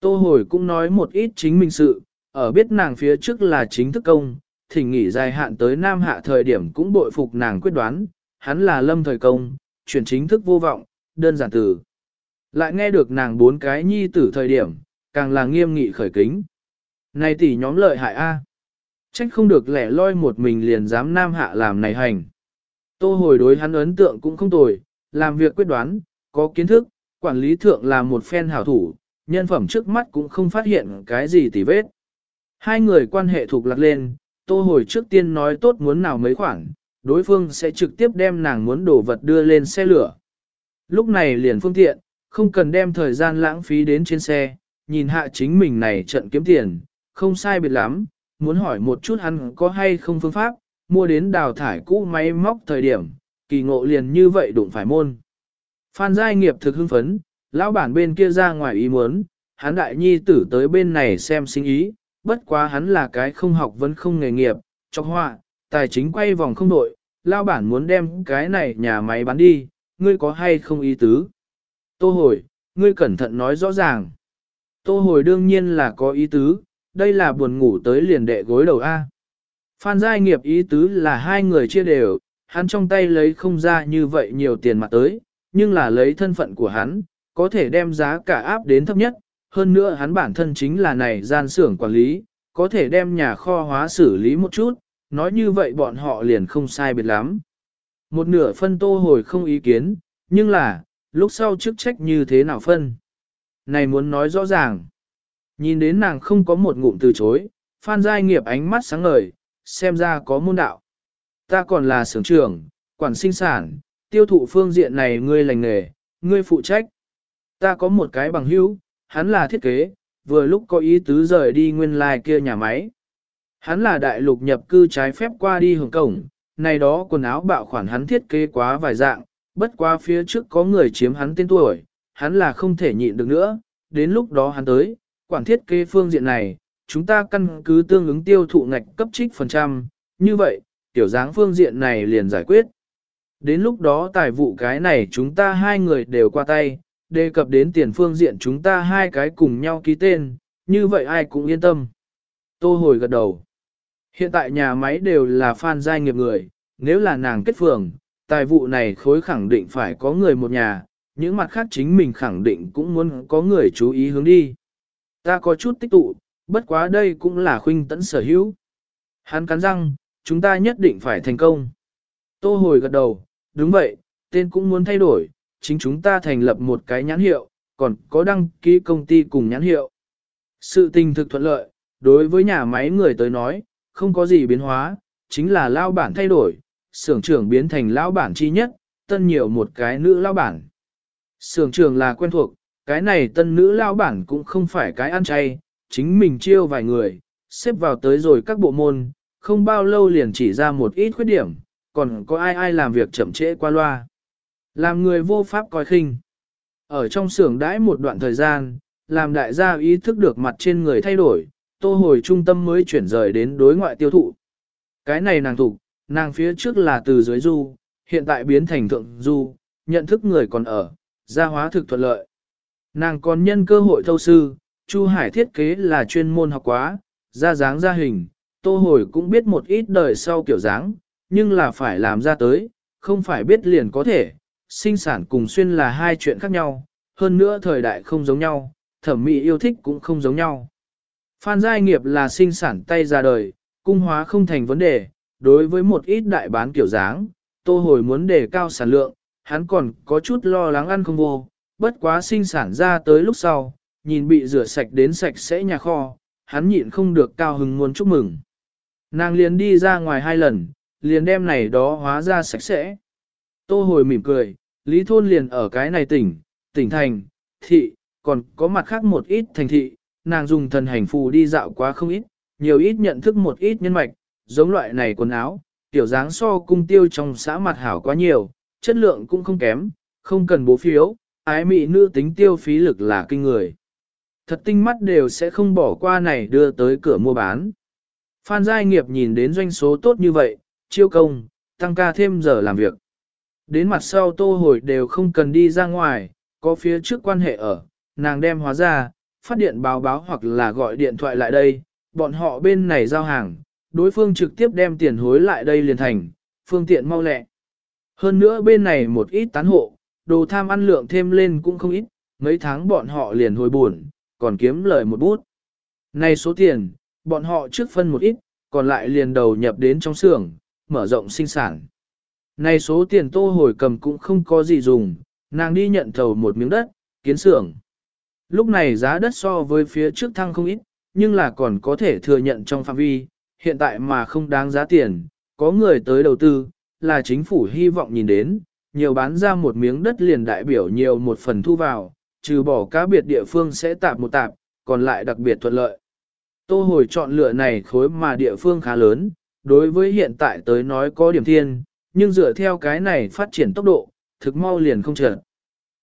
Speaker 1: Tô hồi cũng nói một ít chính mình sự, ở biết nàng phía trước là chính thức công, thỉnh nghỉ dài hạn tới Nam Hạ thời điểm cũng bội phục nàng quyết đoán, hắn là lâm thời công, chuyển chính thức vô vọng, đơn giản từ. Lại nghe được nàng bốn cái nhi tử thời điểm, càng là nghiêm nghị khởi kính. Này tỷ nhóm lợi hại A. Trách không được lẻ loi một mình liền dám Nam Hạ làm này hành. Tô hồi đối hắn ấn tượng cũng không tồi, làm việc quyết đoán, có kiến thức, quản lý thượng là một phen hảo thủ, nhân phẩm trước mắt cũng không phát hiện cái gì tỉ vết. Hai người quan hệ thuộc lạc lên, tô hồi trước tiên nói tốt muốn nào mấy khoản, đối phương sẽ trực tiếp đem nàng muốn đổ vật đưa lên xe lửa. Lúc này liền phương tiện, không cần đem thời gian lãng phí đến trên xe, nhìn hạ chính mình này trận kiếm tiền, không sai biệt lắm, muốn hỏi một chút hắn có hay không phương pháp, mua đến đào thải cũ máy móc thời điểm, kỳ ngộ liền như vậy đụng phải môn. Phan Giai nghiệp thực hưng phấn, lão bản bên kia ra ngoài ý muốn, hắn đại nhi tử tới bên này xem sinh ý, bất quá hắn là cái không học vẫn không nghề nghiệp, chọc họa, tài chính quay vòng không đội, lao bản muốn đem cái này nhà máy bán đi, ngươi có hay không ý tứ. Tô hồi, ngươi cẩn thận nói rõ ràng. Tô hồi đương nhiên là có ý tứ, đây là buồn ngủ tới liền đệ gối đầu A. Phan Giai nghiệp ý tứ là hai người chia đều, hắn trong tay lấy không ra như vậy nhiều tiền mặt tới, nhưng là lấy thân phận của hắn, có thể đem giá cả áp đến thấp nhất, hơn nữa hắn bản thân chính là này gian xưởng quản lý, có thể đem nhà kho hóa xử lý một chút, nói như vậy bọn họ liền không sai biệt lắm. Một nửa phân tô hồi không ý kiến, nhưng là, lúc sau chức trách như thế nào phân? Này muốn nói rõ ràng. Nhìn đến nàng không có một ngụm từ chối, Phan Giai nghiệp ánh mắt sáng ngời, xem ra có môn đạo. Ta còn là sưởng trưởng, quản sinh sản, tiêu thụ phương diện này ngươi lành nghề, ngươi phụ trách. Ta có một cái bằng hữu, hắn là thiết kế, vừa lúc có ý tứ rời đi nguyên lai like kia nhà máy. Hắn là đại lục nhập cư trái phép qua đi hưởng cổng, này đó quần áo bạo khoản hắn thiết kế quá vài dạng, bất qua phía trước có người chiếm hắn tên tuổi, hắn là không thể nhịn được nữa, đến lúc đó hắn tới, quản thiết kế phương diện này, chúng ta căn cứ tương ứng tiêu thụ ngạch cấp trích phần trăm, như vậy, tiểu dáng phương diện này liền giải quyết. Đến lúc đó tài vụ cái này chúng ta hai người đều qua tay, đề cập đến tiền phương diện chúng ta hai cái cùng nhau ký tên, như vậy ai cũng yên tâm. Tô hồi gật đầu. Hiện tại nhà máy đều là phan giai nghiệp người, nếu là nàng kết phường, tài vụ này khối khẳng định phải có người một nhà, những mặt khác chính mình khẳng định cũng muốn có người chú ý hướng đi. Ta có chút tích tụ, bất quá đây cũng là khuynh tẫn sở hữu. Hắn cắn răng, chúng ta nhất định phải thành công. Tô hồi gật đầu, đúng vậy, tên cũng muốn thay đổi, chính chúng ta thành lập một cái nhãn hiệu, còn có đăng ký công ty cùng nhãn hiệu. Sự tình thực thuận lợi, đối với nhà máy người tới nói, không có gì biến hóa, chính là lao bản thay đổi, xưởng trưởng biến thành lao bản chi nhất, tân nhiều một cái nữ lao bản. Xưởng trưởng là quen thuộc, cái này tân nữ lao bản cũng không phải cái ăn chay, chính mình chiêu vài người, xếp vào tới rồi các bộ môn, không bao lâu liền chỉ ra một ít khuyết điểm, còn có ai ai làm việc chậm trễ qua loa. Làm người vô pháp coi khinh. Ở trong xưởng đãi một đoạn thời gian, làm đại gia ý thức được mặt trên người thay đổi, tô hồi trung tâm mới chuyển rời đến đối ngoại tiêu thụ. Cái này nàng thủ, nàng phía trước là từ dưới du, hiện tại biến thành thượng du, nhận thức người còn ở, gia hóa thực thuận lợi. Nàng còn nhân cơ hội thâu sư, Chu Hải thiết kế là chuyên môn học quá, ra dáng ra hình, tô hồi cũng biết một ít đời sau kiểu dáng, nhưng là phải làm ra tới, không phải biết liền có thể, sinh sản cùng xuyên là hai chuyện khác nhau, hơn nữa thời đại không giống nhau, thẩm mỹ yêu thích cũng không giống nhau. Phan giai nghiệp là sinh sản tay ra đời, cung hóa không thành vấn đề, đối với một ít đại bán kiểu dáng, tô hồi muốn đề cao sản lượng, hắn còn có chút lo lắng ăn không vô, bất quá sinh sản ra tới lúc sau, nhìn bị rửa sạch đến sạch sẽ nhà kho, hắn nhịn không được cao hứng muốn chúc mừng. Nàng liền đi ra ngoài hai lần, liền đem này đó hóa ra sạch sẽ. Tô hồi mỉm cười, Lý Thôn liền ở cái này tỉnh, tỉnh thành, thị, còn có mặt khác một ít thành thị, nàng dùng thần hành phù đi dạo quá không ít, nhiều ít nhận thức một ít nhân mạch, giống loại này quần áo, tiểu dáng so cung tiêu trong xã mặt hảo quá nhiều, chất lượng cũng không kém, không cần bố phiếu, ái mị nữ tính tiêu phí lực là kinh người. Thật tinh mắt đều sẽ không bỏ qua này đưa tới cửa mua bán. Phan Giai Nghiệp nhìn đến doanh số tốt như vậy, chiêu công, tăng ca thêm giờ làm việc. Đến mặt sau tô hồi đều không cần đi ra ngoài, có phía trước quan hệ ở, nàng đem hóa ra, phát điện báo báo hoặc là gọi điện thoại lại đây, bọn họ bên này giao hàng, đối phương trực tiếp đem tiền hối lại đây liền thành, phương tiện mau lẹ. Hơn nữa bên này một ít tán hộ, đồ tham ăn lượng thêm lên cũng không ít, mấy tháng bọn họ liền hồi buồn, còn kiếm lời một bút. Này số tiền, bọn họ trước phân một ít, còn lại liền đầu nhập đến trong xưởng, mở rộng sinh sản. Này số tiền tô hồi cầm cũng không có gì dùng, nàng đi nhận thầu một miếng đất, kiến xưởng. Lúc này giá đất so với phía trước thăng không ít, nhưng là còn có thể thừa nhận trong phạm vi, hiện tại mà không đáng giá tiền, có người tới đầu tư, là chính phủ hy vọng nhìn đến, nhiều bán ra một miếng đất liền đại biểu nhiều một phần thu vào, trừ bỏ cá biệt địa phương sẽ tạp một tạp, còn lại đặc biệt thuận lợi. Tô hồi chọn lựa này khối mà địa phương khá lớn, đối với hiện tại tới nói có điểm thiên, nhưng dựa theo cái này phát triển tốc độ, thực mau liền không chợt.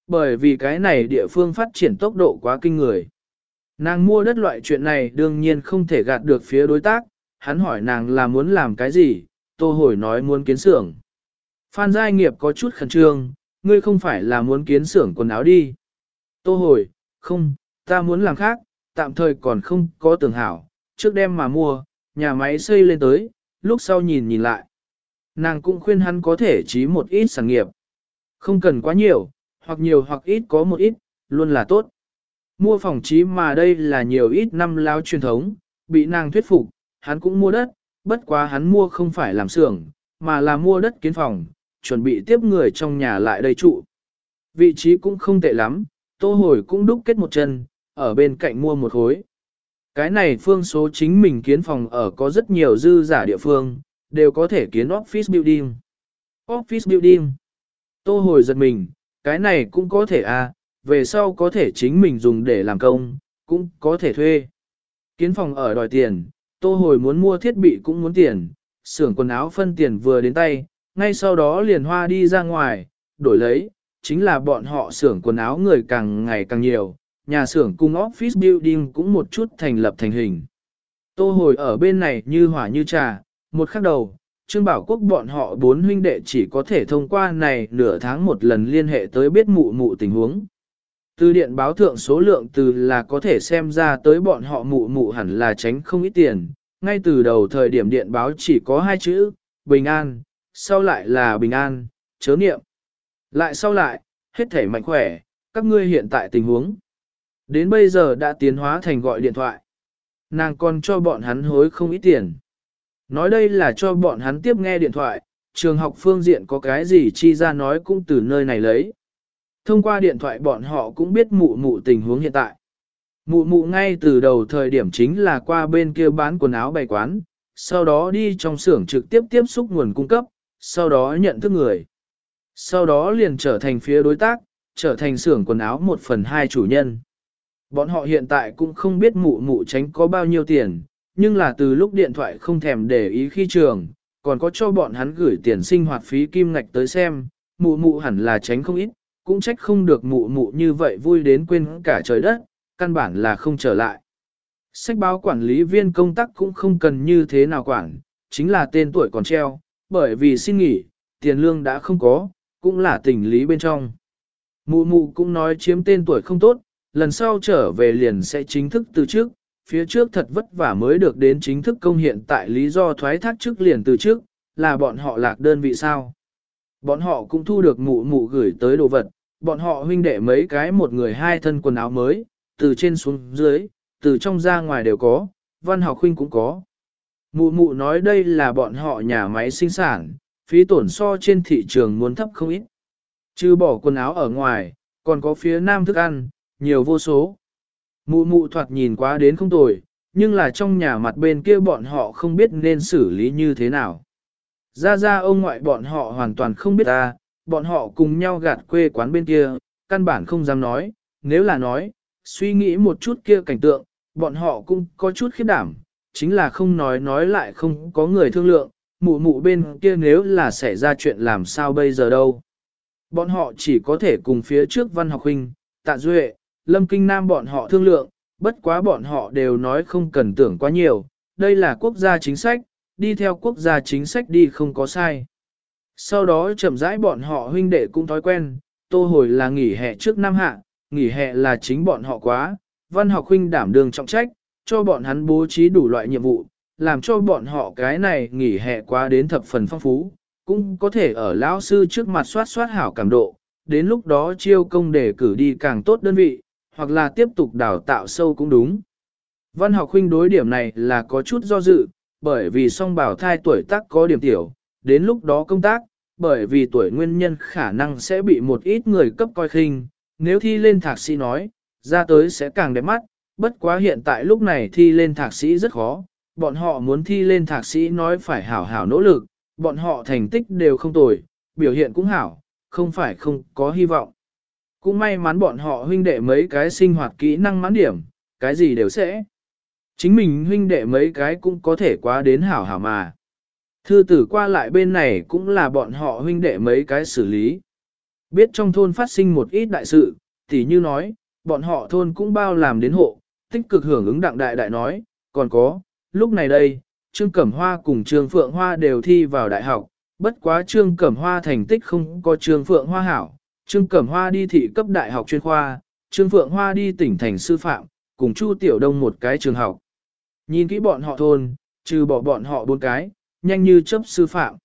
Speaker 1: Bởi vì cái này địa phương phát triển tốc độ quá kinh người. Nàng mua đất loại chuyện này đương nhiên không thể gạt được phía đối tác, hắn hỏi nàng là muốn làm cái gì, tô hồi nói muốn kiến xưởng. Phan Giai Nghiệp có chút khẩn trương, ngươi không phải là muốn kiến xưởng quần áo đi. Tô hồi, không, ta muốn làm khác, tạm thời còn không có tưởng hảo, trước đêm mà mua, nhà máy xây lên tới, lúc sau nhìn nhìn lại. Nàng cũng khuyên hắn có thể trí một ít sản nghiệp. Không cần quá nhiều, hoặc nhiều hoặc ít có một ít, luôn là tốt. Mua phòng trí mà đây là nhiều ít năm lao truyền thống, bị nàng thuyết phục, hắn cũng mua đất, bất quá hắn mua không phải làm xưởng, mà là mua đất kiến phòng, chuẩn bị tiếp người trong nhà lại đây trụ. Vị trí cũng không tệ lắm, tô hồi cũng đúc kết một chân, ở bên cạnh mua một khối. Cái này phương số chính mình kiến phòng ở có rất nhiều dư giả địa phương, đều có thể kiến office building. Office building. Tô hồi giật mình, cái này cũng có thể à, về sau có thể chính mình dùng để làm công, cũng có thể thuê. Kiến phòng ở đòi tiền, tô hồi muốn mua thiết bị cũng muốn tiền, xưởng quần áo phân tiền vừa đến tay, ngay sau đó liền hoa đi ra ngoài, đổi lấy, chính là bọn họ xưởng quần áo người càng ngày càng nhiều, nhà xưởng cùng office building cũng một chút thành lập thành hình. Tô hồi ở bên này như hỏa như trà, một khắc đầu, Trương Bảo Quốc bọn họ bốn huynh đệ chỉ có thể thông qua này nửa tháng một lần liên hệ tới biết mụ mụ tình huống. Từ điện báo thượng số lượng từ là có thể xem ra tới bọn họ mụ mụ hẳn là tránh không ít tiền, ngay từ đầu thời điểm điện báo chỉ có hai chữ, bình an, sau lại là bình an, chớ niệm. Lại sau lại, hết thể mạnh khỏe, các ngươi hiện tại tình huống. Đến bây giờ đã tiến hóa thành gọi điện thoại. Nàng còn cho bọn hắn hối không ít tiền. Nói đây là cho bọn hắn tiếp nghe điện thoại, trường học phương diện có cái gì chi ra nói cũng từ nơi này lấy. Thông qua điện thoại bọn họ cũng biết mụ mụ tình huống hiện tại. Mụ mụ ngay từ đầu thời điểm chính là qua bên kia bán quần áo bày quán, sau đó đi trong xưởng trực tiếp tiếp xúc nguồn cung cấp, sau đó nhận thức người. Sau đó liền trở thành phía đối tác, trở thành xưởng quần áo một phần hai chủ nhân. Bọn họ hiện tại cũng không biết mụ mụ tránh có bao nhiêu tiền, nhưng là từ lúc điện thoại không thèm để ý khi trường, còn có cho bọn hắn gửi tiền sinh hoạt phí kim ngạch tới xem, mụ mụ hẳn là tránh không ít, cũng trách không được mụ mụ như vậy vui đến quên cả trời đất, căn bản là không trở lại. Sách báo quản lý viên công tác cũng không cần như thế nào quản, chính là tên tuổi còn treo, bởi vì xin nghỉ, tiền lương đã không có, cũng là tình lý bên trong. Mụ mụ cũng nói chiếm tên tuổi không tốt, lần sau trở về liền sẽ chính thức từ trước, phía trước thật vất vả mới được đến chính thức công hiện tại lý do thoái thác trước liền từ trước, là bọn họ lạc đơn vị sao. Bọn họ cũng thu được mụ mụ gửi tới đồ vật, bọn họ huynh đệ mấy cái một người hai thân quần áo mới, từ trên xuống dưới, từ trong ra ngoài đều có, văn học huynh cũng có. Mụ mụ nói đây là bọn họ nhà máy sinh sản, phí tổn so trên thị trường muốn thấp không ít. Chứ bỏ quần áo ở ngoài, còn có phía nam thức ăn, nhiều vô số. Mụ mụ thoạt nhìn quá đến không tồi, nhưng là trong nhà mặt bên kia bọn họ không biết nên xử lý như thế nào. Ra ra ông ngoại bọn họ hoàn toàn không biết ta, bọn họ cùng nhau gạt quê quán bên kia, căn bản không dám nói, nếu là nói, suy nghĩ một chút kia cảnh tượng, bọn họ cũng có chút khiếp đảm, chính là không nói nói lại không có người thương lượng, mụ mụ bên kia nếu là xảy ra chuyện làm sao bây giờ đâu. Bọn họ chỉ có thể cùng phía trước văn học huynh, tạ duệ, lâm kinh nam bọn họ thương lượng, bất quá bọn họ đều nói không cần tưởng quá nhiều, đây là quốc gia chính sách, đi theo quốc gia chính sách đi không có sai. Sau đó chậm rãi bọn họ huynh đệ cũng thói quen, tô hồi là nghỉ hè trước năm hạ, nghỉ hè là chính bọn họ quá, văn học huynh đảm đường trọng trách, cho bọn hắn bố trí đủ loại nhiệm vụ, làm cho bọn họ cái này nghỉ hè quá đến thập phần phong phú, cũng có thể ở lão sư trước mặt soát soát hảo cảm độ, đến lúc đó chiêu công để cử đi càng tốt đơn vị, hoặc là tiếp tục đào tạo sâu cũng đúng. Văn học huynh đối điểm này là có chút do dự, bởi vì song bảo thai tuổi tác có điểm tiểu, đến lúc đó công tác, bởi vì tuổi nguyên nhân khả năng sẽ bị một ít người cấp coi khinh, nếu thi lên thạc sĩ nói, ra tới sẽ càng đẹp mắt, bất quá hiện tại lúc này thi lên thạc sĩ rất khó, bọn họ muốn thi lên thạc sĩ nói phải hảo hảo nỗ lực, bọn họ thành tích đều không tồi, biểu hiện cũng hảo, không phải không có hy vọng. Cũng may mắn bọn họ huynh đệ mấy cái sinh hoạt kỹ năng mãn điểm, cái gì đều sẽ. Chính mình huynh đệ mấy cái cũng có thể quá đến hảo hảo mà. Thư tử qua lại bên này cũng là bọn họ huynh đệ mấy cái xử lý. Biết trong thôn phát sinh một ít đại sự, tỉ như nói, bọn họ thôn cũng bao làm đến hộ, tích cực hưởng ứng đặng đại đại nói, còn có, lúc này đây, Trương Cẩm Hoa cùng Trương Phượng Hoa đều thi vào đại học, bất quá Trương Cẩm Hoa thành tích không có Trương Phượng Hoa hảo, Trương Cẩm Hoa đi thị cấp đại học chuyên khoa, Trương Phượng Hoa đi tỉnh thành sư phạm, cùng Chu Tiểu Đông một cái trường học. Nhìn kỹ bọn họ thôn, trừ bỏ bọn họ bốn cái, nhanh như chấp sư phạm.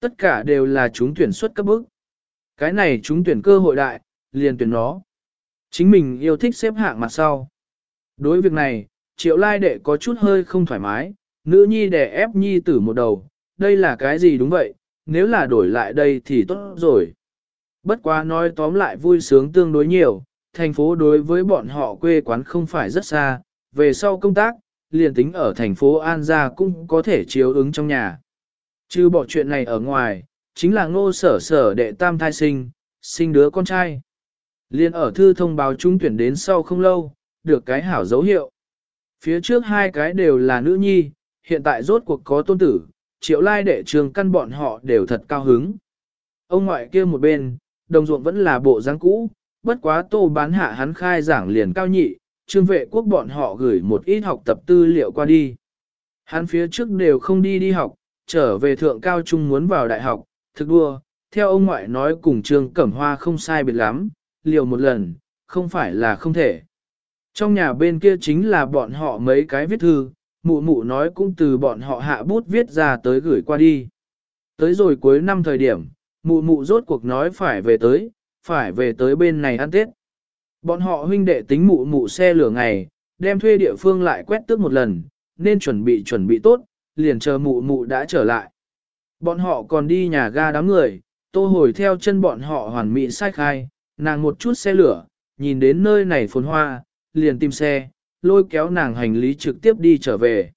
Speaker 1: Tất cả đều là chúng tuyển xuất cấp bức. Cái này chúng tuyển cơ hội đại, liền tuyển nó. Chính mình yêu thích xếp hạng mặt sau. Đối việc này, triệu lai đệ có chút hơi không thoải mái, nữ nhi đẻ ép nhi tử một đầu, đây là cái gì đúng vậy, nếu là đổi lại đây thì tốt rồi. Bất quá nói tóm lại vui sướng tương đối nhiều, thành phố đối với bọn họ quê quán không phải rất xa, về sau công tác, liền tính ở thành phố An Gia cũng có thể chiếu ứng trong nhà. Chứ bỏ chuyện này ở ngoài, chính là ngô sở sở đệ tam thai sinh, sinh đứa con trai. Liên ở thư thông báo trung tuyển đến sau không lâu, được cái hảo dấu hiệu. Phía trước hai cái đều là nữ nhi, hiện tại rốt cuộc có tôn tử, triệu lai đệ trường căn bọn họ đều thật cao hứng. Ông ngoại kia một bên, đồng ruộng vẫn là bộ dáng cũ, bất quá tô bán hạ hắn khai giảng liền cao nhị, trương vệ quốc bọn họ gửi một ít học tập tư liệu qua đi. Hắn phía trước đều không đi đi học, trở về thượng cao trung muốn vào đại học, thực đua, theo ông ngoại nói cùng trương cẩm hoa không sai biệt lắm, liều một lần, không phải là không thể. Trong nhà bên kia chính là bọn họ mấy cái viết thư, mụ mụ nói cũng từ bọn họ hạ bút viết ra tới gửi qua đi. Tới rồi cuối năm thời điểm, mụ mụ rốt cuộc nói phải về tới, phải về tới bên này ăn Tết. Bọn họ huynh đệ tính mụ mụ xe lửa ngày, đem thuê địa phương lại quét tước một lần, nên chuẩn bị chuẩn bị tốt, liền chờ mụ mụ đã trở lại. Bọn họ còn đi nhà ga đám người, tô hồi theo chân bọn họ hoàn mỹ sai khai, nàng một chút xe lửa, nhìn đến nơi này phồn hoa, liền tìm xe, lôi kéo nàng hành lý trực tiếp đi trở về.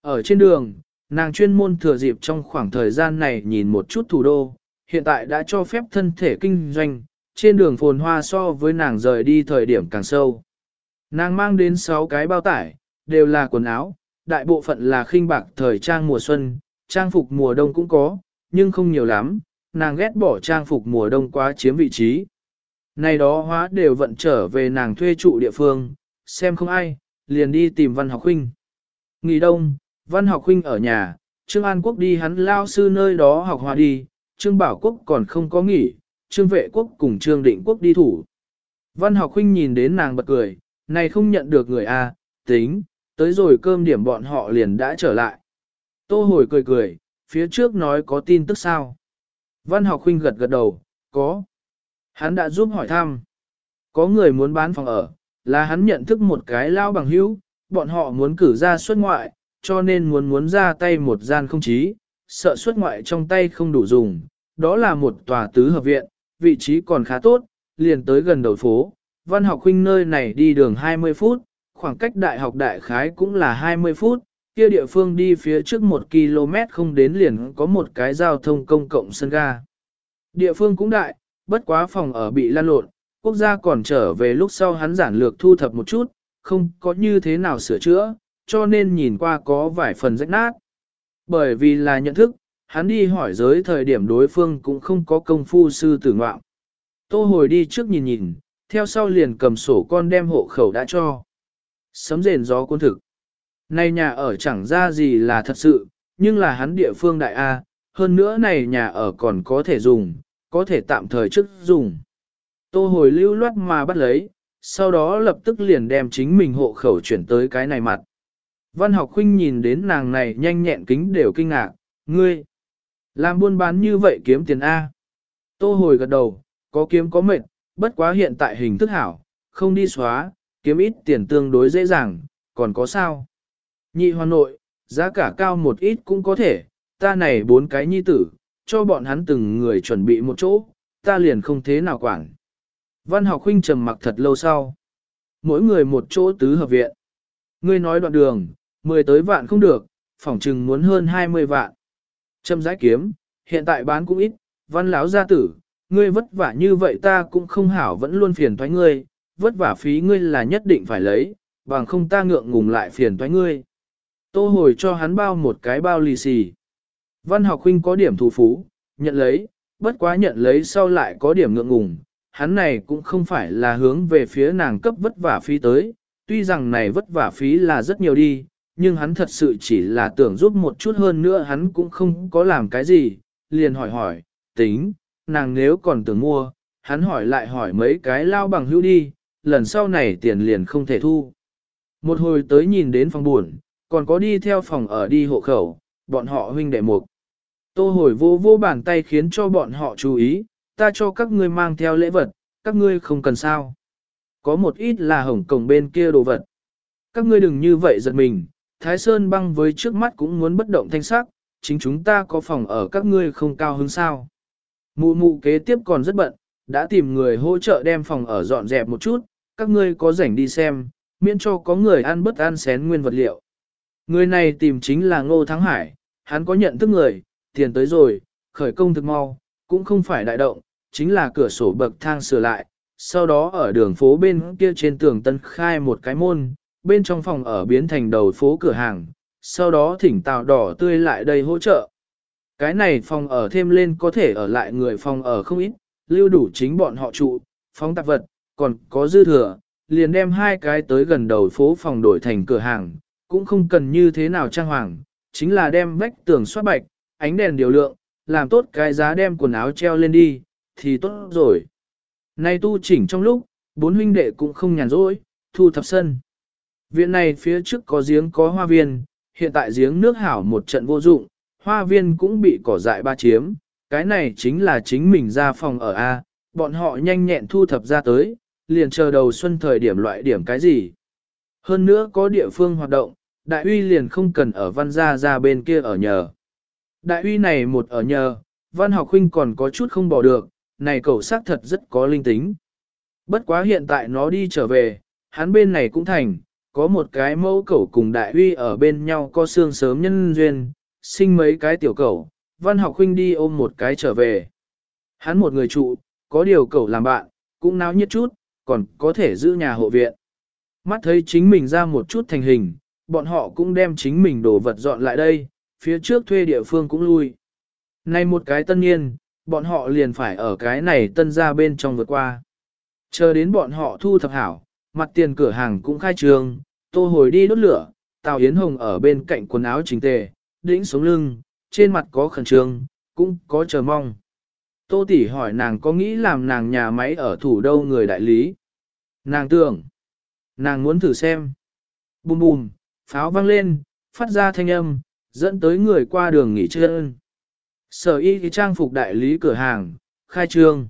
Speaker 1: Ở trên đường, nàng chuyên môn thừa dịp trong khoảng thời gian này nhìn một chút thủ đô, hiện tại đã cho phép thân thể kinh doanh, trên đường phồn hoa so với nàng rời đi thời điểm càng sâu. Nàng mang đến 6 cái bao tải, đều là quần áo, đại bộ phận là khinh bạc thời trang mùa xuân, trang phục mùa đông cũng có, nhưng không nhiều lắm, nàng ghét bỏ trang phục mùa đông quá chiếm vị trí. Này đó hóa đều vận trở về nàng thuê trụ địa phương, xem không ai, liền đi tìm văn học huynh. Nghỉ đông, văn học huynh ở nhà, Trương An Quốc đi hắn lao sư nơi đó học hòa đi, Trương Bảo Quốc còn không có nghỉ, Trương Vệ Quốc cùng Trương Định Quốc đi thủ. Văn học huynh nhìn đến nàng bật cười, này không nhận được người a, à, tính, tới rồi cơm điểm bọn họ liền đã trở lại. Tô hồi cười cười, phía trước nói có tin tức sao. Văn học huynh gật gật đầu, có. Hắn đã giúp hỏi thăm. Có người muốn bán phòng ở, là hắn nhận thức một cái lao bằng hữu, bọn họ muốn cử ra xuất ngoại, cho nên muốn muốn ra tay một gian không chí, sợ xuất ngoại trong tay không đủ dùng. Đó là một tòa tứ hợp viện, vị trí còn khá tốt, liền tới gần đầu phố. Văn học huynh nơi này đi đường 20 phút, khoảng cách đại học đại khái cũng là 20 phút, kia địa phương đi phía trước một km không đến liền có một cái giao thông công cộng sân ga. Địa phương cũng đại, bất quá phòng ở bị lan lộn, quốc gia còn trở về lúc sau hắn giản lược thu thập một chút, không có như thế nào sửa chữa, cho nên nhìn qua có vài phần rách nát. Bởi vì là nhận thức, hắn đi hỏi giới thời điểm đối phương cũng không có công phu sư tử ngoạm. Tô hồi đi trước nhìn nhìn, theo sau liền cầm sổ con đem hộ khẩu đã cho. Sấm rền gió cuốn thực. Này nhà ở chẳng ra gì là thật sự, nhưng là hắn địa phương đại A, hơn nữa này nhà ở còn có thể dùng, có thể tạm thời trước dùng. Tô hồi lưu loát mà bắt lấy, sau đó lập tức liền đem chính mình hộ khẩu chuyển tới cái này mặt. Văn học khuynh nhìn đến nàng này nhanh nhẹn kính đều kinh ngạc, ngươi, làm buôn bán như vậy kiếm tiền A. Tô hồi gật đầu, có kiếm có mệt, bất quá hiện tại hình thức hảo, không đi xóa, kiếm ít tiền tương đối dễ dàng, còn có sao. Nhị hoàn nội, giá cả cao một ít cũng có thể, ta này bốn cái nhi tử, cho bọn hắn từng người chuẩn bị một chỗ, ta liền không thế nào quản. Văn học huynh trầm mặc thật lâu sau. Mỗi người một chỗ tứ hợp viện. Ngươi nói đoạn đường, mười tới vạn không được, phỏng chừng muốn hơn hai mươi vạn. Trâm giải kiếm, hiện tại bán cũng ít, văn lão gia tử, ngươi vất vả như vậy ta cũng không hảo vẫn luôn phiền thoái ngươi, vất vả phí ngươi là nhất định phải lấy, bằng không ta ngượng ngùng lại phiền thoái ngươi. Tô hồi cho hắn bao một cái bao lì xì. Văn học huynh có điểm thù phú, nhận lấy, bất quá nhận lấy sau lại có điểm ngượng ngùng, hắn này cũng không phải là hướng về phía nàng cấp vất vả phí tới, tuy rằng này vất vả phí là rất nhiều đi, nhưng hắn thật sự chỉ là tưởng giúp một chút hơn nữa hắn cũng không có làm cái gì, liền hỏi hỏi, tính, nàng nếu còn tưởng mua, hắn hỏi lại hỏi mấy cái lao bằng hữu đi, lần sau này tiền liền không thể thu. Một hồi tới nhìn đến phòng buồn, còn có đi theo phòng ở đi hộ khẩu, bọn họ huynh đệ mục. Tô hồi vô vô bàn tay khiến cho bọn họ chú ý, ta cho các ngươi mang theo lễ vật, các ngươi không cần sao. Có một ít là hổng cổng bên kia đồ vật. Các ngươi đừng như vậy giật mình, Thái Sơn băng với trước mắt cũng muốn bất động thanh sắc, chính chúng ta có phòng ở các ngươi không cao hứng sao. Mụ mụ kế tiếp còn rất bận, đã tìm người hỗ trợ đem phòng ở dọn dẹp một chút, các ngươi có rảnh đi xem, miễn cho có người ăn bất ăn xén nguyên vật liệu. Người này tìm chính là Ngô Thắng Hải, hắn có nhận thức người, tiền tới rồi, khởi công thực mau, cũng không phải đại động, chính là cửa sổ bậc thang sửa lại, sau đó ở đường phố bên kia trên tường tân khai một cái môn, bên trong phòng ở biến thành đầu phố cửa hàng, sau đó thỉnh tàu đỏ tươi lại đây hỗ trợ. Cái này phòng ở thêm lên có thể ở lại người phòng ở không ít, lưu đủ chính bọn họ trụ, phóng tạp vật, còn có dư thừa, liền đem hai cái tới gần đầu phố phòng đổi thành cửa hàng, cũng không cần như thế nào trang hoàng, chính là đem vách tường soát bạch, ánh đèn điều lượng, làm tốt cái giá đem quần áo treo lên đi, thì tốt rồi. Nay tu chỉnh trong lúc, bốn huynh đệ cũng không nhàn rỗi, thu thập sân. Viện này phía trước có giếng có hoa viên, hiện tại giếng nước hảo một trận vô dụng, hoa viên cũng bị cỏ dại ba chiếm, cái này chính là chính mình ra phòng ở A, bọn họ nhanh nhẹn thu thập ra tới, liền chờ đầu xuân thời điểm loại điểm cái gì. Hơn nữa có địa phương hoạt động, đại uy liền không cần ở văn gia ra bên kia ở nhờ. Đại uy này một ở nhờ, văn học huynh còn có chút không bỏ được, này cậu xác thật rất có linh tính. Bất quá hiện tại nó đi trở về, hắn bên này cũng thành, có một cái mẫu cẩu cùng đại uy ở bên nhau có xương sớm nhân duyên, sinh mấy cái tiểu cẩu, văn học huynh đi ôm một cái trở về. Hắn một người trụ, có điều cẩu làm bạn, cũng náo nhiệt chút, còn có thể giữ nhà hộ viện. Mắt thấy chính mình ra một chút thành hình, bọn họ cũng đem chính mình đồ vật dọn lại đây, phía trước thuê địa phương cũng lui. nay một cái tân niên, bọn họ liền phải ở cái này tân ra bên trong vượt qua. Chờ đến bọn họ thu thập hảo, mặt tiền cửa hàng cũng khai trương, tô hồi đi đốt lửa, Tào Yến Hồng ở bên cạnh quần áo chỉnh tề, đĩnh sống lưng, trên mặt có khẩn trương, cũng có chờ mong. Tô tỷ hỏi nàng có nghĩ làm nàng nhà máy ở thủ đô người đại lý. Nàng tưởng, nàng muốn thử xem. Bùm bùm, pháo vang lên, phát ra thanh âm, dẫn tới người qua đường nghỉ chân. Sở y trang phục đại lý cửa hàng, khai trương.